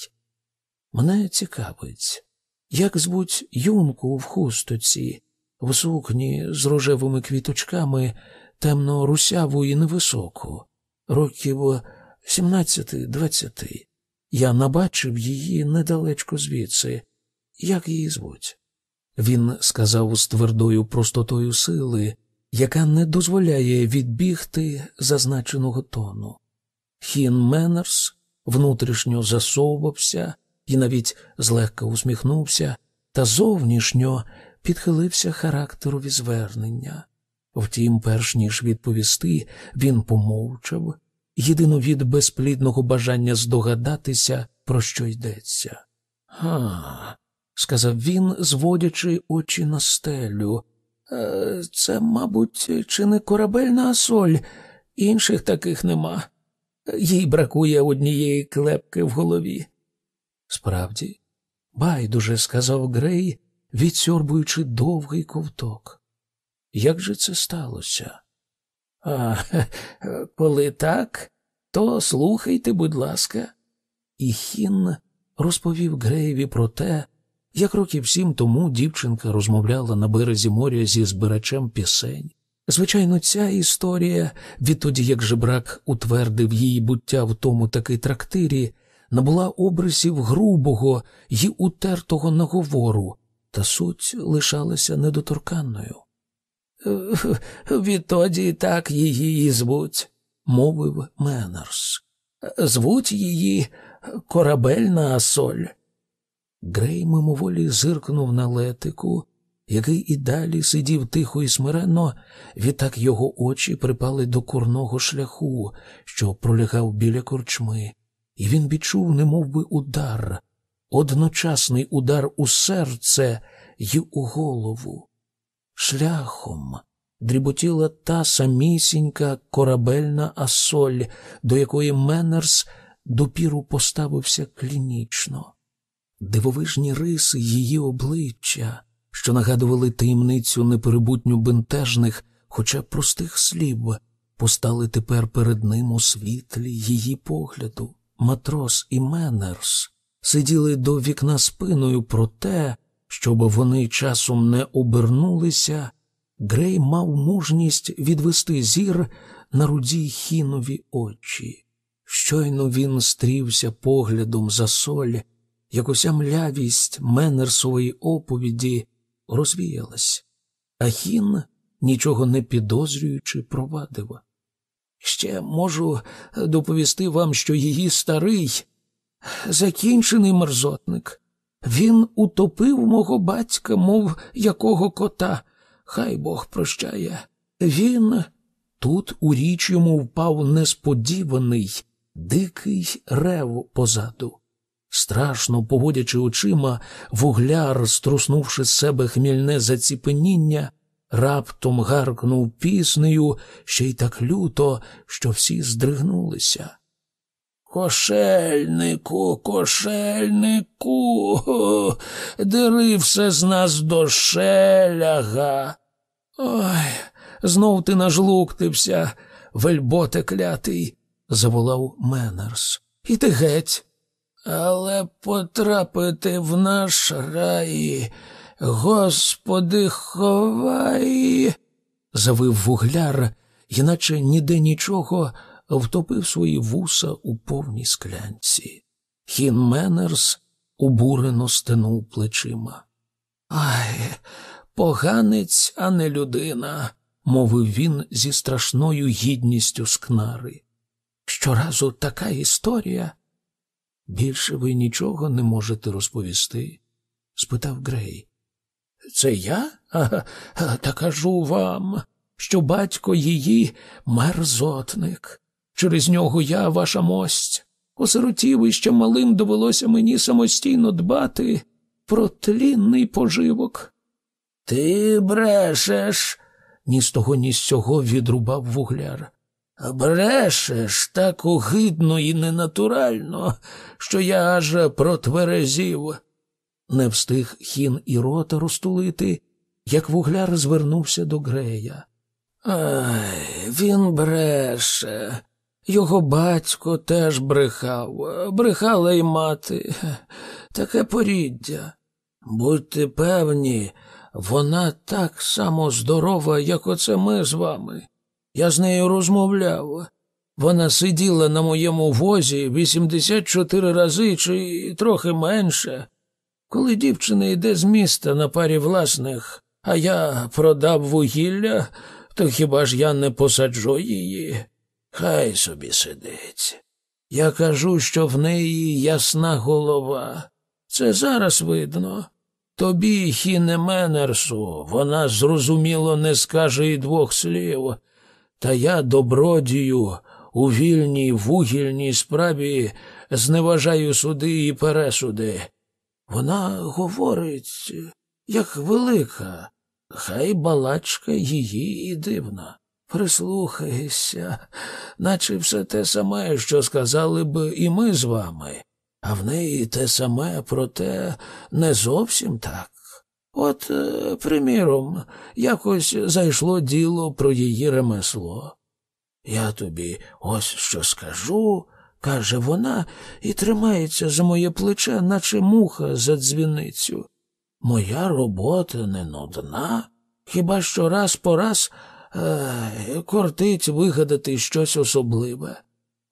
Мене цікавить, як звуть юнку в хусточці, в сукні з рожевими квіточками, темно русяву і невисоку, років сімнадцяти-двадцяти. Я набачив її недалечко звідси. Як її звуть? Він сказав з твердою простотою сили, яка не дозволяє відбігти зазначеного тону. Хін Менерс внутрішньо засовувався і навіть злегка усміхнувся, та зовнішньо підхилився характерові звернення. Втім, перш ніж відповісти, він помовчав, єдино від безплідного бажання здогадатися, про що йдеться. Га, сказав він, зводячи очі на стелю. «Е, це, мабуть, чи не корабельна соль, інших таких нема. Їй бракує однієї клепки в голові. Справді, байдуже, сказав Грей, відсьорбуючи довгий ковток. Як же це сталося? А коли так, то слухайте, будь ласка. І Хін розповів Греєві про те, як років сім тому дівчинка розмовляла на березі моря зі збирачем пісень. Звичайно, ця історія, відтоді як жебрак утвердив її буття в тому таки трактирі, набула обрисів грубого й утертого наговору, та суть лишалася недоторканною. Відтоді так її і звуть, мовив Менерс. Звуть її корабельна соль. Грей мимоволі зиркнув на летику, який і далі сидів тихо і смиренно, відтак його очі припали до курного шляху, що пролягав біля корчми, і він відчув, немов би удар, одночасний удар у серце й у голову. Шляхом дріботіла та самісінька корабельна асоль, до якої Менерс допіру поставився клінічно. Дивовижні риси її обличчя, що нагадували таємницю неперебутню бентежних, хоча простих слів, постали тепер перед ним у світлі її погляду. Матрос і Менерс сиділи до вікна спиною, проте, щоб вони часом не обернулися, Грей мав мужність відвести зір на руді хінові очі. Щойно він стрівся поглядом за соль, як уся млявість Менерсової оповіді розвіялась, а хін, нічого не підозрюючи, провадив. Ще можу доповісти вам, що її старий, закінчений мерзотник. Він утопив мого батька, мов якого кота. Хай Бог прощає. Він тут у річ йому впав несподіваний, дикий рев позаду. Страшно поводячи очима, вугляр, струснувши з себе хмільне заціпеніння, раптом гаркнув піснею ще й так люто, що всі здригнулися. Кошельнику, кошельнику, дири все з нас до шеляга. Ой, знов ти нажлуктився, вельботе клятий, заволав Менерс. Іди геть. Але потрапити в наш рай, Господи, ховай, завив вугляр, іначе ніде нічого втопив свої вуса у повній склянці. Хін Менерс убурено стенув плечима. Ай, поганець, а не людина, мовив він зі страшною гідністю скнари. Щоразу така історія. Більше ви нічого не можете розповісти? спитав Грей. Це я? Ага, та кажу вам, що батько її мерзотник. Через нього я, ваша мость, осиротів і малим довелося мені самостійно дбати про тлінний поживок. Ти брешеш, ні з того, ні з цього відрубав вугляр. Брешеш так огидно і ненатурально, що я аж протверезів. Не встиг хін і рота розтулити, як вугляр звернувся до Грея. Ай, він бреше. Його батько теж брехав, брехала й мати. Таке поріддя. Будьте певні, вона так само здорова, як оце ми з вами. Я з нею розмовляв. Вона сиділа на моєму возі 84 рази чи трохи менше. Коли дівчина йде з міста на парі власних, а я продав вугілля, то хіба ж я не посаджу її? Хай собі сидить. Я кажу, що в неї ясна голова. Це зараз видно. Тобі, хіне Менерсу, вона зрозуміло не скаже і двох слів, та я добродію у вільній вугільній справі зневажаю суди і пересуди. Вона говорить, як велика, хай балачка її і дивна. Прислухайся, наче все те саме, що сказали б і ми з вами, а в неї те саме, проте не зовсім так. От, е, приміром, якось зайшло діло про її ремесло. Я тобі ось що скажу, каже вона, і тримається за моє плече, наче муха за дзвіницю. Моя робота не нудна, хіба що раз по раз кортить вигадати щось особливе.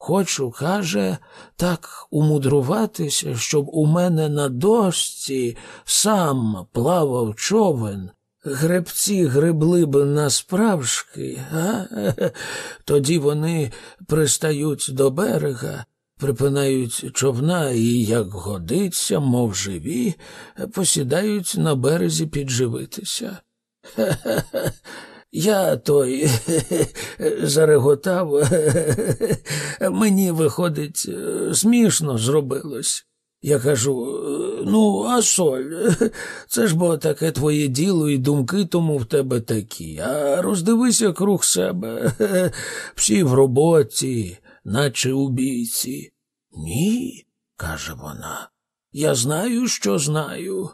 Хочу, каже, так умудруватися, щоб у мене на дошці сам плавав човен, гребці гребли б насправжки, а? тоді вони пристають до берега, припинають човна і, як годиться, мов живі, посідають на березі підживитися. Хе-хе-хе. Я той зареготав, мені, виходить, смішно зробилось. Я кажу, ну, а соль, це ж бо таке твоє діло і думки тому в тебе такі, а роздивися круг себе, всі в роботі, наче убійці. Ні, каже вона, я знаю, що знаю.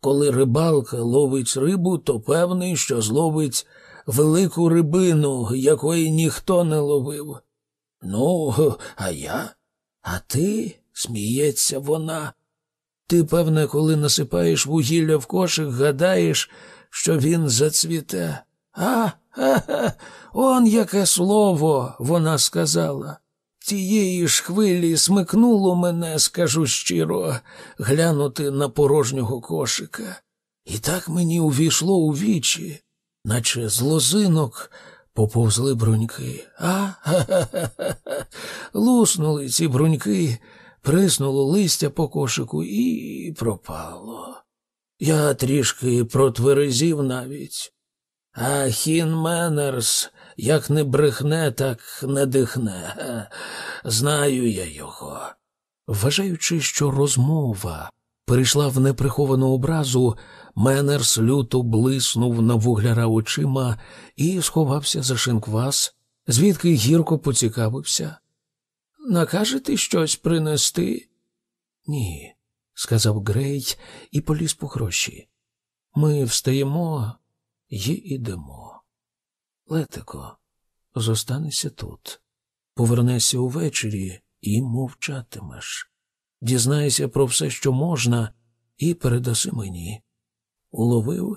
Коли рибалка ловить рибу, то певний, що зловить велику рибину, якої ніхто не ловив. Ну, а я? А ти? сміється вона. Ти, певне, коли насипаєш вугілля в кошик, гадаєш, що він зацвіте. А, ха, он яке слово, вона сказала. Тієї ж хвилі смикнуло мене, скажу щиро, глянути на порожнього кошика. І так мені увійшло у вічі, наче з лозинок поповзли бруньки. А, ха-ха-ха, луснули ці бруньки, приснуло листя по кошику і пропало. Я трішки протверезів навіть. А Хін Менерс як не брехне, так не дихне. Знаю я його. Вважаючи, що розмова перейшла в неприховану образу, Менерс люто блиснув на вугляра очима і сховався за шинквас, звідки гірко поцікавився. Накажете щось принести? Ні, сказав Грей і поліз по гроші. Ми встаємо й ідемо. Летико, зостанешся тут. Повернешся увечері і мовчатимеш. Дізнайся про все, що можна, і передаси мені. Уловив?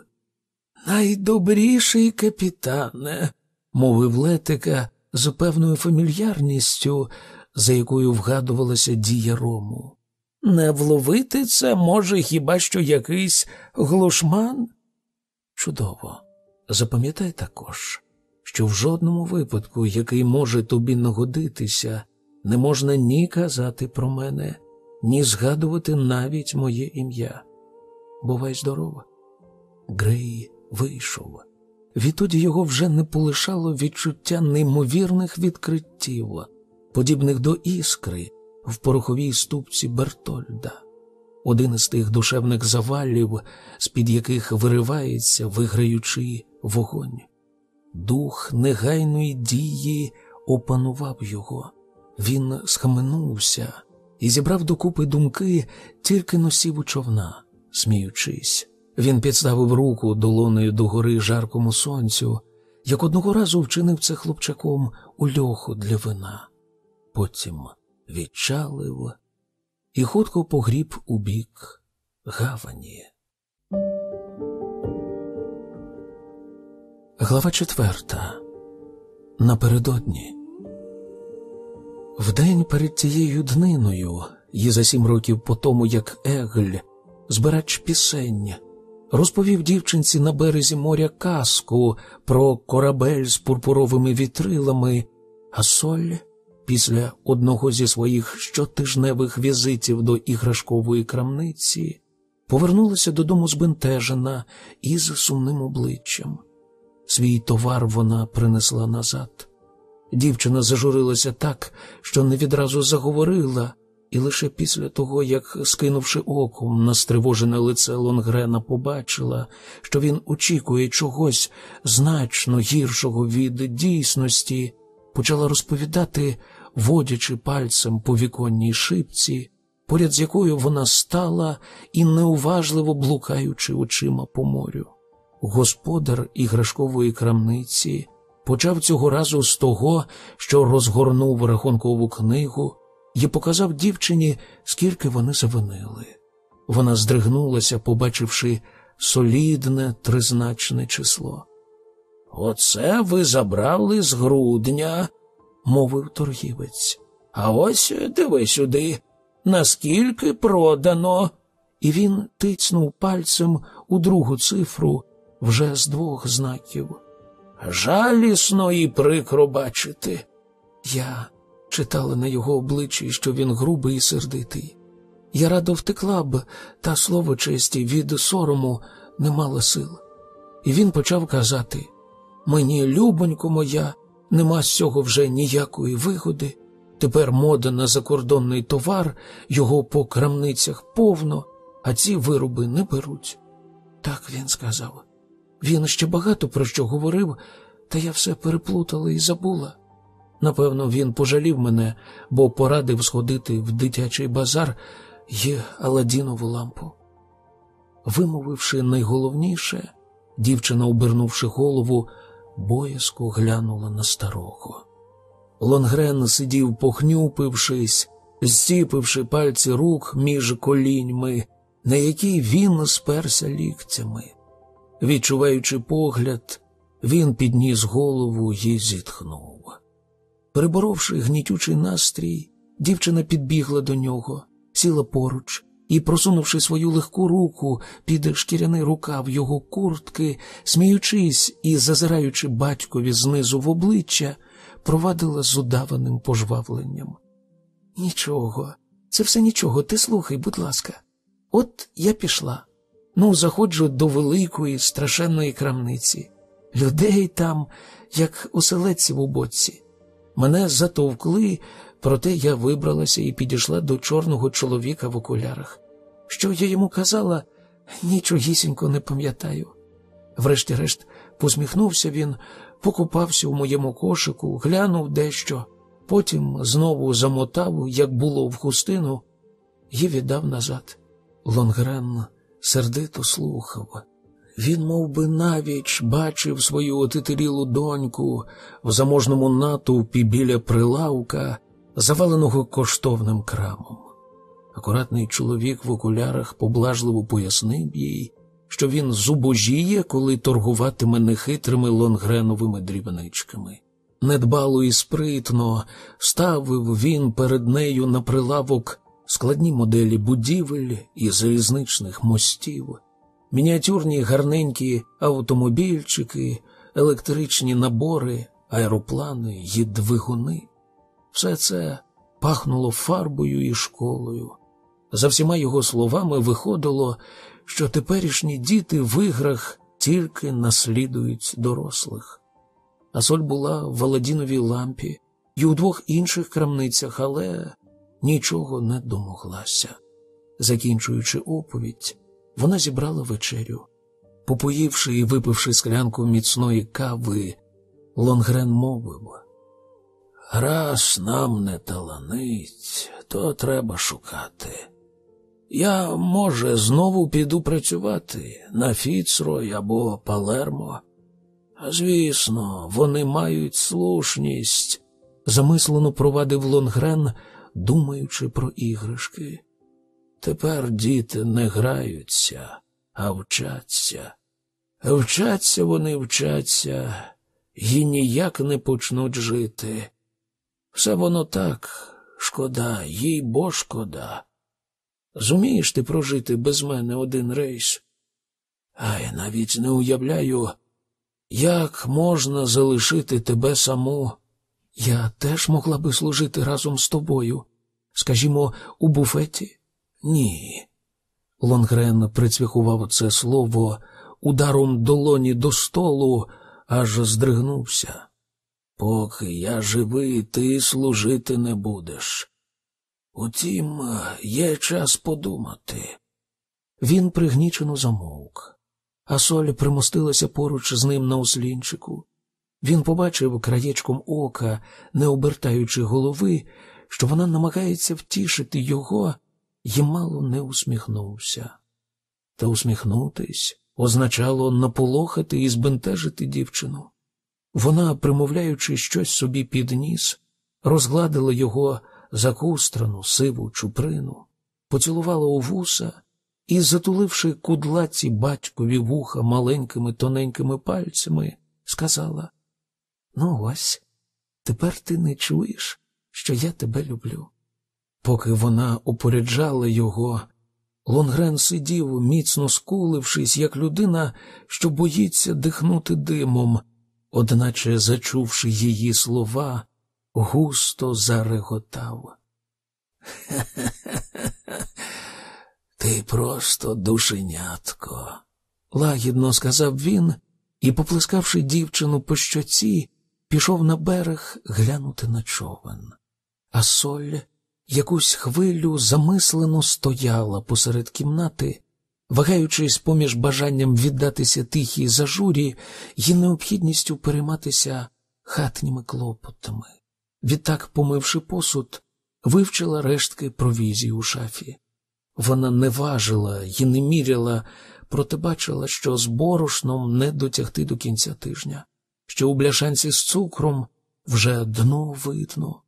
Найдобріший капітане, мовив Летика з певною фамільярністю, за якою вгадувалася дія рому. Не вловити це може хіба що якийсь глушман? Чудово. Запам'ятай також, що в жодному випадку, який може тобі нагодитися, не можна ні казати про мене, ні згадувати навіть моє ім'я. Бувай здорова. Грей вийшов. Відтоді його вже не полишало відчуття неймовірних відкриттів, подібних до іскри в пороховій ступці Бертольда. Один із тих душевних завалів, з-під яких виривається, виграючи вогонь. Дух негайної дії опанував його. Він схаменувся і зібрав докупи думки, тільки носів у човна, сміючись. Він підставив руку долоною догори жаркому сонцю як одного разу вчинив це хлопчаком у льоху для вина, потім відчалив і хутко погріб у бік гавані. Глава четверта. Напередодні. Вдень перед тією дниною, і за сім років по тому, як Егль, збирач пісень, розповів дівчинці на березі моря казку про корабель з пурпуровими вітрилами, а соль після одного зі своїх щотижневих візитів до іграшкової крамниці повернулася додому збентежена із сумним обличчям. Свій товар вона принесла назад. Дівчина зажурилася так, що не відразу заговорила, і лише після того, як, скинувши оком на стривожене лице Лонгрена, побачила, що він очікує чогось значно гіршого від дійсності, почала розповідати, водячи пальцем по віконній шипці, поряд з якою вона стала і неуважливо блукаючи очима по морю. Господар іграшкової крамниці почав цього разу з того, що розгорнув рахункову книгу і показав дівчині, скільки вони завинили. Вона здригнулася, побачивши солідне тризначне число. Оце ви забрали з грудня, мовив торгівець. А ось диви сюди, наскільки продано. І він тицнув пальцем у другу цифру вже з двох знаків. Жалісно і прикро бачити. Я читала на його обличчі, що він грубий і сердитий. Я радо втекла б, та слово честі від сорому не мала сил. І він почав казати мені, любонько моя, нема з цього вже ніякої вигоди. Тепер мода на закордонний товар, його по крамницях повно, а ці вироби не беруть. Так він сказав. Він ще багато про що говорив, та я все переплутала і забула. Напевно, він пожалів мене, бо порадив сходити в дитячий базар і Аладдінову лампу. Вимовивши найголовніше, дівчина, обернувши голову, боязко глянула на старого. Лонгрен сидів, похнюпившись, зціпивши пальці рук між коліньми, на які він сперся ліктями. Відчуваючи погляд, він підніс голову і зітхнув. Переборовши гнітючий настрій, дівчина підбігла до нього, сіла поруч і, просунувши свою легку руку під шкіряний рукав його куртки, сміючись і зазираючи батькові знизу в обличчя, провадила з удаваним пожвавленням. Нічого, це все нічого, ти слухай, будь ласка. От я пішла. Ну, заходжу до великої, страшенної крамниці. Людей там, як у боці. Мене затовкли, проте я вибралася і підійшла до чорного чоловіка в окулярах. Що я йому казала, нічогісінько не пам'ятаю. Врешті-решт, посміхнувся він, покупався у моєму кошику, глянув дещо, потім знову замотав, як було в хустину, і віддав назад. Лонгрен сердито слухав. Він мов би, навіч бачив свою отитирілу доньку в заможному натовпі біля прилавка, заваленого коштовним крамом. Акуратний чоловік в окулярах поблажливо пояснив їй, що він зубожіє, коли торгуватиме нехитрими лонгреновими дрібничками. Недбало і спритно ставив він перед нею на прилавок складні моделі будівель і залізничних мостів, мініатюрні гарненькі автомобільчики, електричні набори, аероплани й двигуни. Все це пахнуло фарбою і школою. За всіма його словами виходило, що теперішні діти в іграх тільки наслідують дорослих. А соль була в Валадіновій лампі і у двох інших крамницях, але нічого не домоглася. Закінчуючи оповідь, вона зібрала вечерю. Попоївши і випивши склянку міцної кави, Лонгрен мовив Раз нам не таланить, то треба шукати. Я, може, знову піду працювати на Фіцрой або Палермо. Звісно, вони мають слушність, замислено провадив Лонгрен, думаючи про іграшки. Тепер діти не граються, а вчаться. Вчаться вони вчаться і ніяк не почнуть жити. Все воно так, шкода, їй бо шкода. Зумієш ти прожити без мене один рейс? А я навіть не уявляю, як можна залишити тебе саму. Я теж могла би служити разом з тобою, скажімо, у буфеті? Ні. Лонгрен прицвяхував це слово ударом долоні до столу, аж здригнувся. Поки я живий, ти служити не будеш. Утім, є час подумати. Він пригнічено замовк, а соль примостилася поруч з ним на ослінчику. Він побачив краєчком ока, не обертаючи голови, що вона намагається втішити його, і мало не усміхнувся. Та усміхнутись означало наполохати і збентежити дівчину. Вона, примовляючи щось собі під ніс, розгладила його закустрану, сиву чуприну, поцілувала у вуса і, затуливши кудлаці батькові вуха маленькими тоненькими пальцями, сказала: Ну, ось, тепер ти не чуєш, що я тебе люблю. Поки вона упоряджала його, Лонгрен сидів, міцно скулившись, як людина, що боїться дихнути димом, одначе, зачувши її слова, густо зареготав. Ти просто душенятко, лагідно сказав він і, поплескавши дівчину по щоці, пішов на берег глянути на човен. А соль якусь хвилю замислено стояла посеред кімнати, вагаючись поміж бажанням віддатися тихій зажурі і необхідністю перейматися хатніми клопотами. Відтак, помивши посуд, вивчила рештки провізії у шафі. Вона не важила і не міряла, проте бачила, що з борошном не дотягти до кінця тижня, що у бляшанці з цукром вже дно видно.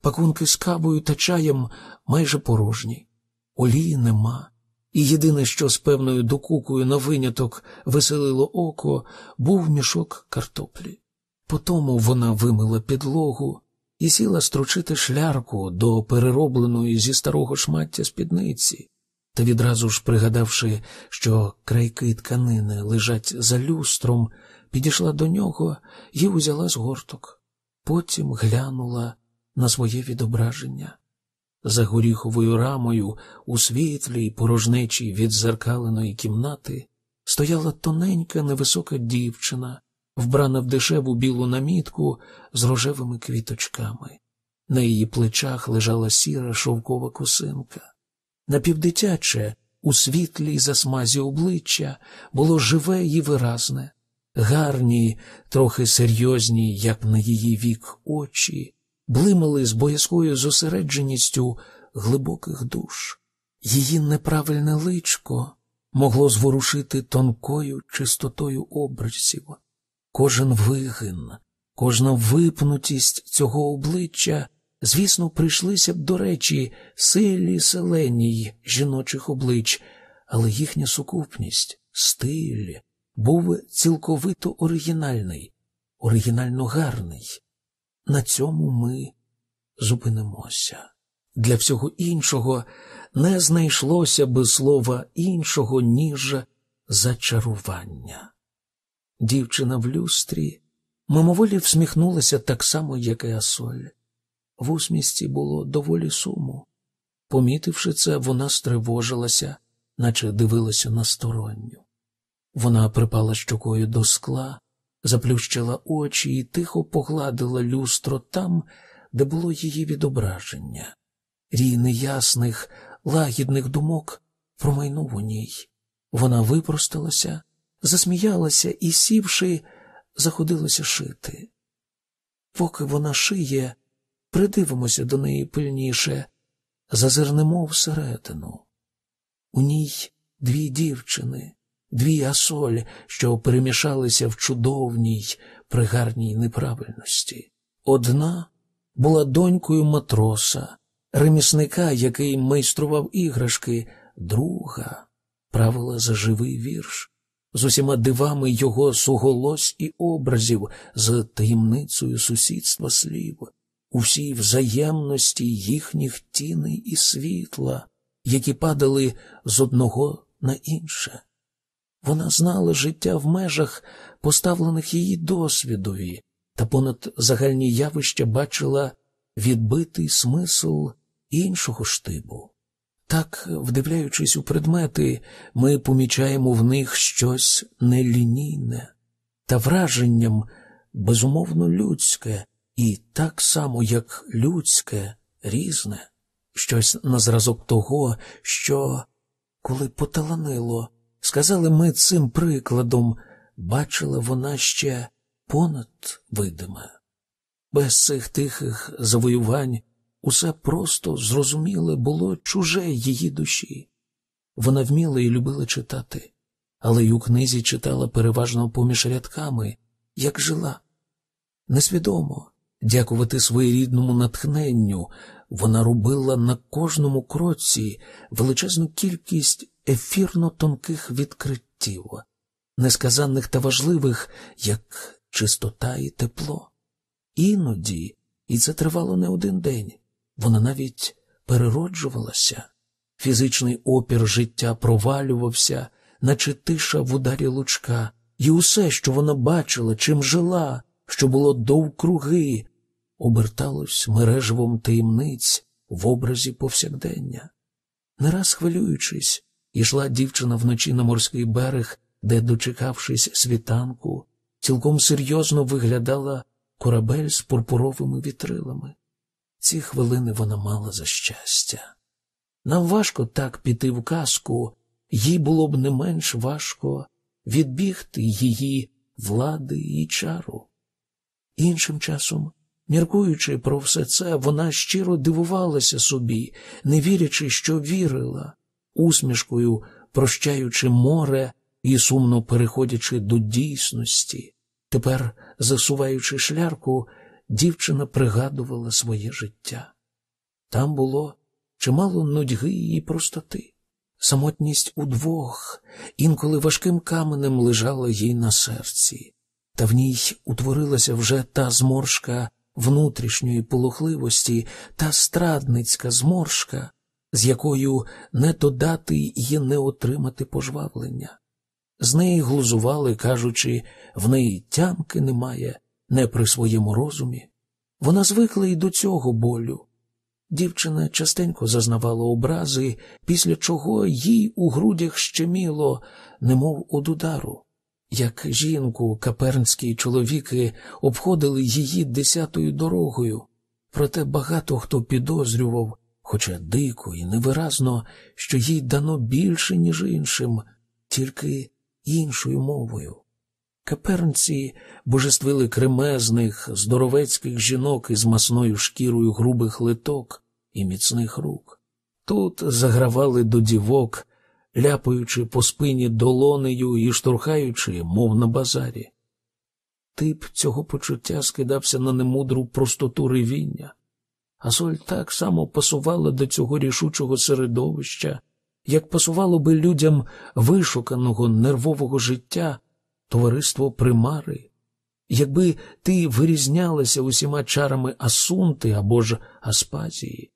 Пакунки з кавою та чаєм майже порожні, олії нема, і єдине, що з певною докукою на виняток веселило око, був мішок картоплі. Потому вона вимила підлогу і сіла стручити шлярку до переробленої зі старого шмаття спідниці, та відразу ж, пригадавши, що крайки тканини лежать за люстром, підійшла до нього і узяла з горток. Потім глянула на своє відображення. За горіховою рамою у світлій порожнечій відзеркаленої кімнати стояла тоненька невисока дівчина, вбрана в дешеву білу намітку з рожевими квіточками. На її плечах лежала сіра шовкова косинка. Напівдитяче, у світлій засмазі обличчя було живе і виразне, гарні, трохи серйозні, як на її вік, очі, блимали з боязкою зосередженістю глибоких душ. Її неправильне личко могло зворушити тонкою чистотою образів. Кожен вигин, кожна випнутість цього обличчя, звісно, прийшлися б до речі силі селеній жіночих облич, але їхня сукупність, стиль був цілковито оригінальний, оригінально гарний. На цьому ми зупинимося. Для всього іншого не знайшлося би слова іншого, ніж зачарування. Дівчина в люстрі мимоволі всміхнулася так само, як і Асоль. В усмісті було доволі суму. Помітивши це, вона стривожилася, наче дивилася на сторонню. Вона припала щокою до скла, заплющила очі і тихо погладила люстро там, де було її відображення. Рій неясних, лагідних думок промайнув у ній. Вона випросталася, засміялася і, сівши, заходилася шити. Поки вона шиє, придивимося до неї пильніше, зазирнемо всередину. У ній дві дівчини, дві асоль, що перемішалися в чудовній, пригарній неправильності. Одна була донькою матроса, ремісника, який майстрував іграшки, друга правила за живий вірш, з усіма дивами його суголось і образів, з таємницею сусідства слів, у всій взаємності їхніх тіней і світла, які падали з одного на інше. Вона знала життя в межах, поставлених її досвідові, та понад загальні явища бачила відбитий смисл іншого штибу. Так, вдивляючись у предмети, ми помічаємо в них щось нелінійне та враженням безумовно людське, і так само, як людське, різне, щось на зразок того, що, коли поталанило, сказали ми цим прикладом, бачила вона ще понад видиме. Без цих тихих завоювань усе просто зрозуміле було чуже її душі. Вона вміла і любила читати, але й у книзі читала переважно поміж рядками, як жила. Несвідомо, дякувати своєрідному натхненню, вона робила на кожному кроці величезну кількість ефірно тонких відкриттів, несказанних та важливих, як чистота і тепло. Іноді, і це тривало не один день, вона навіть перероджувалася. Фізичний опір життя провалювався, наче тиша в ударі лучка, і усе, що вона бачила, чим жила, що було довкруги, оберталось мереживом таємниць в образі повсякдення. Не раз хвилюючись, ішла дівчина вночі на морський берег, де, дочекавшись світанку, цілком серйозно виглядала корабель з пурпуровими вітрилами. Ці хвилини вона мала за щастя. Нам важко так піти в казку, їй було б не менш важко відбігти її влади і чару. Іншим часом, міркуючи про все це, вона щиро дивувалася собі, не вірячи, що вірила, усмішкою прощаючи море і сумно переходячи до дійсності. Тепер, засуваючи шлярку, дівчина пригадувала своє життя. Там було чимало нудьги і простоти. Самотність удвох інколи важким каменем лежала їй на серці, та в ній утворилася вже та зморшка внутрішньої полохливості, та страдницька зморшка, з якою не додати і не отримати пожвавлення. З неї глузували, кажучи, в неї тямки немає, не при своєму розумі. Вона звикла і до цього болю. Дівчина частенько зазнавала образи, після чого їй у грудях щеміло, немов од удару. Як жінку, капернські чоловіки обходили її десятою дорогою, проте багато хто підозрював, хоча дико і невиразно, що їй дано більше, ніж іншим, тільки іншою мовою. Капернці божествили кремезних, здоровецьких жінок із масною шкірою грубих литок і міцних рук. Тут загравали до дівок, ляпаючи по спині долонею і штурхаючи, мов на базарі. Тип цього почуття скидався на немудру простоту ревіння, а соль так само пасувала до цього рішучого середовища, як пасувало би людям вишуканого нервового життя товариство примари, якби ти вирізнялася усіма чарами Асунти або ж Аспазії,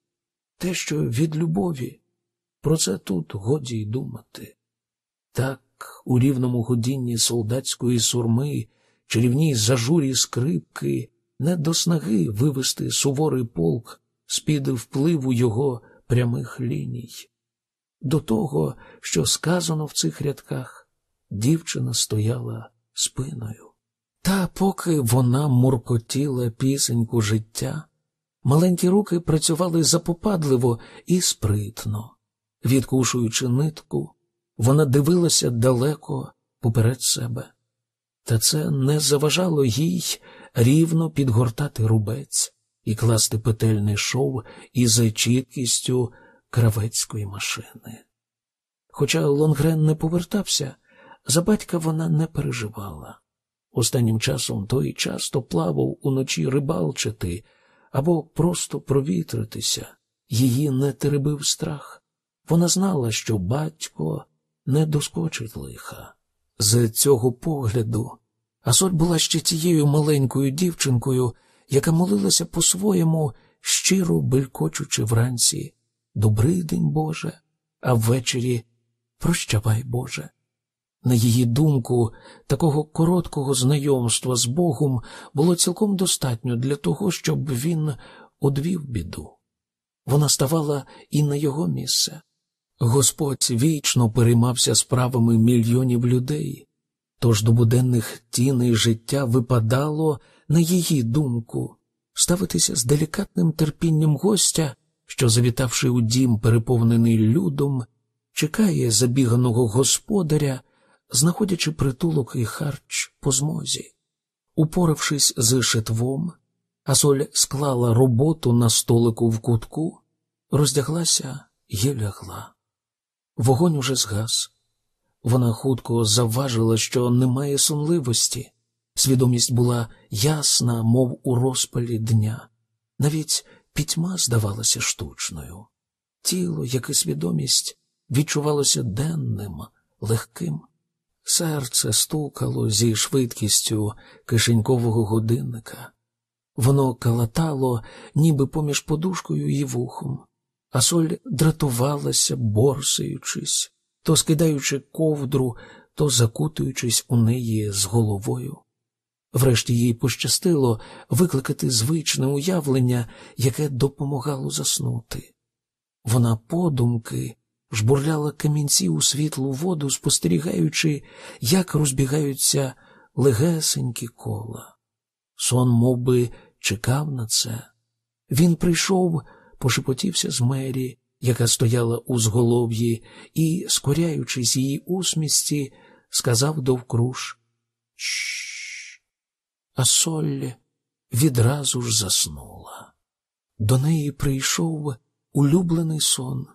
те, що від любові, про це тут годі й думати. Так, у рівному годінні солдатської сурми, чарівній зажурі скрипки, не до снаги вивести суворий полк з-під впливу його прямих ліній. До того, що сказано в цих рядках, дівчина стояла спиною. Та поки вона муркотіла пісеньку життя, маленькі руки працювали запопадливо і спритно. Відкушуючи нитку, вона дивилася далеко поперед себе, та це не заважало їй рівно підгортати рубець і класти петельний шов із чіткістю кравецької машини. Хоча Лонгрен не повертався, За батька вона не переживала. Останнім часом той часто плавав уночі рибалчити або просто провітритися. Її не теребив страх. Вона знала, що батько не доскочить лиха. З цього погляду Асоль була ще тією маленькою дівчинкою, яка молилася по-своєму, щиро белькочучи вранці Добрий день, Боже, а ввечері Прощавай, Боже. На її думку, такого короткого знайомства з Богом було цілком достатньо для того, щоб він одвів біду. Вона ставала і на його місце. Господь вічно переймався справами мільйонів людей, тож до буденних тіней життя випадало, на її думку, ставитися з делікатним терпінням гостя, що, завітавши у дім, переповнений людом, чекає забіганого господаря, знаходячи притулок і харч по змозі. Упоравшись з шитвом, Асоль склала роботу на столику в кутку, роздяглася і лягла. Вогонь уже згас. Вона хутко завважила, що немає сонливості. Свідомість була ясна, мов у розпалі дня. Навіть пітьма здавалася штучною. Тіло, як і свідомість, відчувалося денним, легким. Серце стукало зі швидкістю кишенькового годинника. Воно калатало, ніби поміж подушкою і вухом, а соль дратувалася, борсаючись, то скидаючи ковдру, то закутуючись у неї з головою. Врешті їй пощастило викликати звичне уявлення, яке допомагало заснути. Вона подумки жбурляла камінці у світлу воду, спостерігаючи, як розбігаються легесенькі кола. Сон мов би, чекав на це. Він прийшов, пошепотівся з Мері, яка стояла у зголов'ї, і, скоряючись її усмісті, сказав довкруж Чш. А Соллі відразу ж заснула. До неї прийшов улюблений сон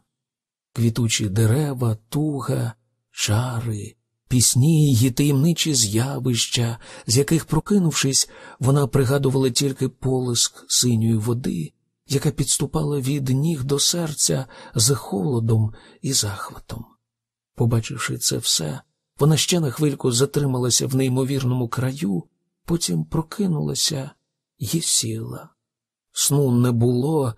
квітучі дерева, туга, чари, пісні її таємничі з'явища, з яких, прокинувшись, вона пригадувала тільки полиск синьої води, яка підступала від ніг до серця з холодом і захватом. Побачивши це все, вона ще на хвильку затрималася в неймовірному краю, потім прокинулася і сіла. Сну не було,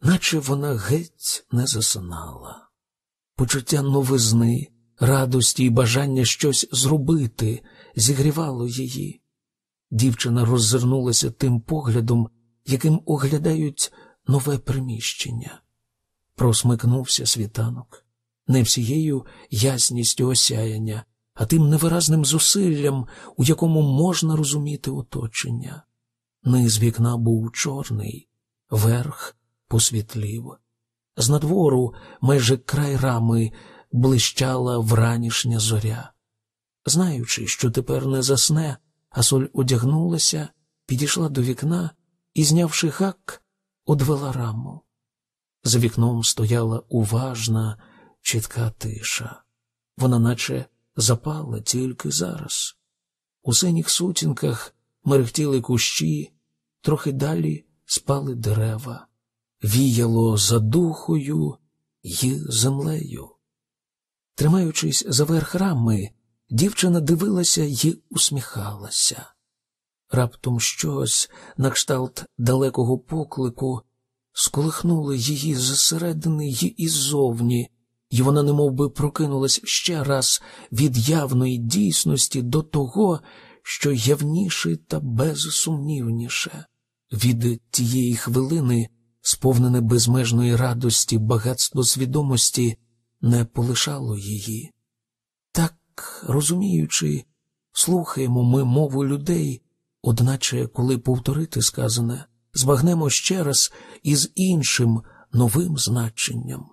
наче вона геть не засинала почуття новизни, радості і бажання щось зробити зігрівало її. Дівчина роззирнулася тим поглядом, яким оглядають нове приміщення. Просмикнувся світанок, не всією ясністю осяяння, а тим невиразним зусиллям, у якому можна розуміти оточення. Низ вікна був чорний, верх посвітлів. З надвору майже край рами блищала вранішня зоря. Знаючи, що тепер не засне, Асоль одягнулася, підійшла до вікна і, знявши гак, одвела раму. За вікном стояла уважна, чітка тиша. Вона наче запала тільки зараз. У синіх сутінках мерехтіли кущі, трохи далі спали дерева віяло за духою й землею. Тримаючись за верх рами, дівчина дивилася й усміхалася. Раптом щось, на кшталт далекого поклику, сколихнуло її зсередини й іззовні, і вона немов би прокинулась ще раз від явної дійсності до того, що явніше та безсумнівніше. Від тієї хвилини сповнене безмежної радості, багатство свідомості не полишало її. Так, розуміючи, слухаємо ми мову людей, одначе, коли повторити сказане, збагнемо ще раз із іншим новим значенням.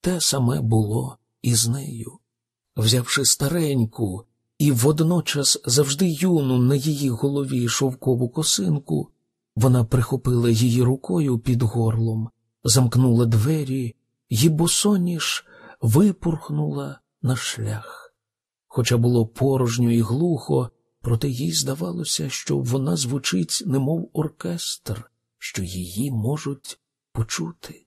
Те саме було і з нею. Взявши стареньку і водночас завжди юну на її голові шовкову косинку, вона прихопила її рукою під горлом, замкнула двері, й босоніж випурхнула на шлях. Хоча було порожньо і глухо, проте їй здавалося, що вона звучить, немов оркестр, що її можуть почути.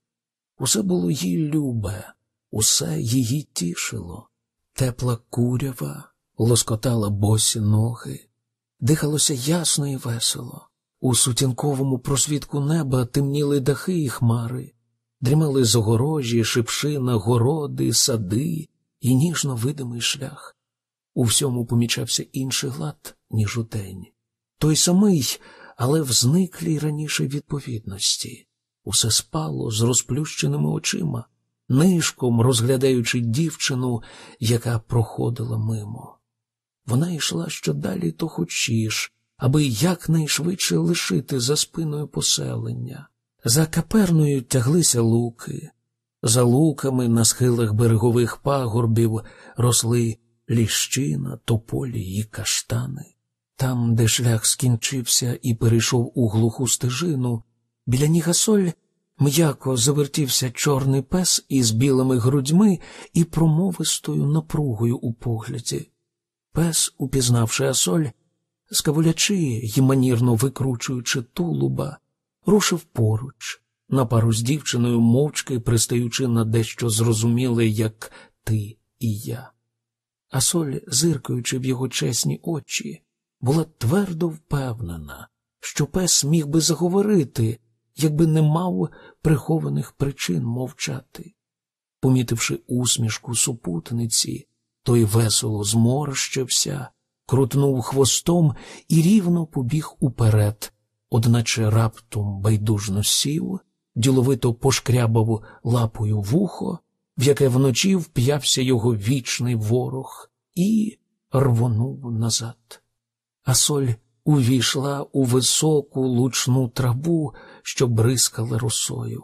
Усе було їй любе, усе її тішило. Тепла курява лоскотала босі ноги, дихалося ясно і весело. У сутінковому просвітку неба темніли дахи і хмари, дрімали загорожі, шипшина, городи, сади і ніжно видимий шлях. У всьому помічався інший глад, ніж у день. Той самий, але в зниклій раніше відповідності. Усе спало з розплющеними очима, нишком розглядаючи дівчину, яка проходила мимо. Вона йшла щодалі то хочіш, аби якнайшвидше лишити за спиною поселення. За каперною тяглися луки, за луками на схилах берегових пагорбів росли ліщина, тополі і каштани. Там, де шлях скінчився і перейшов у глуху стежину, біля Нігасоль м'яко завертівся чорний пес із білими грудьми і промовистою напругою у погляді. Пес, упізнавши Асоль, скавулячи й манірно викручуючи тулуба, рушив поруч, на пару з дівчиною, мовчки пристаючи на дещо зрозуміле, як ти і я. Асоль, зиркаючи в його чесні очі, була твердо впевнена, що пес міг би заговорити, якби не мав прихованих причин мовчати. Помітивши усмішку супутниці, той весело зморщився, крутнув хвостом і рівно побіг уперед, одначе раптом байдужно сів, діловито пошкрябав лапою вухо, в яке вночі вп'явся його вічний ворог, і рвонув назад. А соль увійшла у високу лучну траву, що бризкала росою.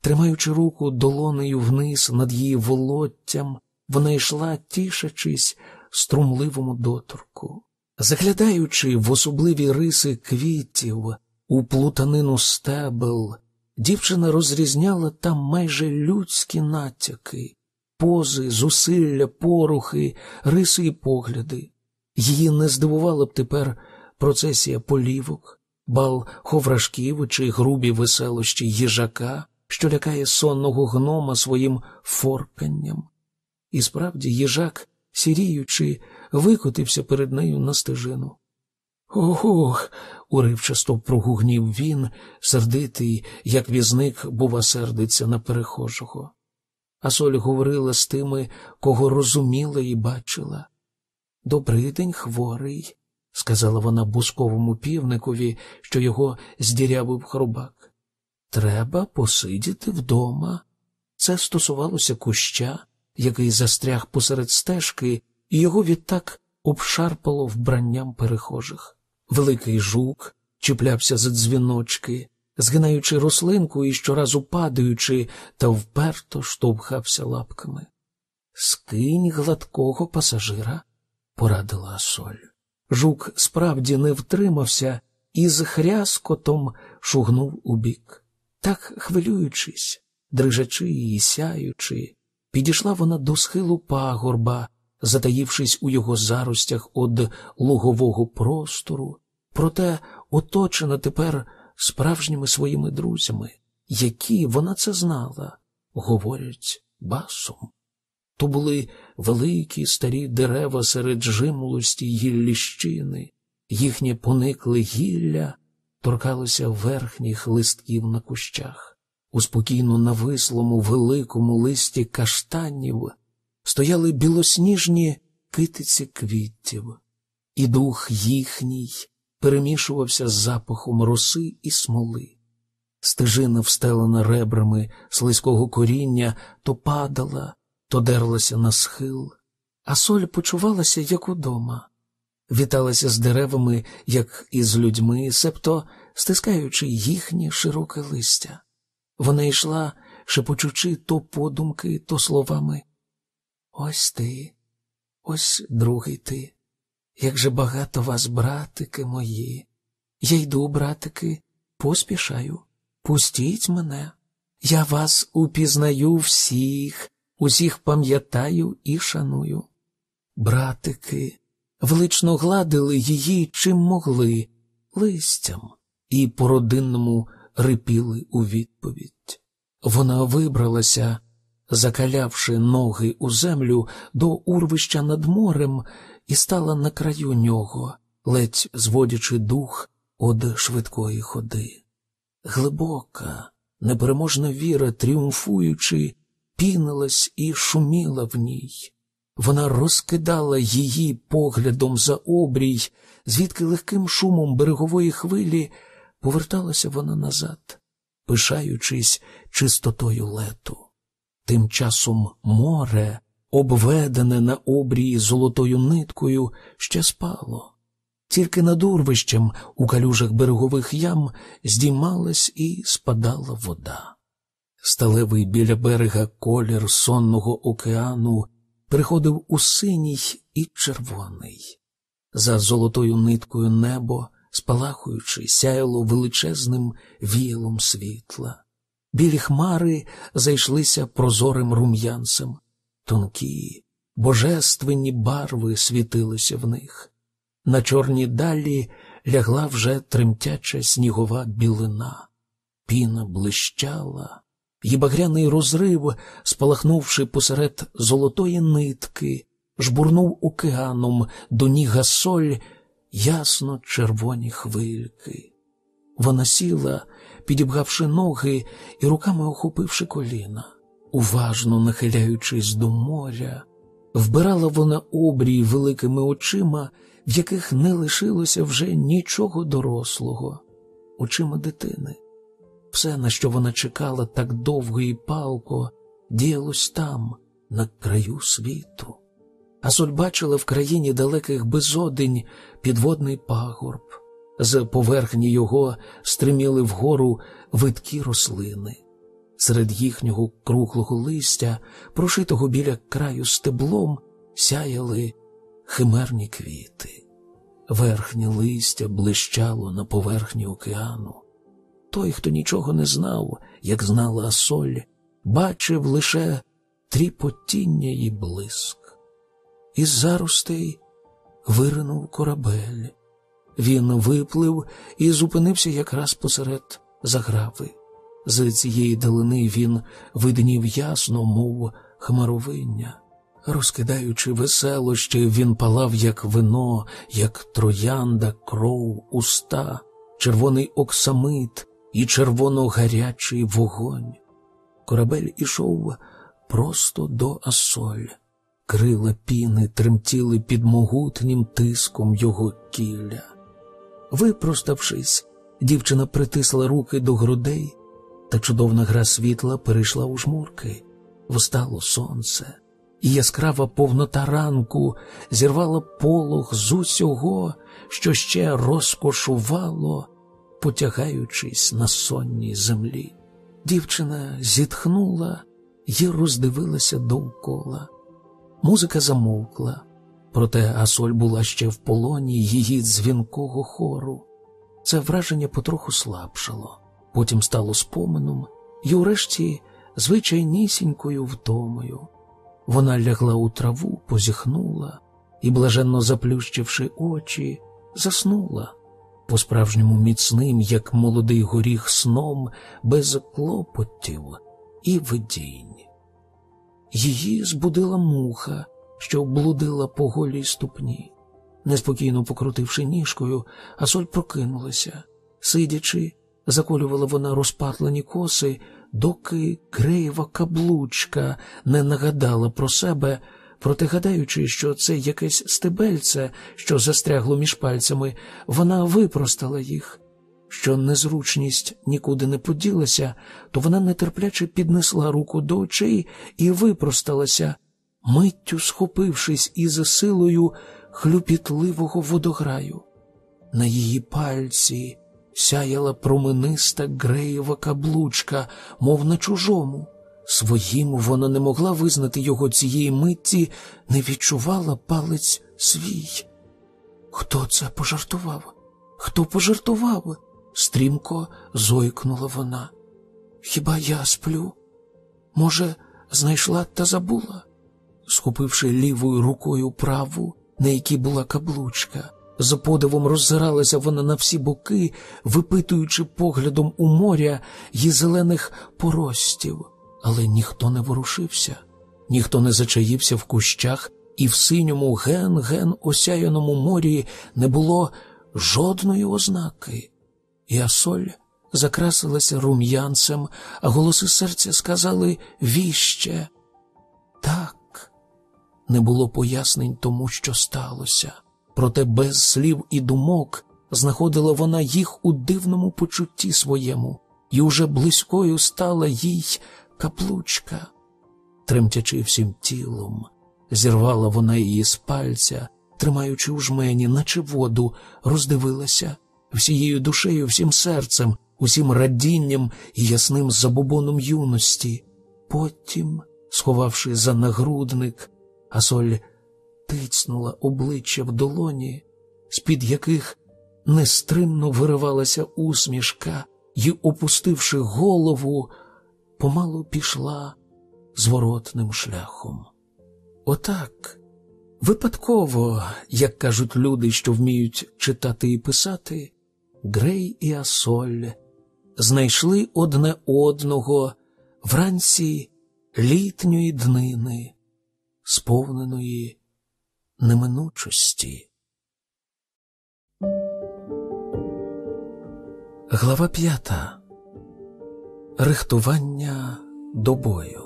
Тримаючи руку долонею вниз над її волоттям, вона йшла, тішачись струмливому доторку. Заглядаючи в особливі риси квітів, у плутанину стебел, дівчина розрізняла там майже людські натяки, пози, зусилля, порухи, риси і погляди. Її не здивувала б тепер процесія полівок, бал ховрашків чи грубі веселощі їжака, що лякає сонного гнома своїм форканням. І справді їжак, сіріючи, викотився перед нею на стежину. Ох, уривчасто прогугнів він, сердитий, як візник, бува, сердиться на перехожого. А соль говорила з тими, кого розуміла і бачила. Добрий день, хворий, сказала вона бусковому півникові, що його здірявив хробак. Треба посидіти вдома. Це стосувалося куща, який застряг посеред стежки, і його відтак обшарпало вбранням перехожих. Великий жук чіплявся за дзвіночки, згинаючи рослинку і щоразу падаючи, та вперто штовхався лапками. Скинь гладкого пасажира, порадила соль. Жук справді не втримався і з хряскотом шугнув убік. Так хвилюючись, дрижачи і сяючи, підійшла вона до схилу пагорба, затаївшись у його заростях од лугового простору, проте оточена тепер справжніми своїми друзями, які вона це знала, говорять басом. То були великі старі дерева серед жимолості гілліщини, їхнє поникле гілля торкалося верхніх листків на кущах. У спокійно навислому великому листі каштанів стояли білосніжні китиці квітів, і дух їхній перемішувався з запахом роси і смоли. Стежина, встелена ребрами слизького коріння, то падала, то дерлася на схил, а соль почувалася, як удома, віталася з деревами, як із людьми, себто стискаючи їхнє широке листя. Вона йшла, шепочучи то подумки, то словами. Ось ти, ось другий ти. Як же багато вас, братики мої. Я йду, братики, поспішаю. Пустіть мене. Я вас упізнаю всіх, усіх пам'ятаю і шаную. Братики велично гладили її чим могли, листям, і по родинному рипіли у відповідь. Вона вибралася, закалявши ноги у землю до урвища над морем, і стала на краю нього, ледь зводячи дух од швидкої ходи. Глибока, непереможна віра, тріумфуючи, пінилась і шуміла в ній. Вона розкидала її поглядом за обрій, звідки легким шумом берегової хвилі поверталася вона назад, пишаючись чистотою лету. Тим часом море, обведене на обрії золотою ниткою, ще спало. Тільки над урвищем у калюжах берегових ям здіймалась і спадала вода. Сталевий біля берега колір сонного океану приходив у синій і червоний. За золотою ниткою небо, спалахуючи, сяяло величезним віялом світла. Білі хмари зайшлися прозорим рум'янцем, тонкі, божественні барви світилися в них. На чорній далі лягла вже тремтяча снігова білина, піна блищала, Її багряний розрив, спалахнувши посеред золотої нитки, жбурнув океаном до ніга соль ясно червоні хвильки. Вона сіла, підібгавши ноги і руками охопивши коліна, уважно нахиляючись до моря, вбирала вона обрій великими очима, в яких не лишилося вже нічого дорослого, очима дитини. Все, на що вона чекала так довго і палко, діялось там, на краю світу. А соль бачила в країні далеких безодень підводний пагорб. З поверхні його стриміли вгору видкі рослини. Серед їхнього круглого листя, прошитого біля краю стеблом, сяяли химерні квіти. Верхнє листя блищало на поверхні океану. Той, хто нічого не знав, як знала Асоль, бачив лише тріпотіння і блиск. Із заростей виринув корабель. Він виплив і зупинився якраз посеред заграви. З цієї далини він виднів ясно, мов хмаровиння. Розкидаючи веселощі, він палав, як вино, як троянда, кров, уста, червоний оксамит, і червоно-гарячий вогонь. Корабель ішов просто до Асоль. Крила піни тремтіли під могутнім тиском його кілля. Випроставшись, дівчина притисла руки до грудей, та чудовна гра світла перейшла у жмурки. Встало сонце, і яскрава повнота ранку зірвала полог з усього, що ще розкошувало потягаючись на сонній землі. Дівчина зітхнула і роздивилася довкола. Музика замовкла, проте Асоль була ще в полоні її дзвінкого хору. Це враження потроху слабшало, потім стало споменом, і урешті звичайнісінькою втомою. Вона лягла у траву, позіхнула і, блаженно заплющивши очі, заснула по-справжньому міцним, як молодий горіх сном, без клопотів і видінь. Її збудила муха, що блудила по голій ступні. Неспокійно покрутивши ніжкою, Асоль прокинулася. Сидячи, заколювала вона розпатлені коси, доки креєва каблучка не нагадала про себе, Проте, гадаючи, що це якесь стебельце, що застрягло між пальцями, вона випростала їх. Що незручність нікуди не поділася, то вона нетерпляче піднесла руку до очей і випросталася, миттю схопившись із силою хлюпітливого водограю. На її пальці сяяла промениста греєва каблучка, мов на чужому. Своїм вона не могла визнати його цієї митті, не відчувала палець свій. Хто це пожартував? Хто пожартував? стрімко зойкнула вона. Хіба я сплю? Може, знайшла та забула? Схопивши лівою рукою праву, на якій була каблучка. За подивом роззиралася вона на всі боки, випитуючи поглядом у моря й зелених поростів, але ніхто не ворушився, ніхто не зачаївся в кущах, і в синьому ген-ген осяяному морі не було жодної ознаки. І закрасилася рум'янцем, а голоси серця сказали віще. Так, не було пояснень тому, що сталося проте без слів і думок знаходила вона їх у дивному почутті своєму, і уже близькою стала їй каплучка. Тремтячи всім тілом, зірвала вона її з пальця, тримаючи у жмені, наче воду, роздивилася всією душею, всім серцем, усім радінням і ясним забобоном юності. Потім, сховавши за нагрудник, Асоль тицнула обличчя в долоні, з-під яких нестримно виривалася усмішка, і, опустивши голову, помалу пішла зворотним шляхом. Отак, випадково, як кажуть люди, що вміють читати і писати, Грей і Асоль знайшли одне одного вранці літньої днини, сповненої неминучості. Глава п'ята. Рихтування до бою.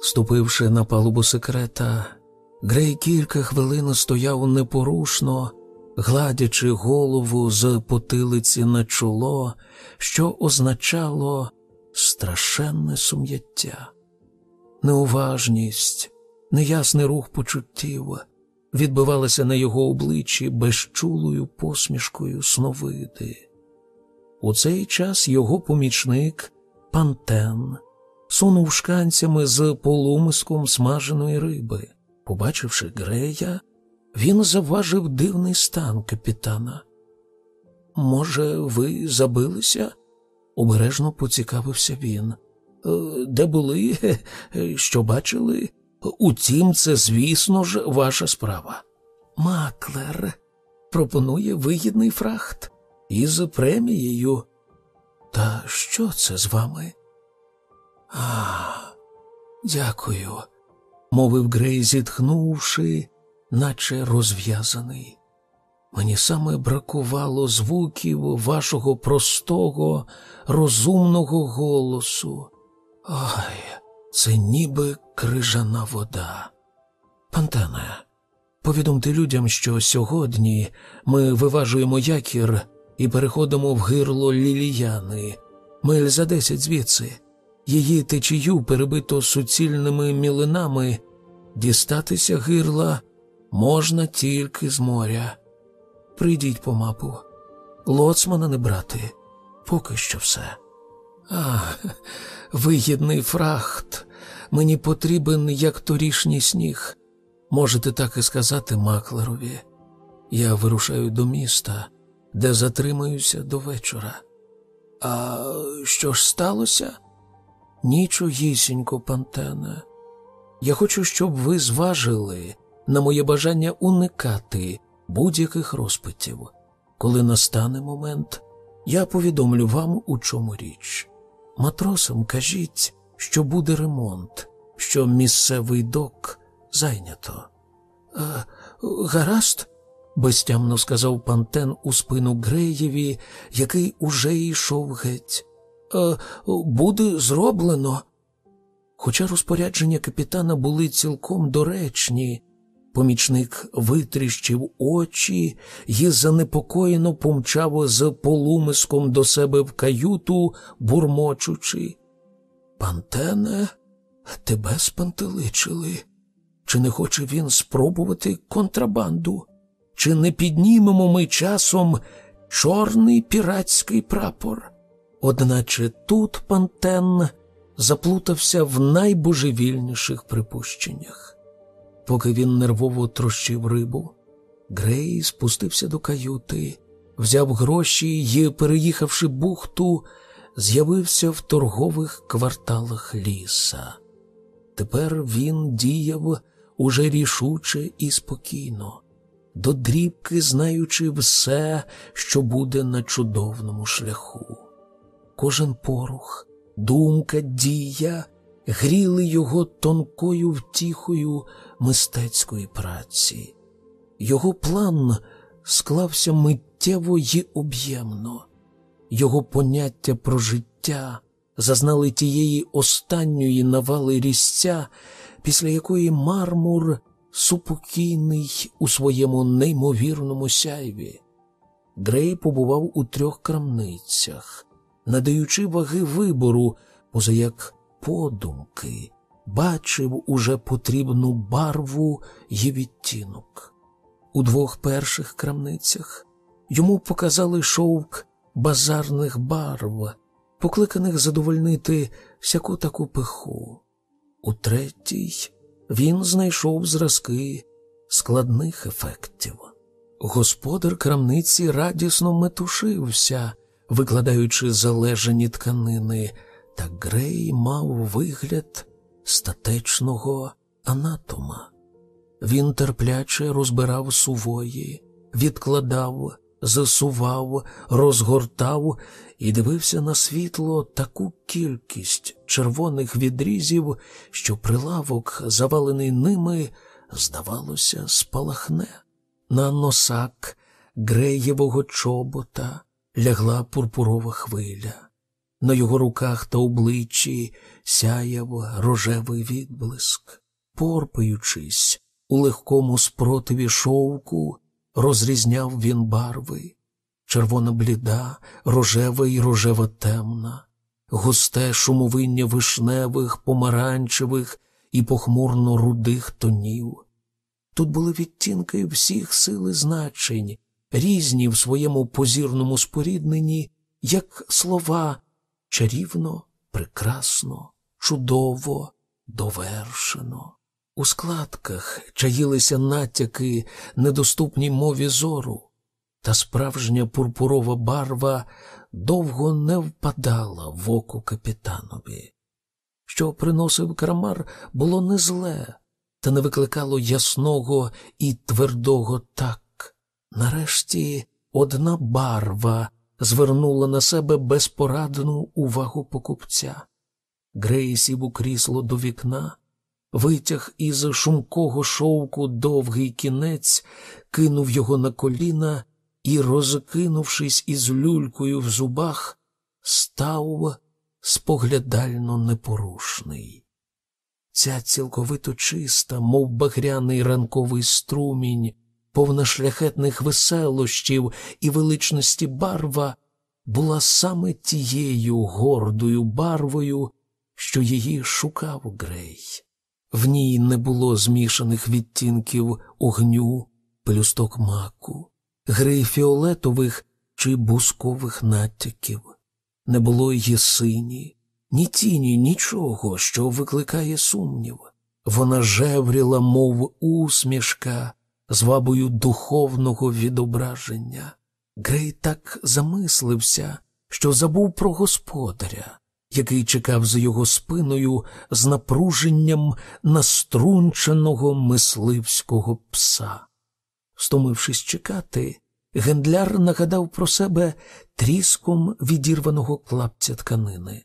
Ступивши на палубу секрета, Грей кілька хвилин стояв непорушно, гладячи голову з потилиці на чоло, що означало страшенне сум'яття, неуважність, неясний рух почуттів відбивалася на його обличчі безчулою посмішкою сновиди. У цей час його помічник Пантен сунув шканцями з полумиском смаженої риби. Побачивши Грея, він завважив дивний стан капітана. Може, ви забилися? обережно поцікавився він. «Е, де були, що бачили? Утім, це, звісно ж, ваша справа. Маклер пропонує вигідний фрахт із премією. Та що це з вами? А, дякую, мовив Грей, зітхнувши, наче розв'язаний. Мені саме бракувало звуків вашого простого, розумного голосу. Ай, це ніби крижана вода. Пантане, повідомте людям, що сьогодні ми виважуємо якір і переходимо в гирло ліліяни, миль за десять звідси. Її течію перебито суцільними мілинами, дістатися гирла можна тільки з моря. Прийдіть по мапу, лоцмана не брати, поки що все. А, вигідний фрахт. Мені потрібен, як торішній сніг. Можете так і сказати Маклерові. Я вирушаю до міста, де затримаюся до вечора. А що ж сталося? Нічогісінько, пантене. Я хочу, щоб ви зважили на моє бажання уникати будь-яких розпитів. Коли настане момент, я повідомлю вам, у чому річ. Матросам кажіть, що буде ремонт, що місцевий док зайнято. «Е, гаразд, безтямно сказав пантен у спину Греєві, який уже йшов геть. «Е, буде зроблено. Хоча розпорядження капітана були цілком доречні, помічник витріщив очі і занепокоєно помчав з полумиском до себе в каюту, бурмочучи. Пантене, тебе спантеличили. Чи не хоче він спробувати контрабанду? Чи не піднімемо ми часом чорний піратський прапор? Одначе тут пантен заплутався в найбожевільніших припущеннях. Поки він нервово трощив рибу, Грей спустився до каюти, взяв гроші і, переїхавши бухту, з'явився в торгових кварталах ліса. Тепер він діяв уже рішуче і спокійно, до дрібки знаючи все, що буде на чудовному шляху. Кожен порух, думка, дія гріли його тонкою втіхою мистецької праці. Його план склався миттєво й об'ємно, його поняття про життя зазнали тієї останньої навали різця, після якої мармур супокійний у своєму неймовірному сяйві. Грей побував у трьох крамницях, надаючи ваги вибору, поза як подумки, бачив уже потрібну барву й відтінок. У двох перших крамницях йому показали шовк базарних барв, покликаних задовольнити всяку таку пиху. У третій він знайшов зразки складних ефектів. Господар крамниці радісно метушився, викладаючи залежані тканини, та Грей мав вигляд статечного анатома. Він терпляче розбирав сувої, відкладав, засував, розгортав і дивився на світло таку кількість червоних відрізів, що прилавок, завалений ними, здавалося, спалахне. На носак греєвого чобота лягла пурпурова хвиля. На його руках та обличчі сяяв рожевий відблиск, порпаючись у легкому спротиві шовку, розрізняв він барви червона бліда, рожева і рожева темна, густе шумовиння вишневих, помаранчевих і похмурно рудих тонів. Тут були відтінки всіх сили значень, різні в своєму позірному спорідненні, як слова чарівно, прекрасно, чудово, довершено. У складках чаїлися натяки недоступній мові зору, та справжня пурпурова барва довго не впадала в око капітанові. Що приносив крамар, було не зле, та не викликало ясного і твердого так. Нарешті одна барва звернула на себе безпорадну увагу покупця. Грей сів у крісло до вікна, витяг із шумкого шовку довгий кінець, кинув його на коліна і, розкинувшись із люлькою в зубах, став споглядально непорушний. Ця цілковито чиста, мов багряний ранковий струмінь, повна шляхетних веселощів і величності барва, була саме тією гордою барвою, що її шукав Грей. В ній не було змішаних відтінків огню, пелюсток маку, гри фіолетових чи бускових натяків. Не було її сині, ні тіні, нічого, що викликає сумнів. Вона жевріла, мов усмішка, з вабою духовного відображення. Грей так замислився, що забув про господаря, який чекав за його спиною з напруженням наструнченого мисливського пса. Стомившись чекати, гендляр нагадав про себе тріском відірваного клапця тканини.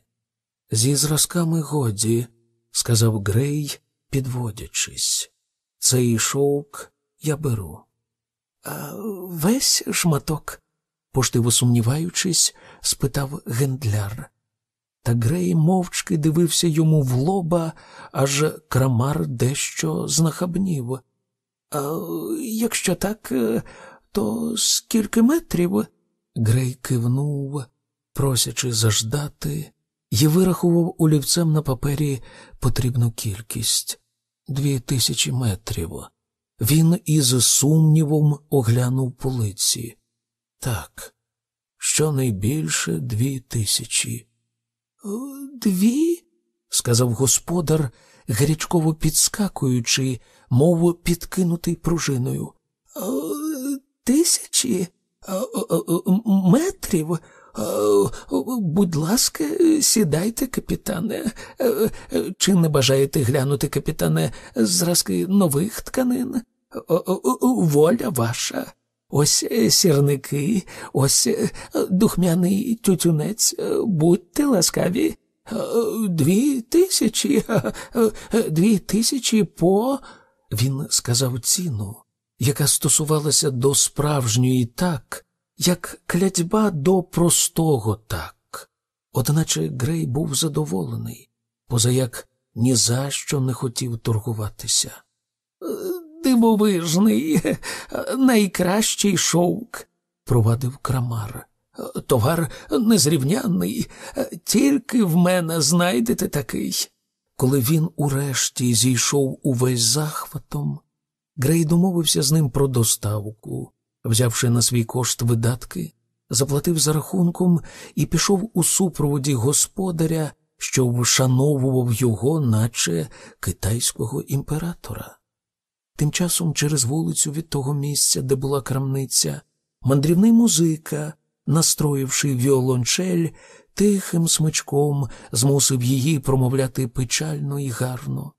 Зі зразками годі, сказав Грей, підводячись, цей шовк я беру. А весь шматок, поштиво сумніваючись, спитав гендляр. Та Грей мовчки дивився йому в лоба, аж крамар дещо знахабнів. А якщо так, то скільки метрів? Грей кивнув, просячи заждати, і вирахував олівцем на папері потрібну кількість дві тисячі метрів. Він із сумнівом оглянув полиці. Так, щонайбільше дві тисячі. Дві? сказав господар, гарячково підскакуючи, мов підкинутий пружиною. Тисячі метрів? Будь ласка, сідайте, капітане. Чи не бажаєте глянути, капітане, зразки нових тканин? Воля ваша. Ось сірники, ось духмяний тютюнець. Будьте ласкаві. Дві тисячі, дві тисячі по. Він сказав ціну, яка стосувалася до справжньої так, як клятьба до простого так. Одначе Грей був задоволений, позаяк ні за що не хотів торгуватися. Дивовижний, найкращий шовк, провадив крамар. Товар незрівнянний, тільки в мене знайдете такий. Коли він урешті зійшов увесь захватом, Грей домовився з ним про доставку, взявши на свій кошт видатки, заплатив за рахунком і пішов у супроводі господаря, що вшановував його, наче китайського імператора. Тим часом через вулицю від того місця, де була крамниця, мандрівний музика, настроївши віолончель, тихим смичком змусив її промовляти печально і гарно.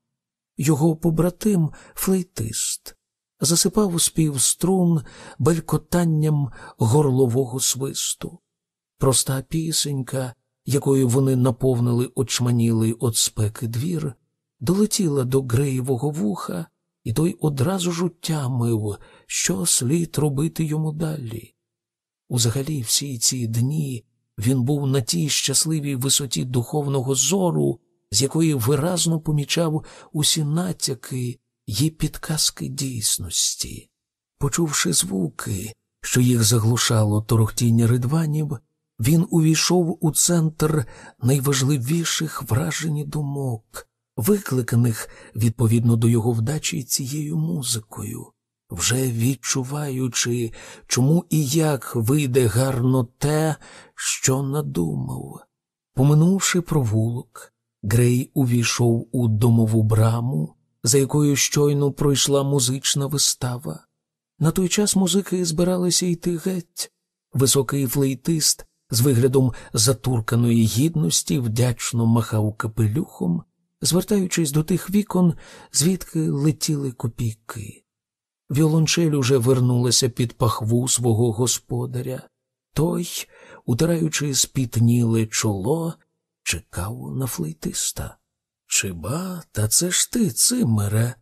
Його побратим, флейтист, засипав спів струн белькотанням горлового свисту. Проста пісенька, якою вони наповнили очманілий от спеки двір, долетіла до Греєвого вуха, і той одразу ж утямив, що слід робити йому далі. Узагалі, всі ці дні він був на тій щасливій висоті духовного зору, з якої виразно помічав усі натяки й підказки дійсності. Почувши звуки, що їх заглушало торохтіння ридванів, він увійшов у центр найважливіших вражень думок, викликаних відповідно до його вдачі цією музикою, вже відчуваючи, чому і як вийде гарно те, що надумав. Поминувши провулок, Грей увійшов у домову браму, за якою щойно пройшла музична вистава. На той час музики збиралися йти геть. Високий флейтист з виглядом затурканої гідності вдячно махав капелюхом, звертаючись до тих вікон, звідки летіли копійки. Віолончель уже вернулася під пахву свого господаря. Той, утираючи спітніле чоло, чекав на флейтиста. Чи ба, та це ж ти, Циммере,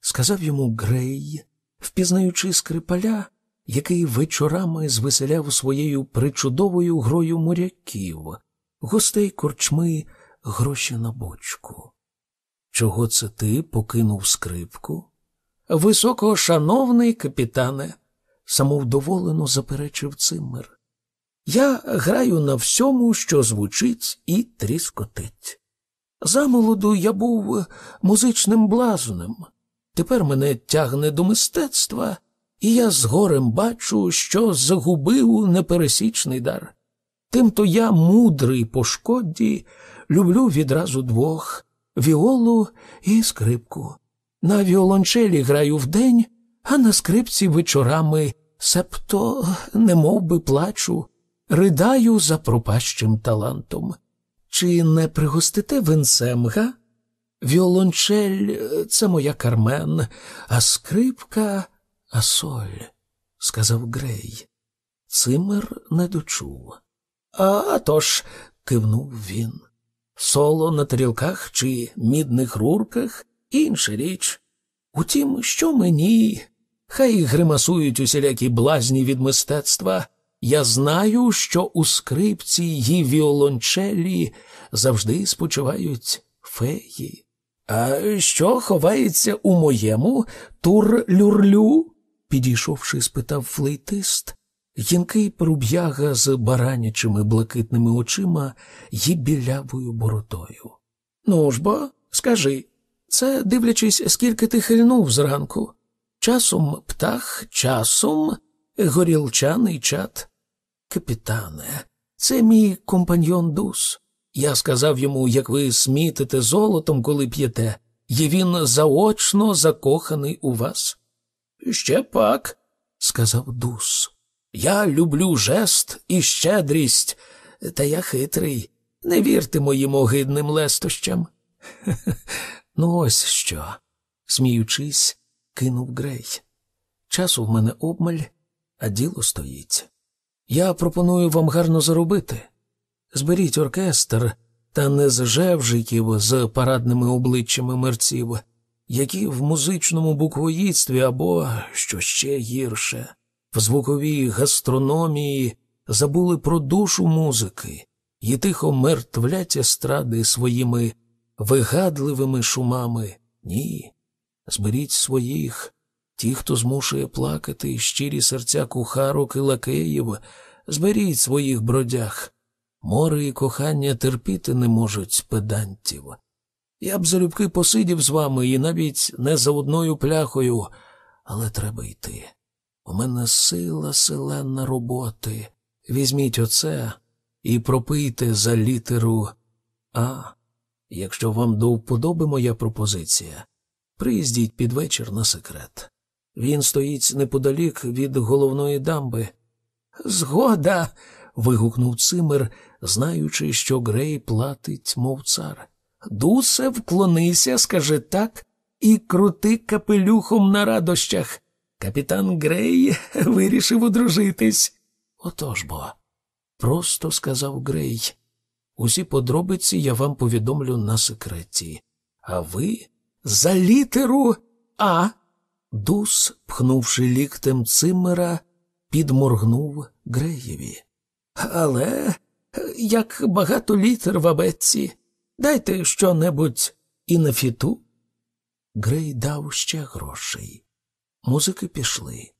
сказав йому Грей, впізнаючи скрипаля, який вечорами звеселяв своєю причудовою грою моряків, гостей корчми гроші на бочку. Чого це ти покинув скрипку? Високошановний капітане, самовдоволено заперечив циммер. Я граю на всьому, що звучить і тріскотить. Замолоду я був музичним блазнем. Тепер мене тягне до мистецтва, і я з горем бачу, що загубив непересічний дар. Тимто я, мудрий по шкоді, люблю відразу двох віолу і скрипку. На віолончелі граю вдень, а на скрипці вечорами, себто не би плачу, ридаю за пропащим талантом. Чи не пригостите винцем, га? Віолончель це моя кармен, а скрипка асоль, сказав Грей. Цимер не дочув. «А тож», – кивнув він. Соло на тарілках чи мідних рурках інша річ. Утім, що мені? Хай гримасують усілякі блазні від мистецтва. Я знаю, що у скрипці й віолончелі завжди спочивають феї. А що ховається у моєму тур-люрлю? підійшовши, спитав флейтист, Гінкий поруб'яга з баранячими блакитними очима й білявою бородою. Ну ж бо, скажи, це дивлячись, скільки ти хильнув зранку. Часом птах, часом горілчаний чат. Капітане, це мій компаньйон Дус. Я сказав йому, як ви смітите золотом, коли п'єте, і він заочно закоханий у вас. Ще пак, сказав Дус. Я люблю жест і щедрість, Та я хитрий. Не вірте моїм огидним лестощам. Ну, ось що, сміючись, кинув Грей. Часу в мене обмаль, а діло стоїть. Я пропоную вам гарно заробити. Зберіть оркестр та не з жевжиків з парадними обличчями мерців, які в музичному буквоїдстві або, що ще гірше, в звуковій гастрономії забули про душу музики і тихо мертвлять естради своїми вигадливими шумами. Ні. Зберіть своїх, ті, хто змушує плакати щирі серця кухарок і лакеїв, зберіть своїх бродяг. Море і кохання терпіти не можуть педантів. Я б залюбки посидів з вами і навіть не за одною пляхою, але треба йти. У мене сила селена роботи. Візьміть оце і пропийте за літеру А. Якщо вам до вподоби моя пропозиція, приїздіть під вечір на секрет. Він стоїть неподалік від головної дамби. Згода. вигукнув цимер, знаючи, що Грей платить, мов цар. Дусе, вклонися, скажи так, і крути капелюхом на радощах. Капітан Грей вирішив одружитись. Отож бо, просто сказав Грей. Усі подробиці я вам повідомлю на секреті. А ви за літеру А. Дус, пхнувши ліктем цимера, підморгнув Греєві. Але як багато літер в абетці, дайте що-небудь і на фіту. Грей дав ще грошей. Музики пішли.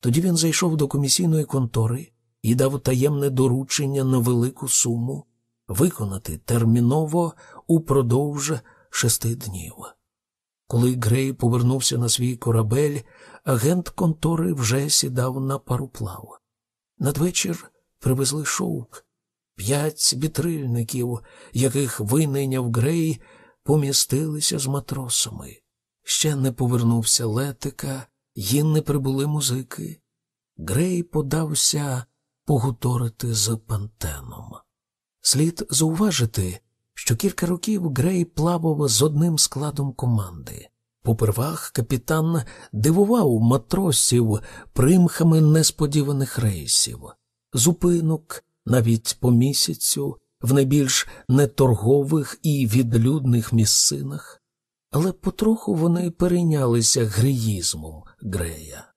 Тоді він зайшов до комісійної контори і дав таємне доручення на велику суму виконати терміново упродовж шести днів. Коли Грей повернувся на свій корабель, агент контори вже сідав на пароплав. Надвечір привезли шовк. П'ять бітрильників, яких винайняв Грей, помістилися з матросами. Ще не повернувся летика, їм не прибули музики. Грей подався погуторити з пантеном. Слід зауважити, що кілька років Грей плавав з одним складом команди. Попервах капітан дивував матросів примхами несподіваних рейсів, зупинок навіть по місяцю в найбільш неторгових і відлюдних місцинах, але потроху вони перейнялися греїзмом Грея.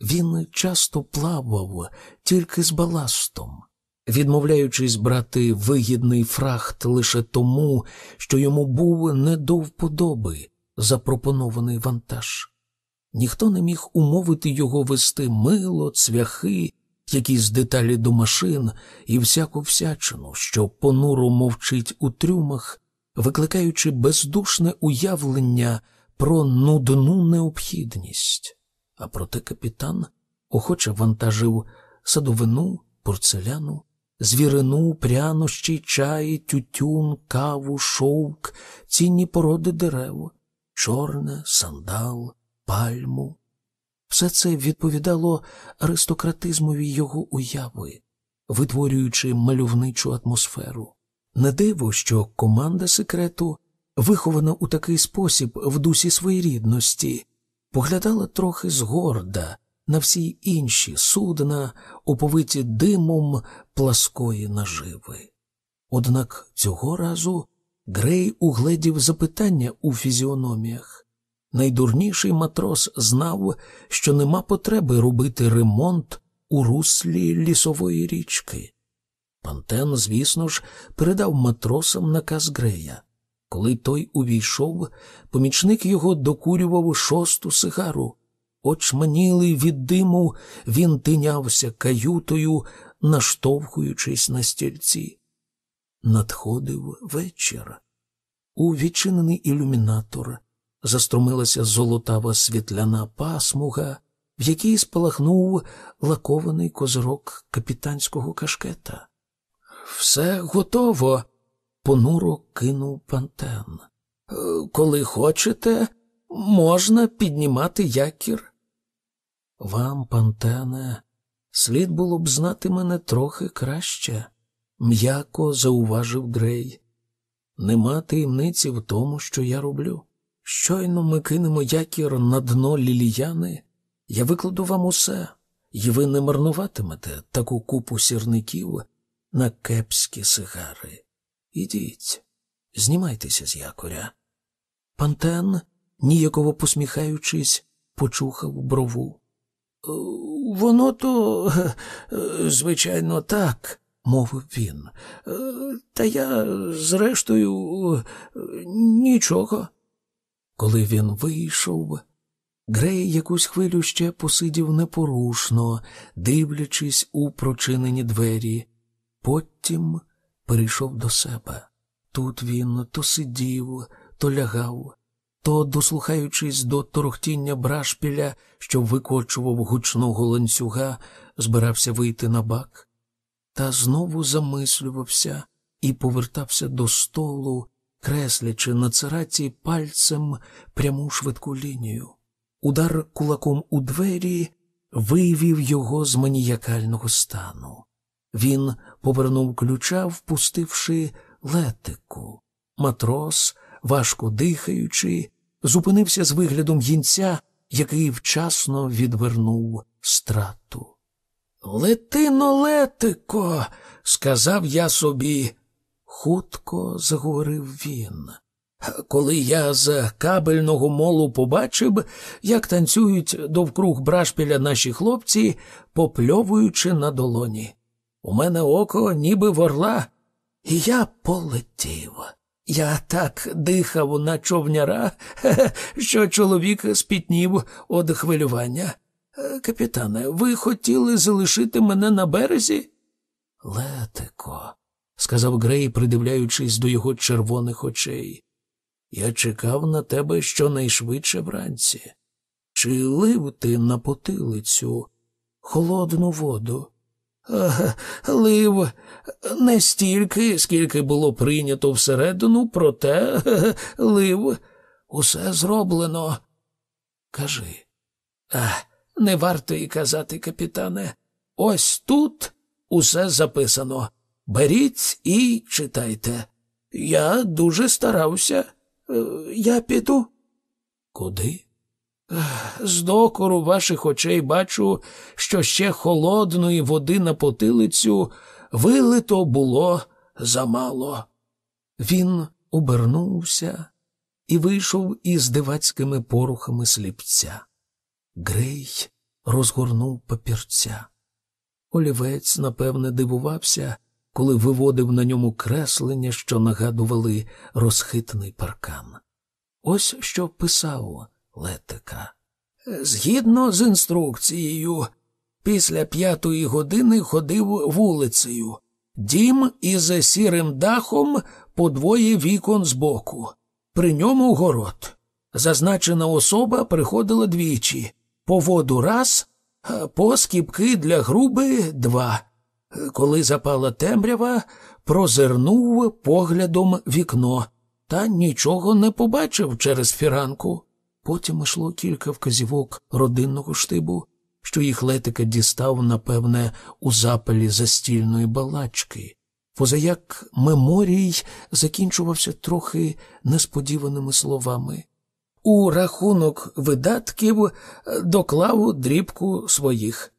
Він часто плавав тільки з баластом відмовляючись брати вигідний фрахт лише тому, що йому був не до вподоби запропонований вантаж. Ніхто не міг умовити його вести мило, цвяхи, якісь деталі до машин і всяку всячину, що понуро мовчить у трюмах, викликаючи бездушне уявлення про нудну необхідність. А проте капітан охоче вантажив садовину, порцеляну, звірину, прянощі, чай, тютюн, каву, шовк, цінні породи дерев, чорне, сандал, пальму. Все це відповідало аристократизмові його уяви, витворюючи мальовничу атмосферу. Не диво, що команда секрету, вихована у такий спосіб в дусі своєрідності, поглядала трохи згорда на всі інші судна, оповиті димом пласкої наживи. Однак цього разу Грей угледів запитання у фізіономіях. Найдурніший матрос знав, що нема потреби робити ремонт у руслі лісової річки. Пантен, звісно ж, передав матросам наказ Грея. Коли той увійшов, помічник його докурював шосту сигару. Очманілий від диму, він тинявся каютою, наштовхуючись на стільці. Надходив вечір. У відчинений ілюмінатор заструмилася золотава світляна пасмуга, в якій спалахнув лакований козирок капітанського кашкета. Все готово, понуро кинув пантен. Коли хочете, можна піднімати якір. Вам, пантене, слід було б знати мене трохи краще. м'яко зауважив Грей. Нема таємниці в тому, що я роблю. Щойно ми кинемо якір на дно ліліяни, я викладу вам усе, і ви не марнуватимете таку купу сірників на кепські сигари. Ідіть, знімайтеся з якоря. Пантен, ніяково посміхаючись, почухав брову. «Е, воно то, е, звичайно, так, мовив він. «Е, та я, зрештою, нічого. Коли він вийшов, Грей якусь хвилю ще посидів непорушно, дивлячись у прочинені двері. Потім перейшов до себе. Тут він то сидів, то лягав, то, дослухаючись до торохтіння брашпіля, що викочував гучного ланцюга, збирався вийти на бак, та знову замислювався і повертався до столу, креслячи на цераті пальцем пряму швидку лінію. Удар кулаком у двері вивів його з маніякального стану. Він повернув ключа, впустивши летику. Матрос, важко дихаючи, зупинився з виглядом гінця, який вчасно відвернув страту. Летино, летико, сказав я собі, хутко заговорив він. Коли я з кабельного молу побачив, як танцюють довкруг брашпіля наші хлопці, попльовуючи на долоні. У мене око ніби ворла, і я полетів. Я так дихав на човняра, що чоловік спітнів од хвилювання. Капітане, ви хотіли залишити мене на березі? Летико, сказав Грей, придивляючись до його червоних очей. Я чекав на тебе щонайшвидше вранці. Чи лив ти на потилицю холодну воду? Лив не стільки, скільки було прийнято всередину, проте лив усе зроблено. Кажи. Не варто й казати, капітане. Ось тут усе записано. Беріть і читайте. Я дуже старався. Е, я піду. Куди? З докору ваших очей бачу, що ще холодної води на потилицю вилито було замало. Він обернувся і вийшов із дивацькими порухами сліпця. Грей розгорнув папірця. Олівець, напевне, дивувався, коли виводив на ньому креслення, що нагадували розхитний паркан. Ось що писав Летика. Згідно з інструкцією, після п'ятої години ходив вулицею. Дім із сірим дахом по двоє вікон збоку. При ньому город. Зазначена особа приходила двічі по воду раз, по скіпки для груби два. Коли запала темрява, прозирнув поглядом вікно та нічого не побачив через фіранку. Потім йшло кілька вказівок родинного штибу, що їх летика дістав, напевне, у запалі застільної балачки. Позаяк меморій закінчувався трохи несподіваними словами. У рахунок видатків доклав дрібку своїх.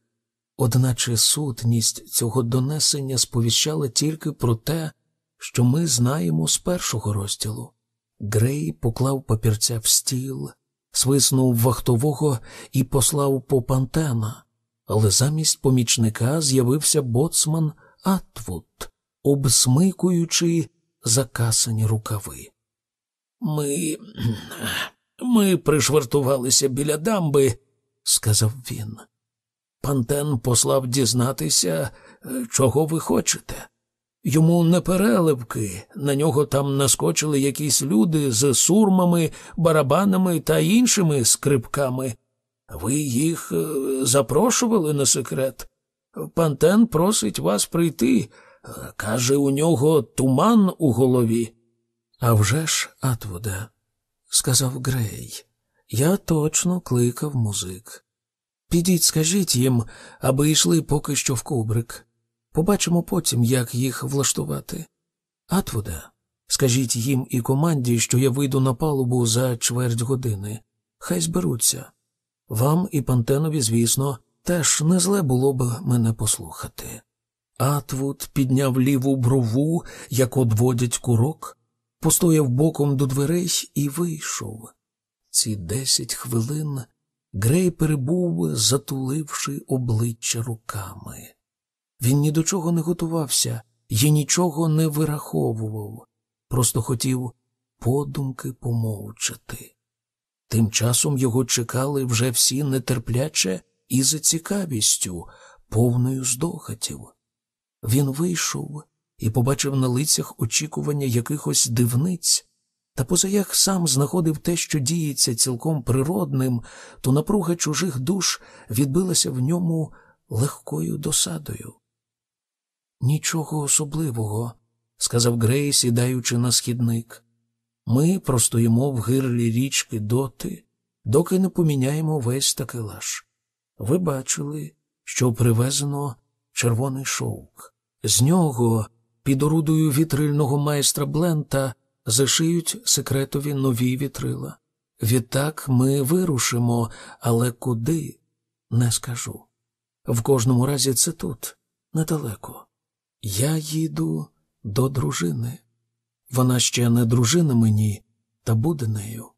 Одначе сутність цього донесення сповіщала тільки про те, що ми знаємо з першого розділу. Грей поклав папірця в стіл, свиснув вахтового і послав по пантена, але замість помічника з'явився боцман Атвуд, обсмикуючи закасані рукави. Ми ми пришвартувалися біля дамби, сказав він. Пантен послав дізнатися, чого ви хочете. Йому не переливки, на нього там наскочили якісь люди з сурмами, барабанами та іншими скрипками. Ви їх е, запрошували на секрет. Пантен просить вас прийти. Каже, у нього туман у голові. «А вже ж, Атвуде, сказав Грей, я точно кликав музик. Підіть, скажіть їм, аби йшли поки що в кубрик. Побачимо потім, як їх влаштувати. Атвуде, скажіть їм і команді, що я вийду на палубу за чверть години. Хай зберуться. Вам і Пантенові, звісно, теж не зле було б мене послухати. Атвуд підняв ліву брову, як одводять курок, постояв боком до дверей і вийшов. Ці десять хвилин Грей перебув, затуливши обличчя руками. Він ні до чого не готувався і нічого не вираховував, просто хотів подумки помовчати. Тим часом його чекали вже всі нетерпляче і за цікавістю, повною здохатів. Він вийшов і побачив на лицях очікування якихось дивниць, та поза як сам знаходив те, що діється цілком природним, то напруга чужих душ відбилася в ньому легкою досадою. Нічого особливого, сказав Грей, сідаючи на східник. Ми простоїмо в гирлі річки доти, доки не поміняємо весь такелаж. Ви бачили, що привезено червоний шовк. З нього, під орудою вітрильного майстра Блента, зашиють секретові нові вітрила. Відтак ми вирушимо, але куди не скажу. В кожному разі це тут, недалеко. Я їду до дружини. Вона ще не дружина мені, та буде нею.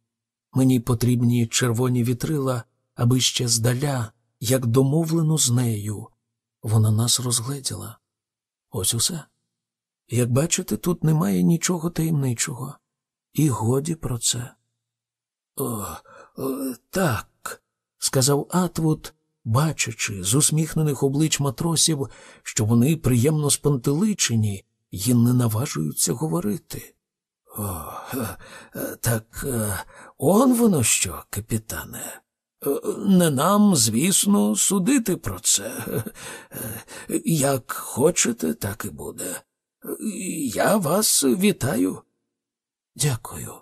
Мені потрібні червоні вітрила, аби ще здаля, як домовлено з нею, вона нас розгледіла. Ось усе. Як бачите, тут немає нічого таємничого, і годі про це. О, о так, сказав Атвуд, бачачи з усміхнених облич матросів, що вони приємно спантеличені і не наважуються говорити. О, так он воно що, капітане? Не нам, звісно, судити про це. Як хочете, так і буде. Я вас вітаю. Дякую.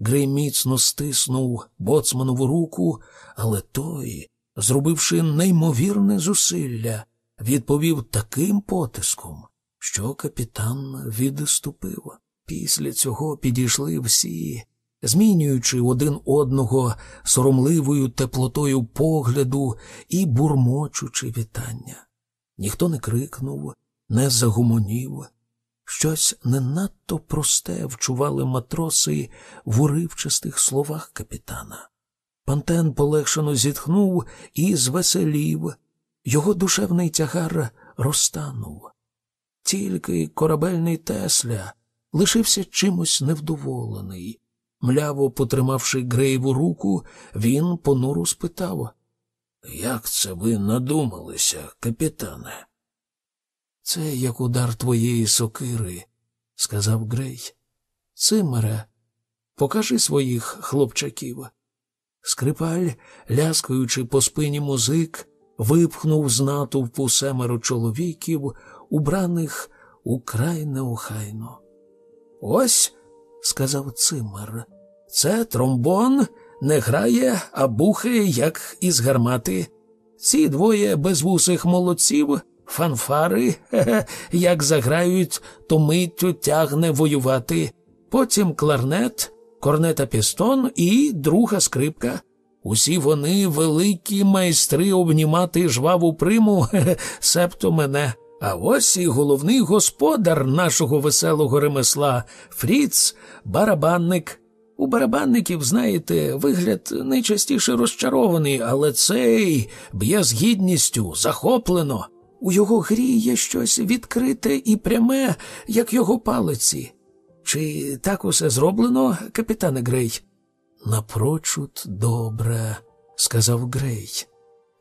Грей міцно стиснув боцманову руку, але той, зробивши неймовірне зусилля, відповів таким потиском, що капітан відступив. Після цього підійшли всі, змінюючи один одного соромливою теплотою погляду і бурмочучи вітання. Ніхто не крикнув, не загумонів. Щось не надто просте вчували матроси в уривчастих словах капітана. Пантен полегшено зітхнув і звеселів, його душевний тягар розтанув. Тільки корабельний Тесля лишився чимось невдоволений. Мляво потримавши Грейву руку, він понуро спитав Як це ви надумалися, капітане? Це як удар твоєї сокири, сказав Грей. Цимере, покажи своїх хлопчаків. Скрипаль, ляскаючи по спині музик, випхнув з натовпу семеро чоловіків, убраних украй неохайно. Ось, сказав цимер, це тромбон не грає, а бухає, як із гармати. Ці двоє безвусих молодців фанфари, хе-хе, як заграють, то миттю тягне воювати. Потім кларнет, корнета пістон і друга скрипка. Усі вони великі майстри обнімати жваву приму, септо мене. А ось і головний господар нашого веселого ремесла Фріц, барабанник. У барабанників, знаєте, вигляд найчастіше розчарований, але цей б'є з гідністю, захоплено. У його грі є щось відкрите і пряме, як його палиці. Чи так усе зроблено, капітане Грей? Напрочуд добре, сказав Грей.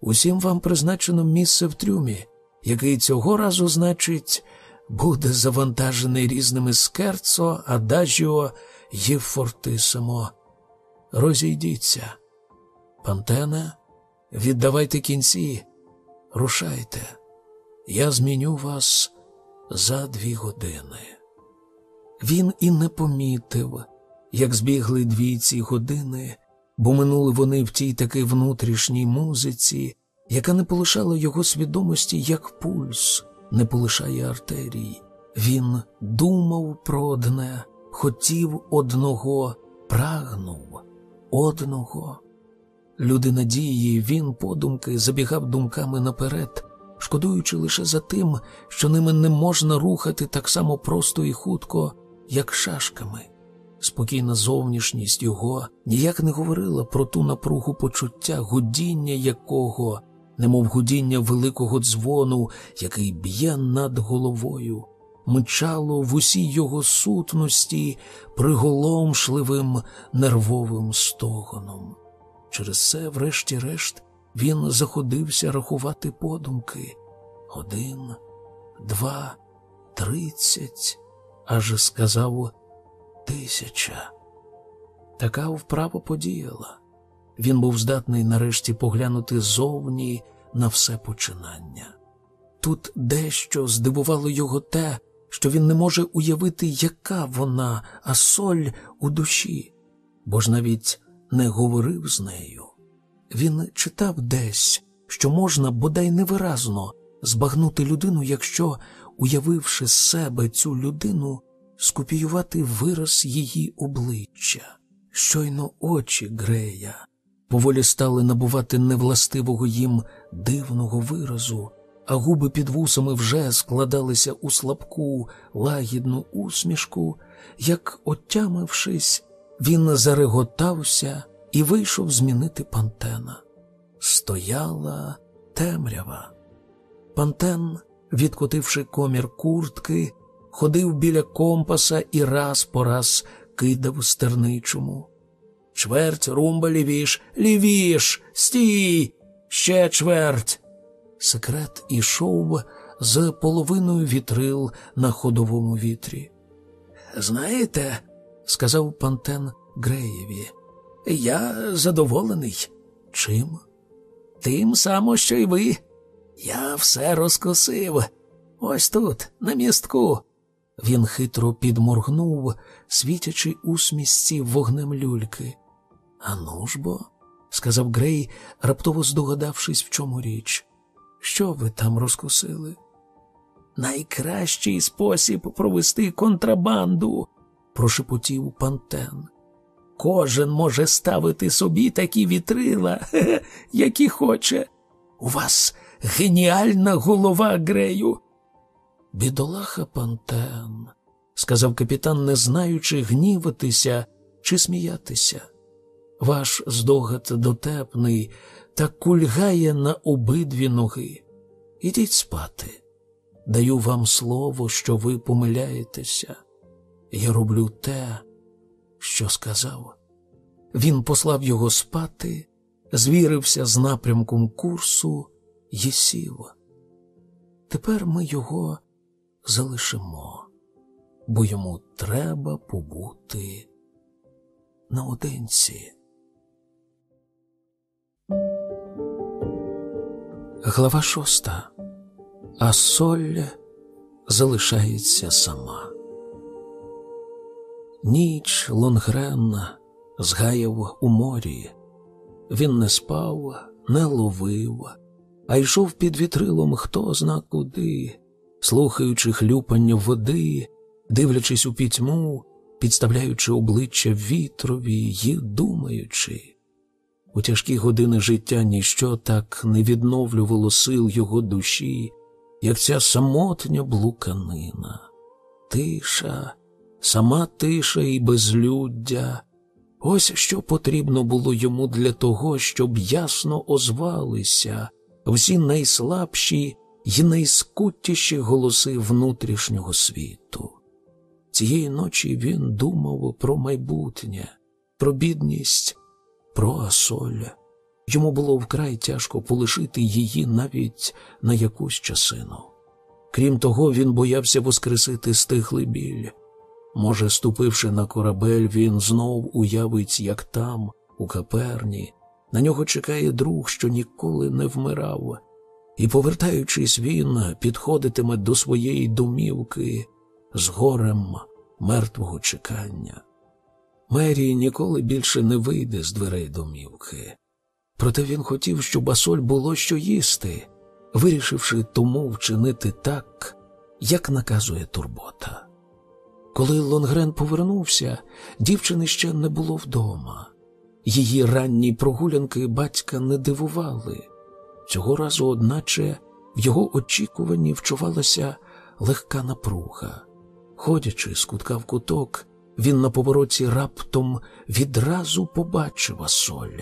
Усім вам призначено місце в трюмі, який цього разу, значить, буде завантажений різними скерцо, адажіо і фортисимо. Розійдіться. Пантене, віддавайте кінці, рушайте я зміню вас за дві години. Він і не помітив, як збігли дві ці години, бо минули вони в тій таки внутрішній музиці, яка не полишала його свідомості як пульс, не полишає артерій. Він думав про одне, хотів одного, прагнув одного. Люди надії, він подумки забігав думками наперед, шкодуючи лише за тим, що ними не можна рухати так само просто і хутко, як шашками. Спокійна зовнішність його ніяк не говорила про ту напругу почуття, гудіння якого, немов гудіння великого дзвону, який б'є над головою, мчало в усій його сутності приголомшливим нервовим стогоном. Через це, врешті-решт, він заходився рахувати подумки один, два, тридцять, аж сказав тисяча. Така вправа подіяла. Він був здатний нарешті поглянути зовні на все починання. Тут дещо здивувало його те, що він не може уявити, яка вона, а соль у душі, бо ж навіть не говорив з нею. Він читав десь, що можна бодай невиразно збагнути людину, якщо, уявивши з себе цю людину, скопіювати вираз її обличчя. Щойно очі Грея поволі стали набувати невластивого їм дивного виразу, а губи під вусами вже складалися у слабку лагідну усмішку, як, отямившись, він зареготався і вийшов змінити пантена. Стояла темрява. Пантен, відкотивши комір куртки, ходив біля компаса і раз по раз кидав стерничому. Чверть румба лівіш, лівіш, стій, ще чверть. Секрет ішов з половиною вітрил на ходовому вітрі. Знаєте, сказав пантен Греєві, я задоволений. Чим? Тим само, що й ви. Я все розкосив. Ось тут, на містку. Він хитро підморгнув, світячи усмісці вогнем люльки. А ну ж бо, сказав Грей, раптово здогадавшись, в чому річ. Що ви там розкусили? Найкращий спосіб провести контрабанду, прошепотів пантен. Кожен може ставити собі такі вітрила, які хоче. У вас геніальна голова, Грею. Бідолаха Пантен, сказав капітан, не знаючи гніватися чи сміятися. Ваш здогад дотепний та кульгає на обидві ноги. Ідіть спати. Даю вам слово, що ви помиляєтеся. Я роблю те, що сказав. Він послав його спати, звірився з напрямком курсу сів. Тепер ми його залишимо, бо йому треба побути наодинці. Глава шоста. А соль залишається сама. Ніч Лонгрен згаяв у морі. Він не спав, не ловив, а йшов під вітрилом хто зна куди, слухаючи хлюпання води, дивлячись у пітьму, підставляючи обличчя вітрові й думаючи. У тяжкі години життя ніщо так не відновлювало сил його душі, як ця самотня блуканина, тиша, сама тиша і безлюддя. Ось що потрібно було йому для того, щоб ясно озвалися всі найслабші й найскуттіші голоси внутрішнього світу. Цієї ночі він думав про майбутнє, про бідність, про Асоль. Йому було вкрай тяжко полишити її навіть на якусь часину. Крім того, він боявся воскресити стихлий біль. Може, ступивши на корабель, він знов уявить, як там, у каперні, на нього чекає друг, що ніколи не вмирав, і, повертаючись, він підходитиме до своєї домівки з горем мертвого чекання. Мері ніколи більше не вийде з дверей домівки. Проте він хотів, щоб Асоль було що їсти. вирішивши тому вчинити так, як наказує турбота. Коли Лонгрен повернувся, дівчини ще не було вдома. Її ранні прогулянки батька не дивували. Цього разу, одначе, в його очікуванні вчувалася легка напруга. Ходячи з кутка в куток, він на повороті раптом відразу побачив Асоль.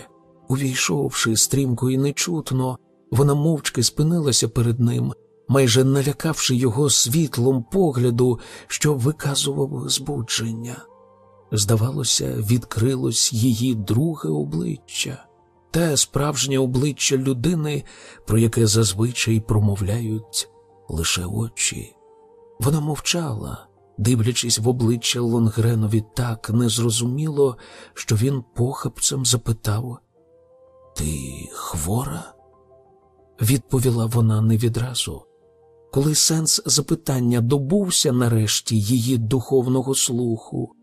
Увійшовши стрімко і нечутно, вона мовчки спинилася перед ним, майже налякавши його світлом погляду, що виказував збудження. Здавалося, відкрилось її друге обличчя, те справжнє обличчя людини, про яке зазвичай промовляють лише очі. Вона мовчала, дивлячись в обличчя Лонгренові так незрозуміло, що він похапцем запитав Ти хвора? Відповіла вона не відразу. Коли сенс запитання добувся нарешті її духовного слуху,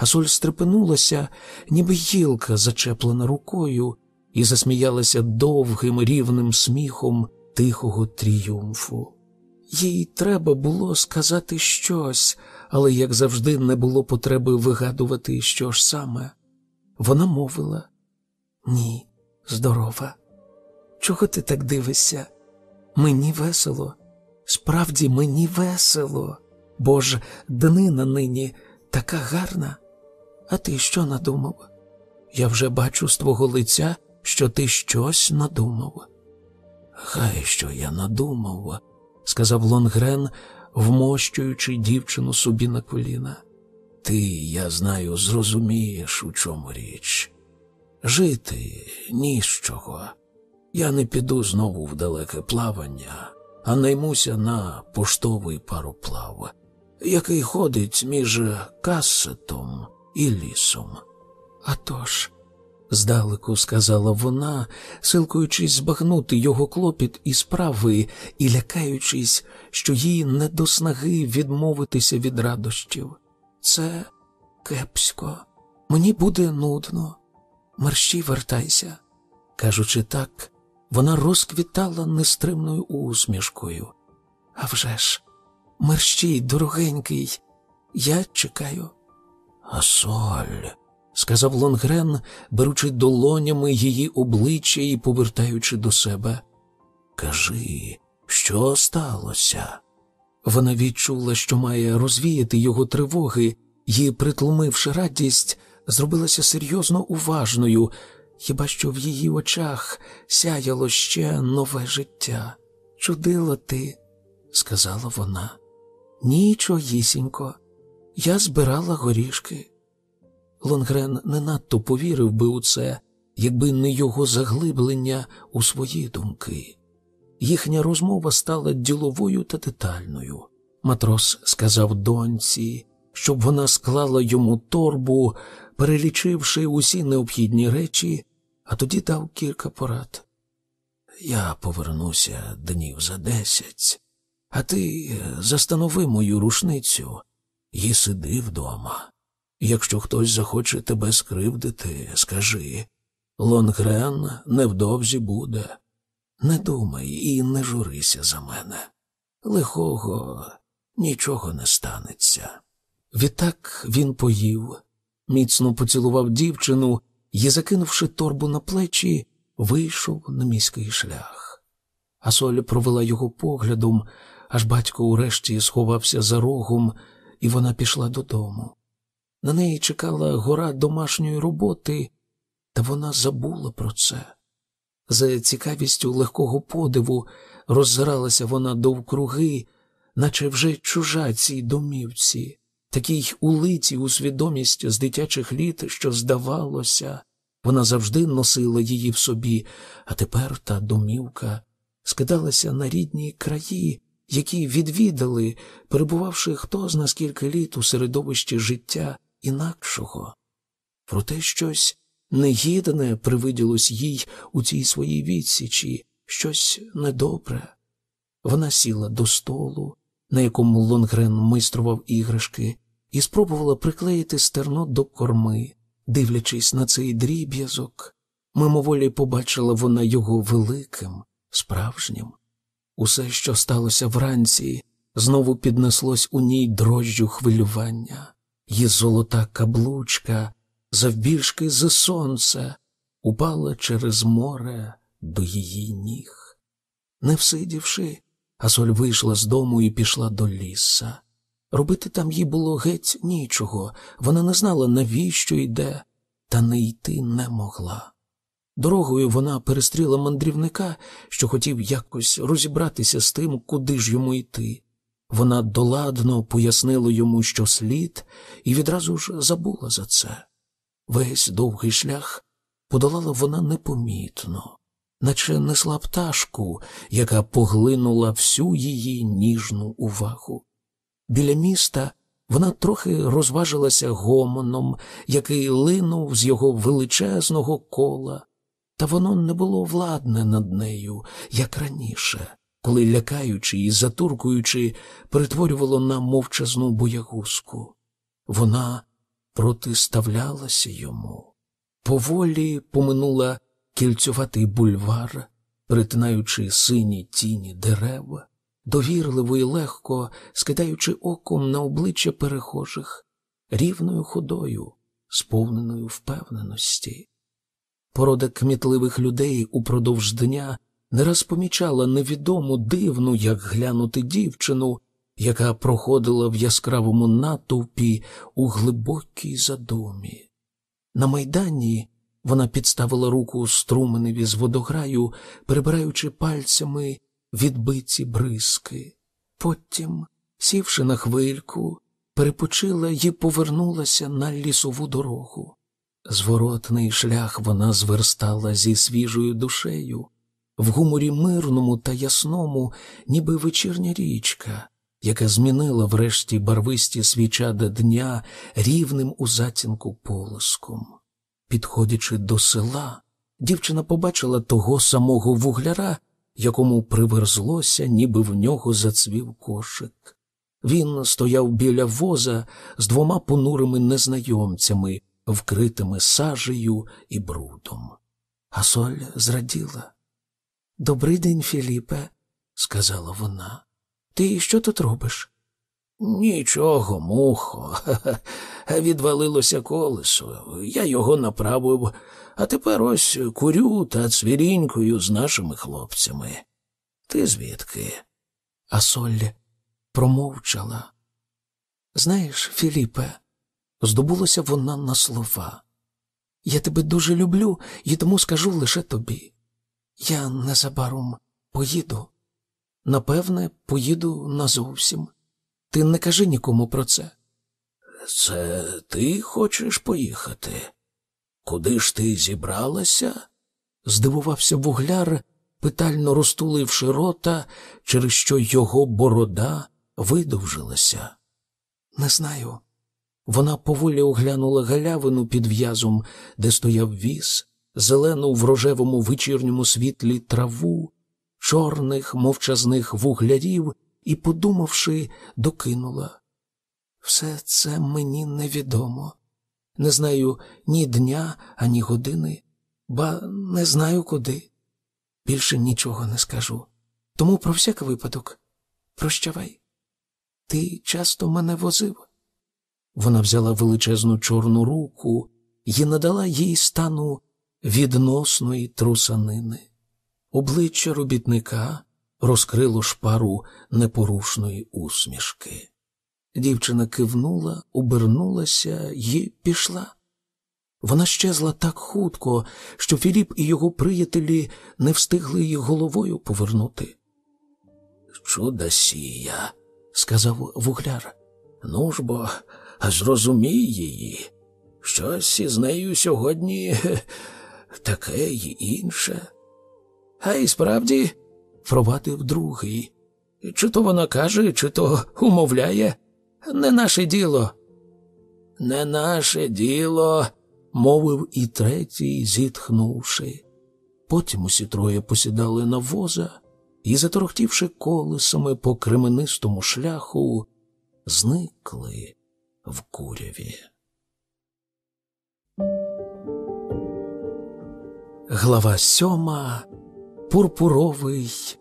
Асоль стрепенулася, ніби гілка, зачеплена рукою, і засміялася довгим рівним сміхом тихого тріумфу. Їй треба було сказати щось, але, як завжди, не було потреби вигадувати, що ж саме. Вона мовила ні, здорова. Чого ти так дивишся? Мені весело, справді мені весело, бо ж днина нині така гарна. А ти що надумав? Я вже бачу з твого лиця, що ти щось надумав. Хай що я надумав, сказав Лонгрен, вмощуючи дівчину собі на коліна. Ти, я знаю, зрозумієш, у чому річ. Жити ні з чого. Я не піду знову в далеке плавання, а наймуся на поштовий пароплав, який ходить між касетом і лісом. «А тож», – здалеку сказала вона, силкуючись збагнути його клопіт і справи і лякаючись, що їй не до снаги відмовитися від радощів. Це кепсько, мені буде нудно. Мерщій вертайся. Кажучи так, вона розквітала нестримною усмішкою. «А вже ж, мерщій, дорогенький, я чекаю. Асоль, сказав Лонгрен, беручи долонями її обличчя і повертаючи до себе. Кажи, що сталося? Вона відчула, що має розвіяти його тривоги, і, притлумивши радість, зробилася серйозно уважною, хіба що в її очах сяяло ще нове життя. Чудила ти, сказала вона. Нічогісінько, я збирала горішки. Лонгрен не надто повірив би у це, якби не його заглиблення у свої думки. Їхня розмова стала діловою та детальною. Матрос сказав доньці, щоб вона склала йому торбу, перелічивши усі необхідні речі, а тоді дав кілька порад. Я повернуся днів за десять, а ти застанови мою рушницю і сиди вдома. Якщо хтось захоче тебе скривдити, скажи Лонгрен невдовзі буде. Не думай і не журися за мене. Лихого нічого не станеться. Відтак він поїв, міцно поцілував дівчину і, закинувши торбу на плечі, вийшов на міський шлях. А Соля провела його поглядом, аж батько урешті сховався за рогом, і вона пішла додому. На неї чекала гора домашньої роботи, та вона забула про це. За цікавістю легкого подиву роззиралася вона довкруги, наче вже чужа цій домівці, такій улиці у свідомість з дитячих літ, що, здавалося, вона завжди носила її в собі, а тепер та домівка скидалася на рідні краї, які відвідали, перебувавши хто зна скільки літ у середовищі життя інакшого. Проте щось негідне привиділось їй у цій своїй відсічі, щось недобре. Вона сіла до столу, на якому Лонгрен майстрував іграшки, і спробувала приклеїти стерно до корми, дивлячись на цей дріб'язок. Мимоволі побачила вона його великим, справжнім. Усе, що сталося вранці, знову піднеслось у ній дрожжю хвилювання, її золота каблучка, завбільшки за сонце, упала через море до її ніг. Не всидівши, Асоль вийшла з дому і пішла до ліса. Робити там їй було геть нічого, вона не знала, навіщо йде, та не йти не могла. Дорогою вона перестріла мандрівника, що хотів якось розібратися з тим, куди ж йому йти. Вона доладно пояснила йому, що слід, і відразу ж забула за це. Весь довгий шлях подолала вона непомітно, наче несла пташку, яка поглинула всю її ніжну увагу. Біля міста вона трохи розважилася гомоном, який линув з його величезного кола, та воно не було владне над нею, як раніше, коли, лякаючи і затуркуючи, перетворювало на мовчазну боягузку. Вона протиставлялася йому. Поволі поминула кільцюватий бульвар, перетинаючи сині тіні дерев, довірливо і легко скидаючи оком на обличчя перехожих, рівною ходою, сповненою впевненості. Порода кмітливих людей упродовж дня не раз помічала невідому дивну, як глянути дівчину, яка проходила в яскравому натовпі у глибокій задумі. На майдані вона підставила руку струменеві з водограю, перебираючи пальцями відбиті бризки. Потім, сівши на хвильку, перепочила і повернулася на лісову дорогу. Зворотний шлях вона зверстала зі свіжою душею, в гуморі мирному та ясному, ніби вечірня річка, яка змінила врешті барвисті свічади дня рівним у затінку полоском. Підходячи до села, дівчина побачила того самого вугляра, якому приверзлося, ніби в нього зацвів кошик. Він стояв біля воза з двома понурими незнайомцями, вкритими сажею і брудом. А соль зраділа. Добрий день, Філіпе, сказала вона. Ти що тут робиш? Нічого, мухо. Відвалилося колесо. Я його направив, а тепер ось курю та цвірінькою з нашими хлопцями. Ти звідки? А соль промовчала. Знаєш, Філіпе, здобулася вона на слова. Я тебе дуже люблю і тому скажу лише тобі. Я незабаром поїду. Напевне, поїду назовсім. Ти не кажи нікому про це. Це ти хочеш поїхати? Куди ж ти зібралася? здивувався вугляр, питально розтуливши рота, через що його борода видовжилася. Не знаю. Вона поволі оглянула галявину під в'язом, де стояв віз, зелену в рожевому вечірньому світлі траву, чорних мовчазних вуглярів і, подумавши, докинула. Все це мені невідомо. Не знаю ні дня, ані години, ба не знаю куди. Більше нічого не скажу. Тому про всяк випадок прощавай. Ти часто мене возив. Вона взяла величезну чорну руку і надала їй стану відносної трусанини. Обличчя робітника розкрило шпару непорушної усмішки. Дівчина кивнула, обернулася і пішла. Вона щезла так хутко, що Філіп і його приятелі не встигли її головою повернути. Чудосія, сказав вугляр. Ну ж бо, зрозумій її. Щось із нею сьогодні таке й інше. А й справді, провадив другий. Чи то вона каже, чи то умовляє, не наше діло. Не наше діло, мовив і третій, зітхнувши. Потім усі троє посідали на воза і, заторохтівши колесами по кременистому шляху, зникли в куряві. Глава сьома Пурпуровий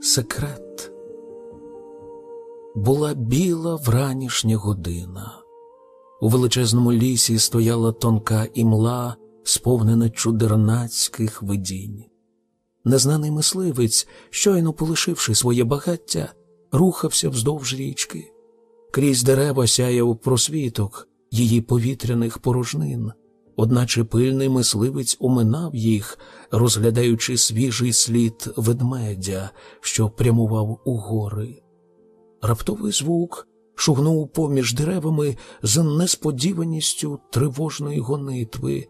секрет. Була біла вранішня година. У величезному лісі стояла тонка імла, сповнена чудернацьких видінь. Незнаний мисливець, щойно полишивши своє багаття, рухався вздовж річки. Крізь дерева сяяв просвіток її повітряних порожнин, одначе пильний мисливець оминав їх, розглядаючи свіжий слід ведмедя, що прямував у гори. Раптовий звук шугнув поміж деревами з несподіваністю тривожної гонитви.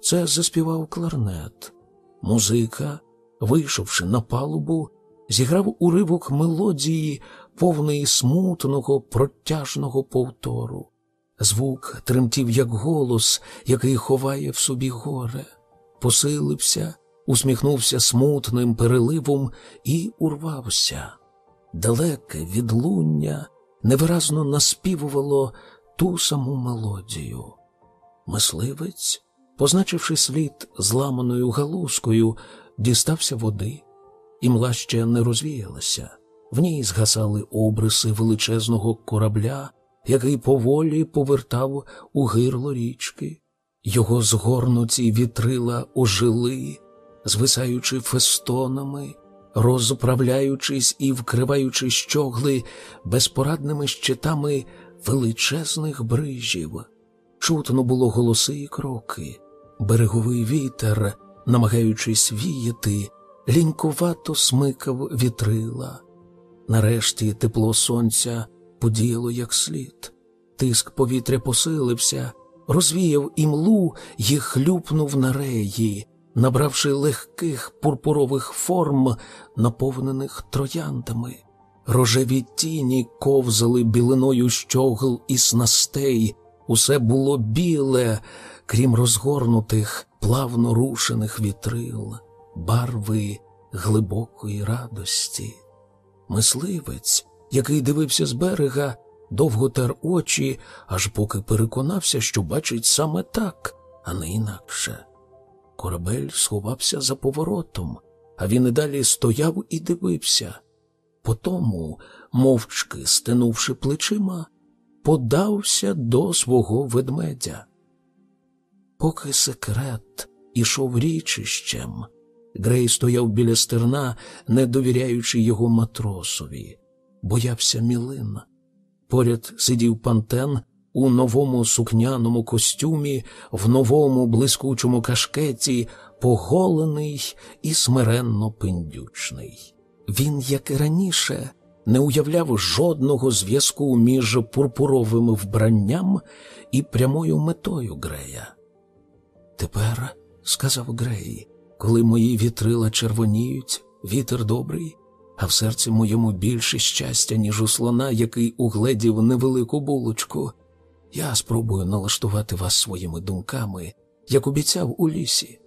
Це заспівав кларнет. Музика, вийшовши на палубу, зіграв уривок мелодії, повної смутного, протяжного повтору. Звук тремтів, як голос, який ховає в собі горе, посилився, усміхнувся смутним переливом і урвався. Далеке відлуння невиразно наспівувало ту саму мелодію. Мисливець, позначивши слід зламаною галузкою, дістався води, і мла ще не розвіялася. В ній згасали обриси величезного корабля, який поволі повертав у гирло річки. Його згорнуті вітрила ожили, звисаючи фестонами, розправляючись і вкриваючи щогли безпорадними щитами величезних брижів. Чутно було голоси і кроки, береговий вітер, намагаючись віяти, лінькувато смикав вітрила. Нарешті тепло сонця подіяло як слід. Тиск повітря посилився, розвіяв імлу і хлюпнув на реї, набравши легких пурпурових форм, наповнених трояндами. Рожеві тіні ковзали білиною щогл і снастей, усе було біле, крім розгорнутих, плавно рушених вітрил, барви глибокої радості. Мисливець, який дивився з берега, довго тер очі, аж поки переконався, що бачить саме так, а не інакше. Корабель сховався за поворотом, а він і далі стояв і дивився. Потому, мовчки стенувши плечима, подався до свого ведмедя. Поки секрет ішов річищем, Грей стояв біля стерна, не довіряючи його матросові, боявся мілин. Поряд сидів пантен у новому сукняному костюмі, в новому блискучому кашкеті, поголений і смиренно пиндючний. Він, як і раніше, не уявляв жодного зв'язку між пурпуровим вбранням і прямою метою Грея. Тепер, сказав Грей, коли мої вітрила червоніють, вітер добрий, а в серці моєму більше щастя, ніж у слона, який угледів невелику булочку. Я спробую налаштувати вас своїми думками, як обіцяв у лісі.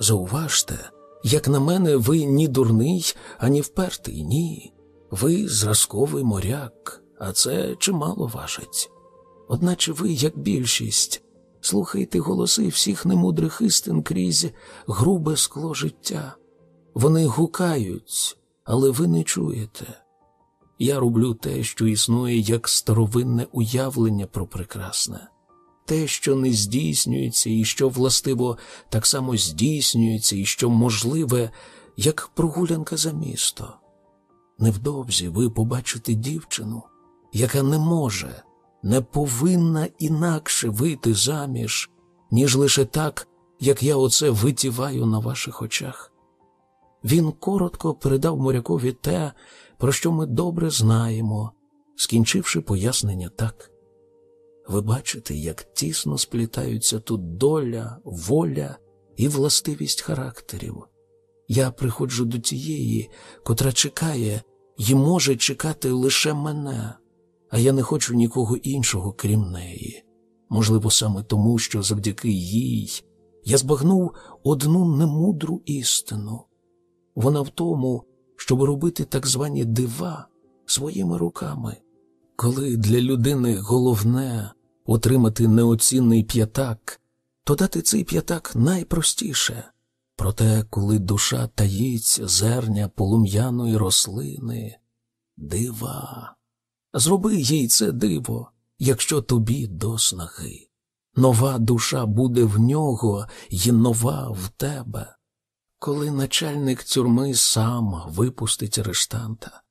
Зауважте, як на мене, ви ні дурний, ані впертий, ні. Ви зразковий моряк, а це чимало важить. Одначе ви, як більшість, слухайте голоси всіх немудрих істин крізь грубе скло життя. Вони гукають, але ви не чуєте. Я роблю те, що існує як старовинне уявлення про прекрасне, те, що не здійснюється, і що, властиво, так само здійснюється, і що можливе, як прогулянка за місто. Невдовзі ви побачите дівчину, яка не може, не повинна інакше вийти заміж, ніж лише так, як я оце витіваю на ваших очах. Він коротко передав морякові те, про що ми добре знаємо, скінчивши пояснення так. Ви бачите, як тісно сплітаються тут доля, воля і властивість характерів. Я приходжу до тієї, котра чекає і може чекати лише мене, а я не хочу нікого іншого, крім неї. Можливо, саме тому, що завдяки їй я збагнув одну немудру істину. Вона в тому, щоб робити так звані дива своїми руками. Коли для людини головне отримати неоцінний п'ятак, то дати цей п'ятак найпростіше Проте, коли душа таїть зерня полум'яної рослини, дива, зроби їй це диво, якщо тобі до снаги. Нова душа буде в нього і нова в тебе. Коли начальник тюрми сам випустить арештанта,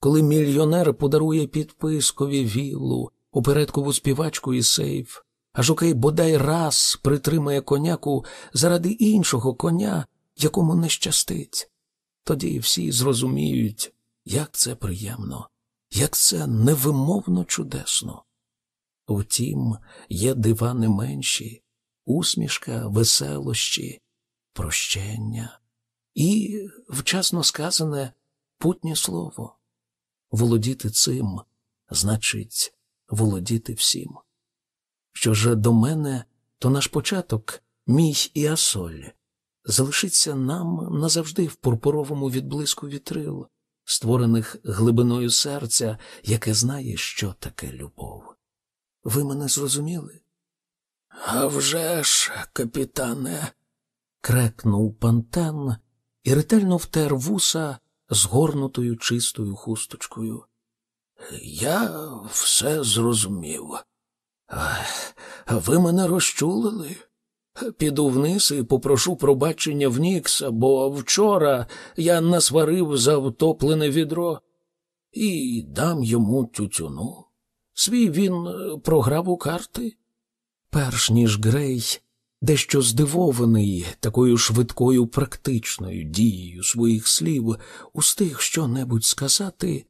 коли мільйонер подарує підпискові віллу, упередкову співачку і сейф, а жокей бодай раз притримає коняку заради іншого коня, якому не щастить. Тоді всі зрозуміють, як це приємно, як це невимовно чудесно. Втім, є дива не менші, усмішка, веселощі, прощення і, вчасно сказане, путнє слово. Володіти цим значить володіти всім. Що ж до мене, то наш початок, мій і асоль, залишиться нам назавжди в пурпуровому відблиску вітрил, створених глибиною серця, яке знає, що таке любов. Ви мене зрозуміли? «А вже ж, капітане, крекнув пантен і ретельно втер вуса згорнутою чистою хусточкою. Я все зрозумів. Ви мене розчулили? Піду вниз і попрошу пробачення в Нікса, бо вчора я насварив за втоплене відро і дам йому тютюну. Свій він програв у карти. Перш ніж Грей, дещо здивований такою швидкою практичною дією своїх слів, устиг що-небудь сказати,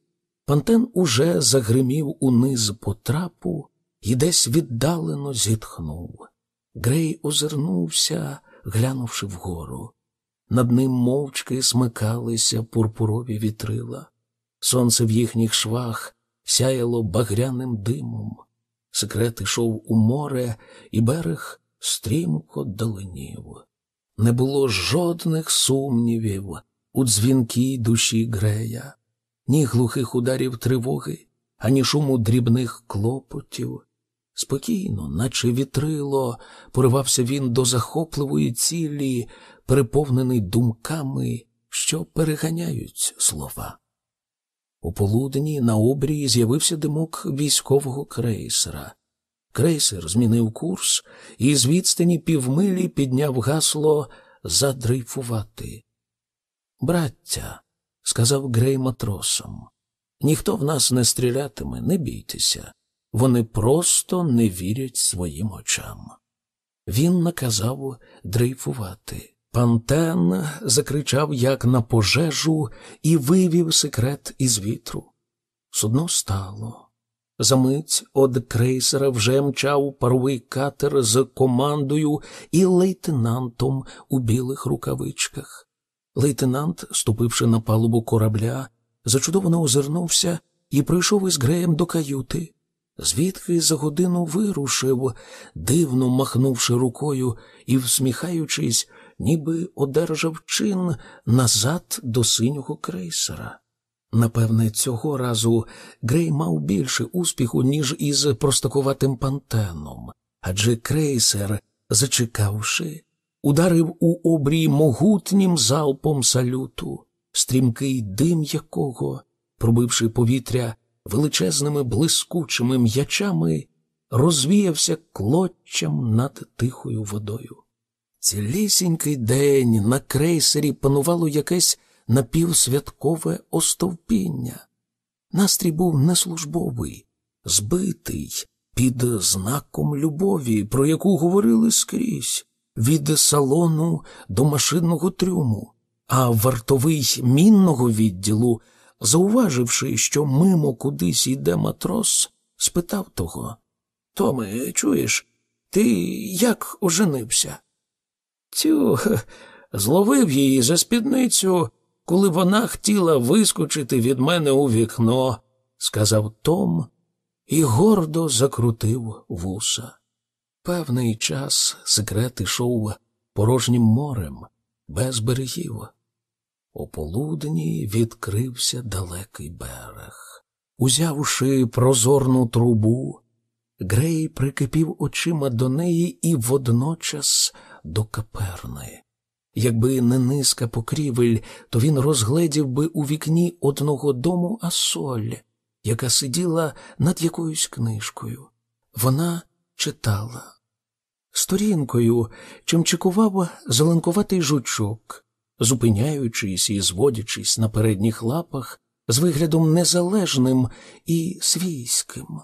Пантен уже загримів униз по трапу і десь віддалено зітхнув. Грей озирнувся, глянувши вгору. Над ним мовчки смикалися пурпурові вітрила. Сонце в їхніх швах сяяло багряним димом. Секрет ішов у море, і берег стрімко даленів. Не було жодних сумнівів у дзвінкій душі Грея, ні глухих ударів тривоги, ані шуму дрібних клопотів. Спокійно, наче вітрило, поривався він до захопливої цілі, переповнений думками, що переганяють слова. У полудні на обрії з'явився димок військового крейсера. Крейсер змінив курс і з відстані півмилі підняв гасло задрейфувати. Браття, сказав Грей матросам, ніхто в нас не стрілятиме, не бійтеся. Вони просто не вірять своїм очам. Він наказав дрейфувати. Пантен закричав, як на пожежу, і вивів секрет із вітру. Судно стало. Замить од крейсера вже мчав паровий катер з командою і лейтенантом у білих рукавичках. Лейтенант, ступивши на палубу корабля, зачудовано озирнувся і прийшов із греєм до каюти звідки за годину вирушив, дивно махнувши рукою і всміхаючись, ніби одержав чин назад до синього крейсера. Напевне, цього разу Грей мав більше успіху, ніж із простакуватим пантеном, адже крейсер, зачекавши, ударив у обрій могутнім залпом салюту, стрімкий дим якого, пробивши повітря, величезними блискучими м'ячами розвіявся клоччям над тихою водою. Цілісінький день на крейсері панувало якесь напівсвяткове остовпіння. Настрій був неслужбовий, збитий під знаком любові, про яку говорили скрізь, від салону до машинного трюму, а вартовий мінного відділу зауваживши, що мимо кудись йде матрос, спитав того Томе, чуєш, ти як оженився? Тю, зловив її за спідницю, коли вона хотіла вискочити від мене у вікно, сказав Том і гордо закрутив вуса. Певний час секрет ішов порожнім морем, без берегів. У полудні відкрився далекий берег. Узявши прозорну трубу, Грей прикипів очима до неї і водночас до каперни. Якби не низка покрівель, то він розгледів би у вікні одного дому Асоль, яка сиділа над якоюсь книжкою. Вона читала. Сторінкою чимчикував зеленкуватий жучок, зупиняючись і зводячись на передніх лапах з виглядом незалежним і свійським.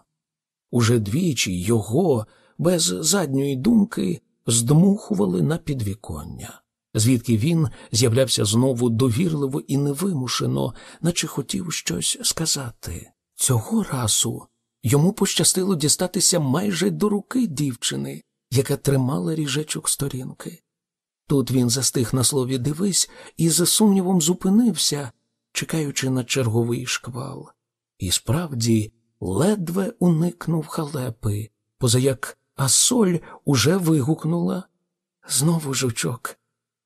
Уже двічі його без задньої думки здмухували на підвіконня, звідки він з'являвся знову довірливо і невимушено, наче хотів щось сказати. Цього разу йому пощастило дістатися майже до руки дівчини, яка тримала ріжечок сторінки. Тут він застиг на слові дивись і за сумнівом зупинився, чекаючи на черговий шквал. І справді ледве уникнув халепи, позаяк Асоль уже вигукнула. Знову жучок.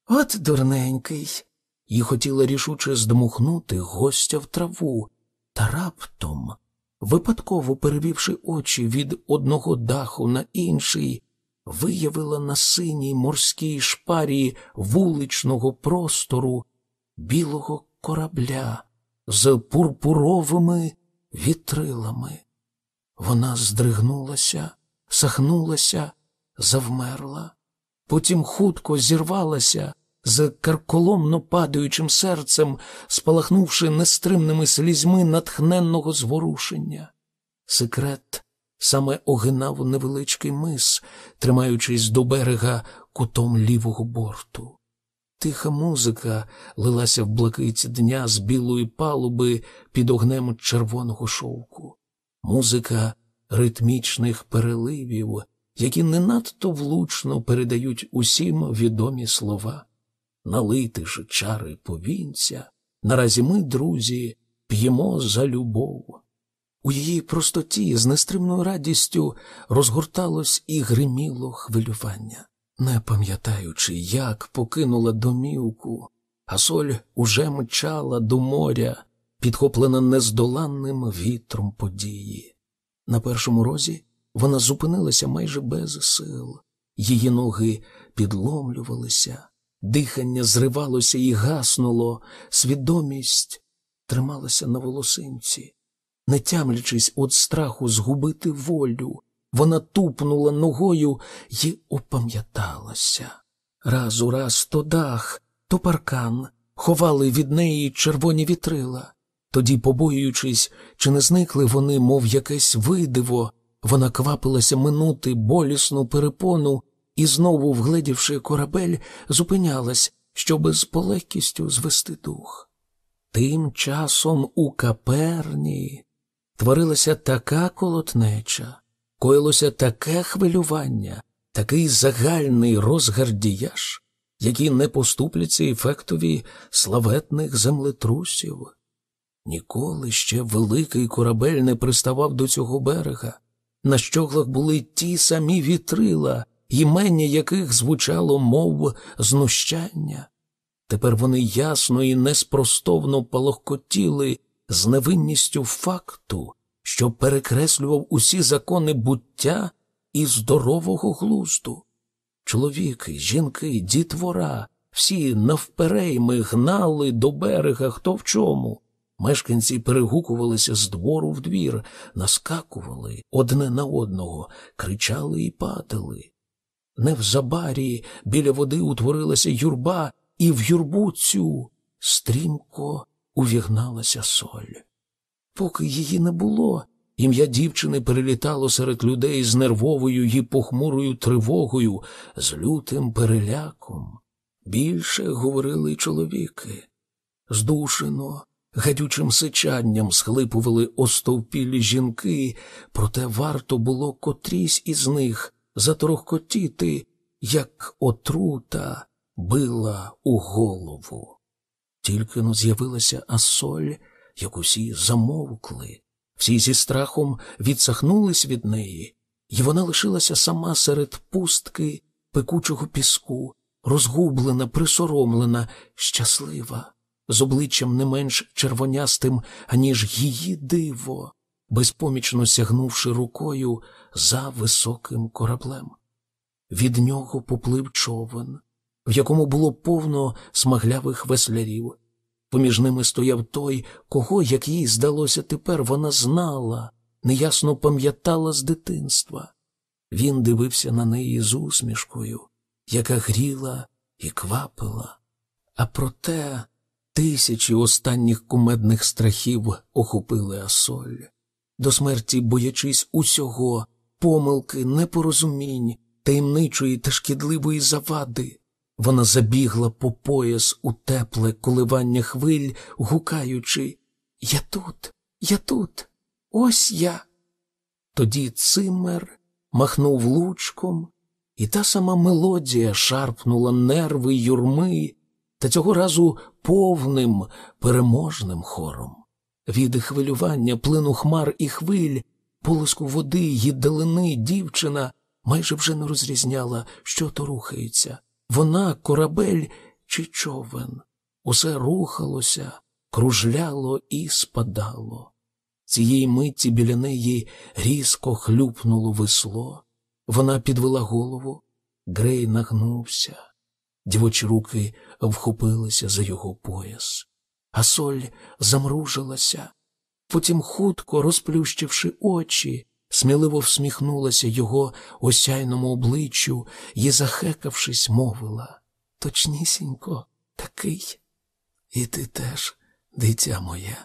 От дурненький. І хотіла рішуче здмухнути гостя в траву, та раптом, випадково перевівши очі від одного даху на інший, виявила на синій морській шпарі вуличного простору білого корабля з пурпуровими вітрилами. Вона здригнулася, сахнулася, завмерла, потім хутко зірвалася з карколомно падаючим серцем, спалахнувши нестримними слізьми натхненного зворушення. Секрет саме огинав невеличкий мис, тримаючись до берега кутом лівого борту. Тиха музика лилася в блакиті дня з білої палуби під огнем червоного шовку, музика ритмічних переливів, які не надто влучно передають усім відомі слова. Налити ж чари повінця, наразі ми, друзі, п'ємо за любов. У її простоті з нестримною радістю розгорталось і гриміло хвилювання. Не пам'ятаючи, як покинула домівку, а соль уже мчала до моря, підхоплена нездоланним вітром події. На першому розі вона зупинилася майже без сил, її ноги підломлювалися, дихання зривалося і гаснуло, свідомість трималася на волосинці. Не тямлячись від страху згубити волю, вона тупнула ногою і опам'яталася. Раз у раз то дах, то паркан ховали від неї червоні вітрила. Тоді, побоюючись, чи не зникли вони, мов якесь видиво, вона квапилася минути болісну перепону і, знову, вгледівши корабель, зупинялась, щоби з полегкістю звести дух. Тим часом у каперні творилася така колотнеча, коїлося таке хвилювання, такий загальний розгардіяж, які не поступляться ефектові славетних землетрусів. Ніколи ще великий корабель не приставав до цього берега. На щоглах були ті самі вітрила, імення яких звучало, мов знущання. Тепер вони ясно і неспростовно палохкотіли з невинністю факту, що перекреслював усі закони буття і здорового глузду. Чоловіки, жінки, дітвора, всі навперейми гнали до берега хто в чому. Мешканці перегукувалися з двору в двір, наскакували одне на одного, кричали і падали. Невзабарі біля води утворилася юрба, і в юрбу цю стрімко увігналася соль. Поки її не було, ім'я дівчини перелітало серед людей з нервовою і похмурою тривогою, з лютим переляком. Більше говорили чоловіки. Здушено, гадючим сичанням схлипували остовпілі жінки, проте варто було котрісь із них заторохкотіти, як отрута била у голову. Тільки но з'явилася Асоль, як усі замовкли, всі зі страхом відсахнулись від неї, і вона лишилася сама серед пустки пекучого піску, розгублена, присоромлена, щаслива, з обличчям не менш червонястим, аніж її диво, безпомічно сягнувши рукою за високим кораблем. Від нього поплив човен, в якому було повно смаглявих веслярів. Поміж ними стояв той, кого, як їй здалося тепер, вона знала, неясно пам'ятала з дитинства. Він дивився на неї з усмішкою, яка гріла і квапила. А проте тисячі останніх кумедних страхів охопили Асоль, до смерті боячись усього, помилки, непорозумінь, таємничої та шкідливої завади. Вона забігла по пояс у тепле коливання хвиль, гукаючи Я тут, я тут, ось я. Тоді цимер махнув лучком, і та сама мелодія шарпнула нерви юрми, та цього разу повним переможним хором. Від хвилювання, плину хмар і хвиль, полиску води й далини дівчина майже вже не розрізняла, що то рухається. Вона корабель чи човен. Усе рухалося, кружляло і спадало. Цієї митті біля неї різко хлюпнуло весло. Вона підвела голову, Грей нагнувся. Дівочі руки вхопилися за його пояс, а соль замружилася. Потім, хутко розплющивши очі, сміливо всміхнулася його осяйному обличчю і, захекавшись, мовила Точнісінько, такий. І ти теж, дитя моє,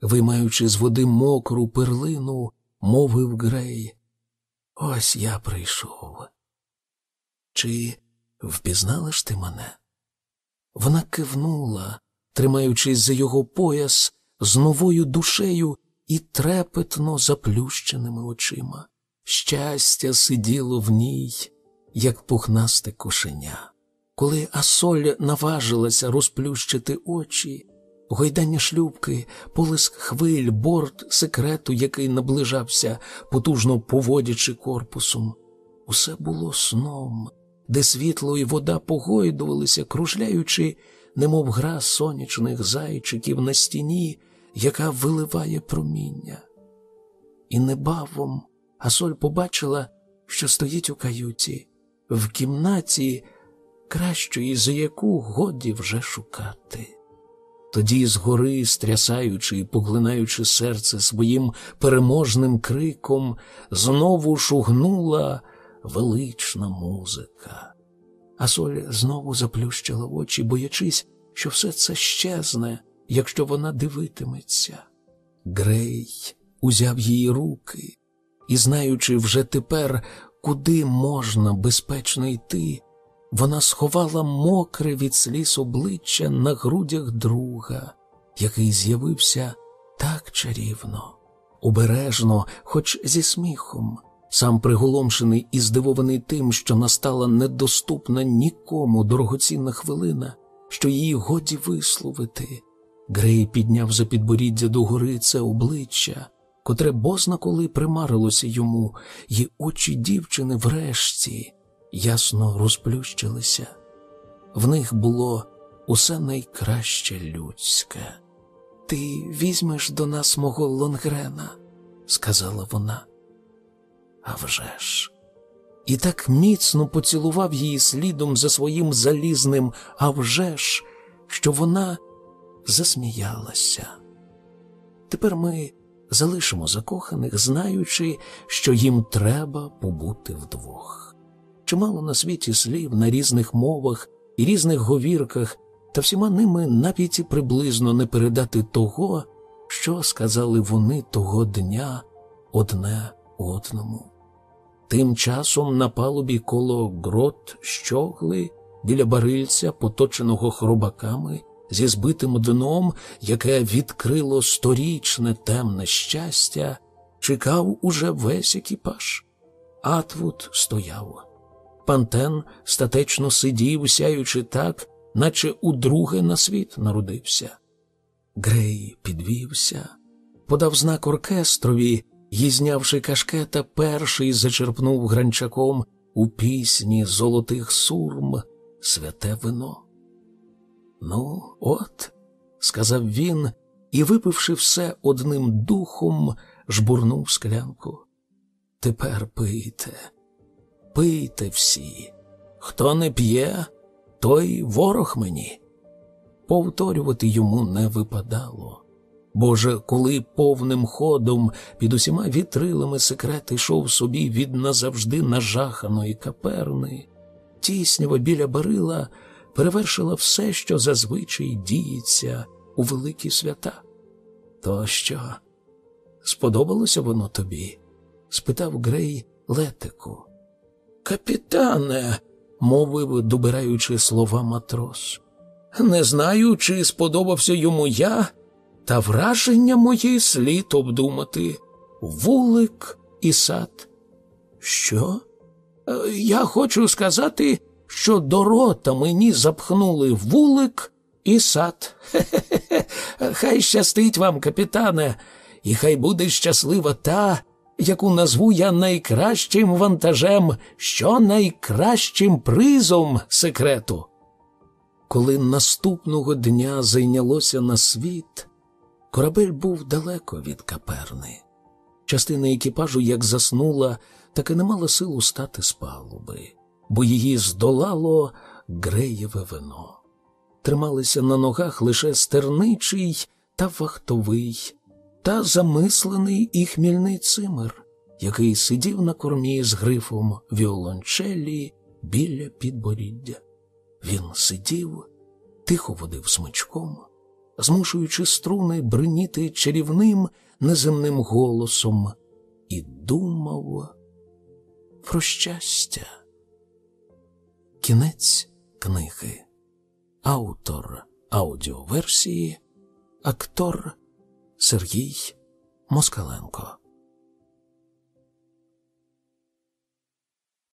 виймаючи з води мокру перлину, мовив Грей. Ось я прийшов. Чи впізнала ж ти мене? Вона кивнула, тримаючись за його пояс з новою душею і трепетно заплющеними очима. Щастя сиділо в ній, як пухнасте кошеня. Коли Асоль наважилася розплющити очі, гойдання шлюбки, полиск хвиль, борт секрету, який наближався, потужно поводячи корпусом, усе було сном, де світло і вода погойдувалися, кружляючи, немов гра сонячних зайчиків на стіні, яка виливає проміння. І небавом Асоль побачила, що стоїть у каюті, в кімнаті, кращої, за яку годі вже шукати. Тоді, згори, стрясаючи і поглинаючи серце своїм переможним криком, знову шугнула велична музика. Асоль знову заплющила очі, боячись, що все це щезне, якщо вона дивитиметься. Грей узяв її руки і, знаючи вже тепер, куди можна безпечно йти, вона сховала мокре від сліз обличчя на грудях друга, який з'явився так чарівно, обережно, хоч зі сміхом, сам приголомшений і здивований тим, що настала недоступна нікому дорогоцінна хвилина, що її годі висловити. Грей підняв за підборіддя догори це обличчя, котре бозна коли примарилося йому, і очі дівчини врешті ясно розплющилися. В них було усе найкраще людське. Ти візьмеш до нас мого Лонгрена, сказала вона. «А вже ж!» І так міцно поцілував її слідом за своїм залізним «А вже ж!», що вона засміялася. Тепер ми залишимо закоханих, знаючи, що їм треба побути вдвох. Чимало на світі слів на різних мовах і різних говірках, та всіма ними навіть приблизно не передати того, що сказали вони того дня одне одному. Тим часом на палубі коло грот щогли біля барильця, поточеного хробаками, зі збитим дном, яке відкрило сторічне темне щастя, чекав уже весь екіпаж. Атвуд стояв. Пантен статечно сидів, сяючи так, наче удруге на світ народився. Грей підвівся, подав знак оркестрові і, знявши кашкета, перший зачерпнув гранчаком у пісні золотих сурм святе вино. Ну, от, сказав він і, випивши все одним духом, жбурнув склянку. Тепер пийте, пийте всі. Хто не п'є, той ворог мені. Повторювати йому не випадало. Боже, коли повним ходом під усіма вітрилами секрет йшов собі від назавжди нажаханої каперни, тіснява біля барила перевершила все, що зазвичай діється у великі свята. То що? Сподобалося воно тобі? спитав Грей Летику. Капітане, мовив, добираючи слова матрос. Не знаю, чи сподобався йому я, та враження мої слід обдумати вулик і сад. Що? Е, я хочу сказати, що до рота мені запхнули вулик і сад. Хе-хе-хе, хай щастить вам, капітане, і хай буде щаслива та, яку назву я найкращим вантажем, що найкращим призом секрету. Коли наступного дня зайнялося на світ, корабель був далеко від каперни. Частина екіпажу як заснула, так і не мала сил стати з палуби, бо її здолало греєве вино. Трималися на ногах лише стерничий та вахтовий, та замислений і хмільний цимер, який сидів на кормі з грифом віолончелі біля підборіддя. Він сидів, тихо водив смичком, змушуючи струни бриніти чарівним неземним голосом, і думав про щастя. Кінець книги. Автор аудіоверсії, актор Сергій Москаленко.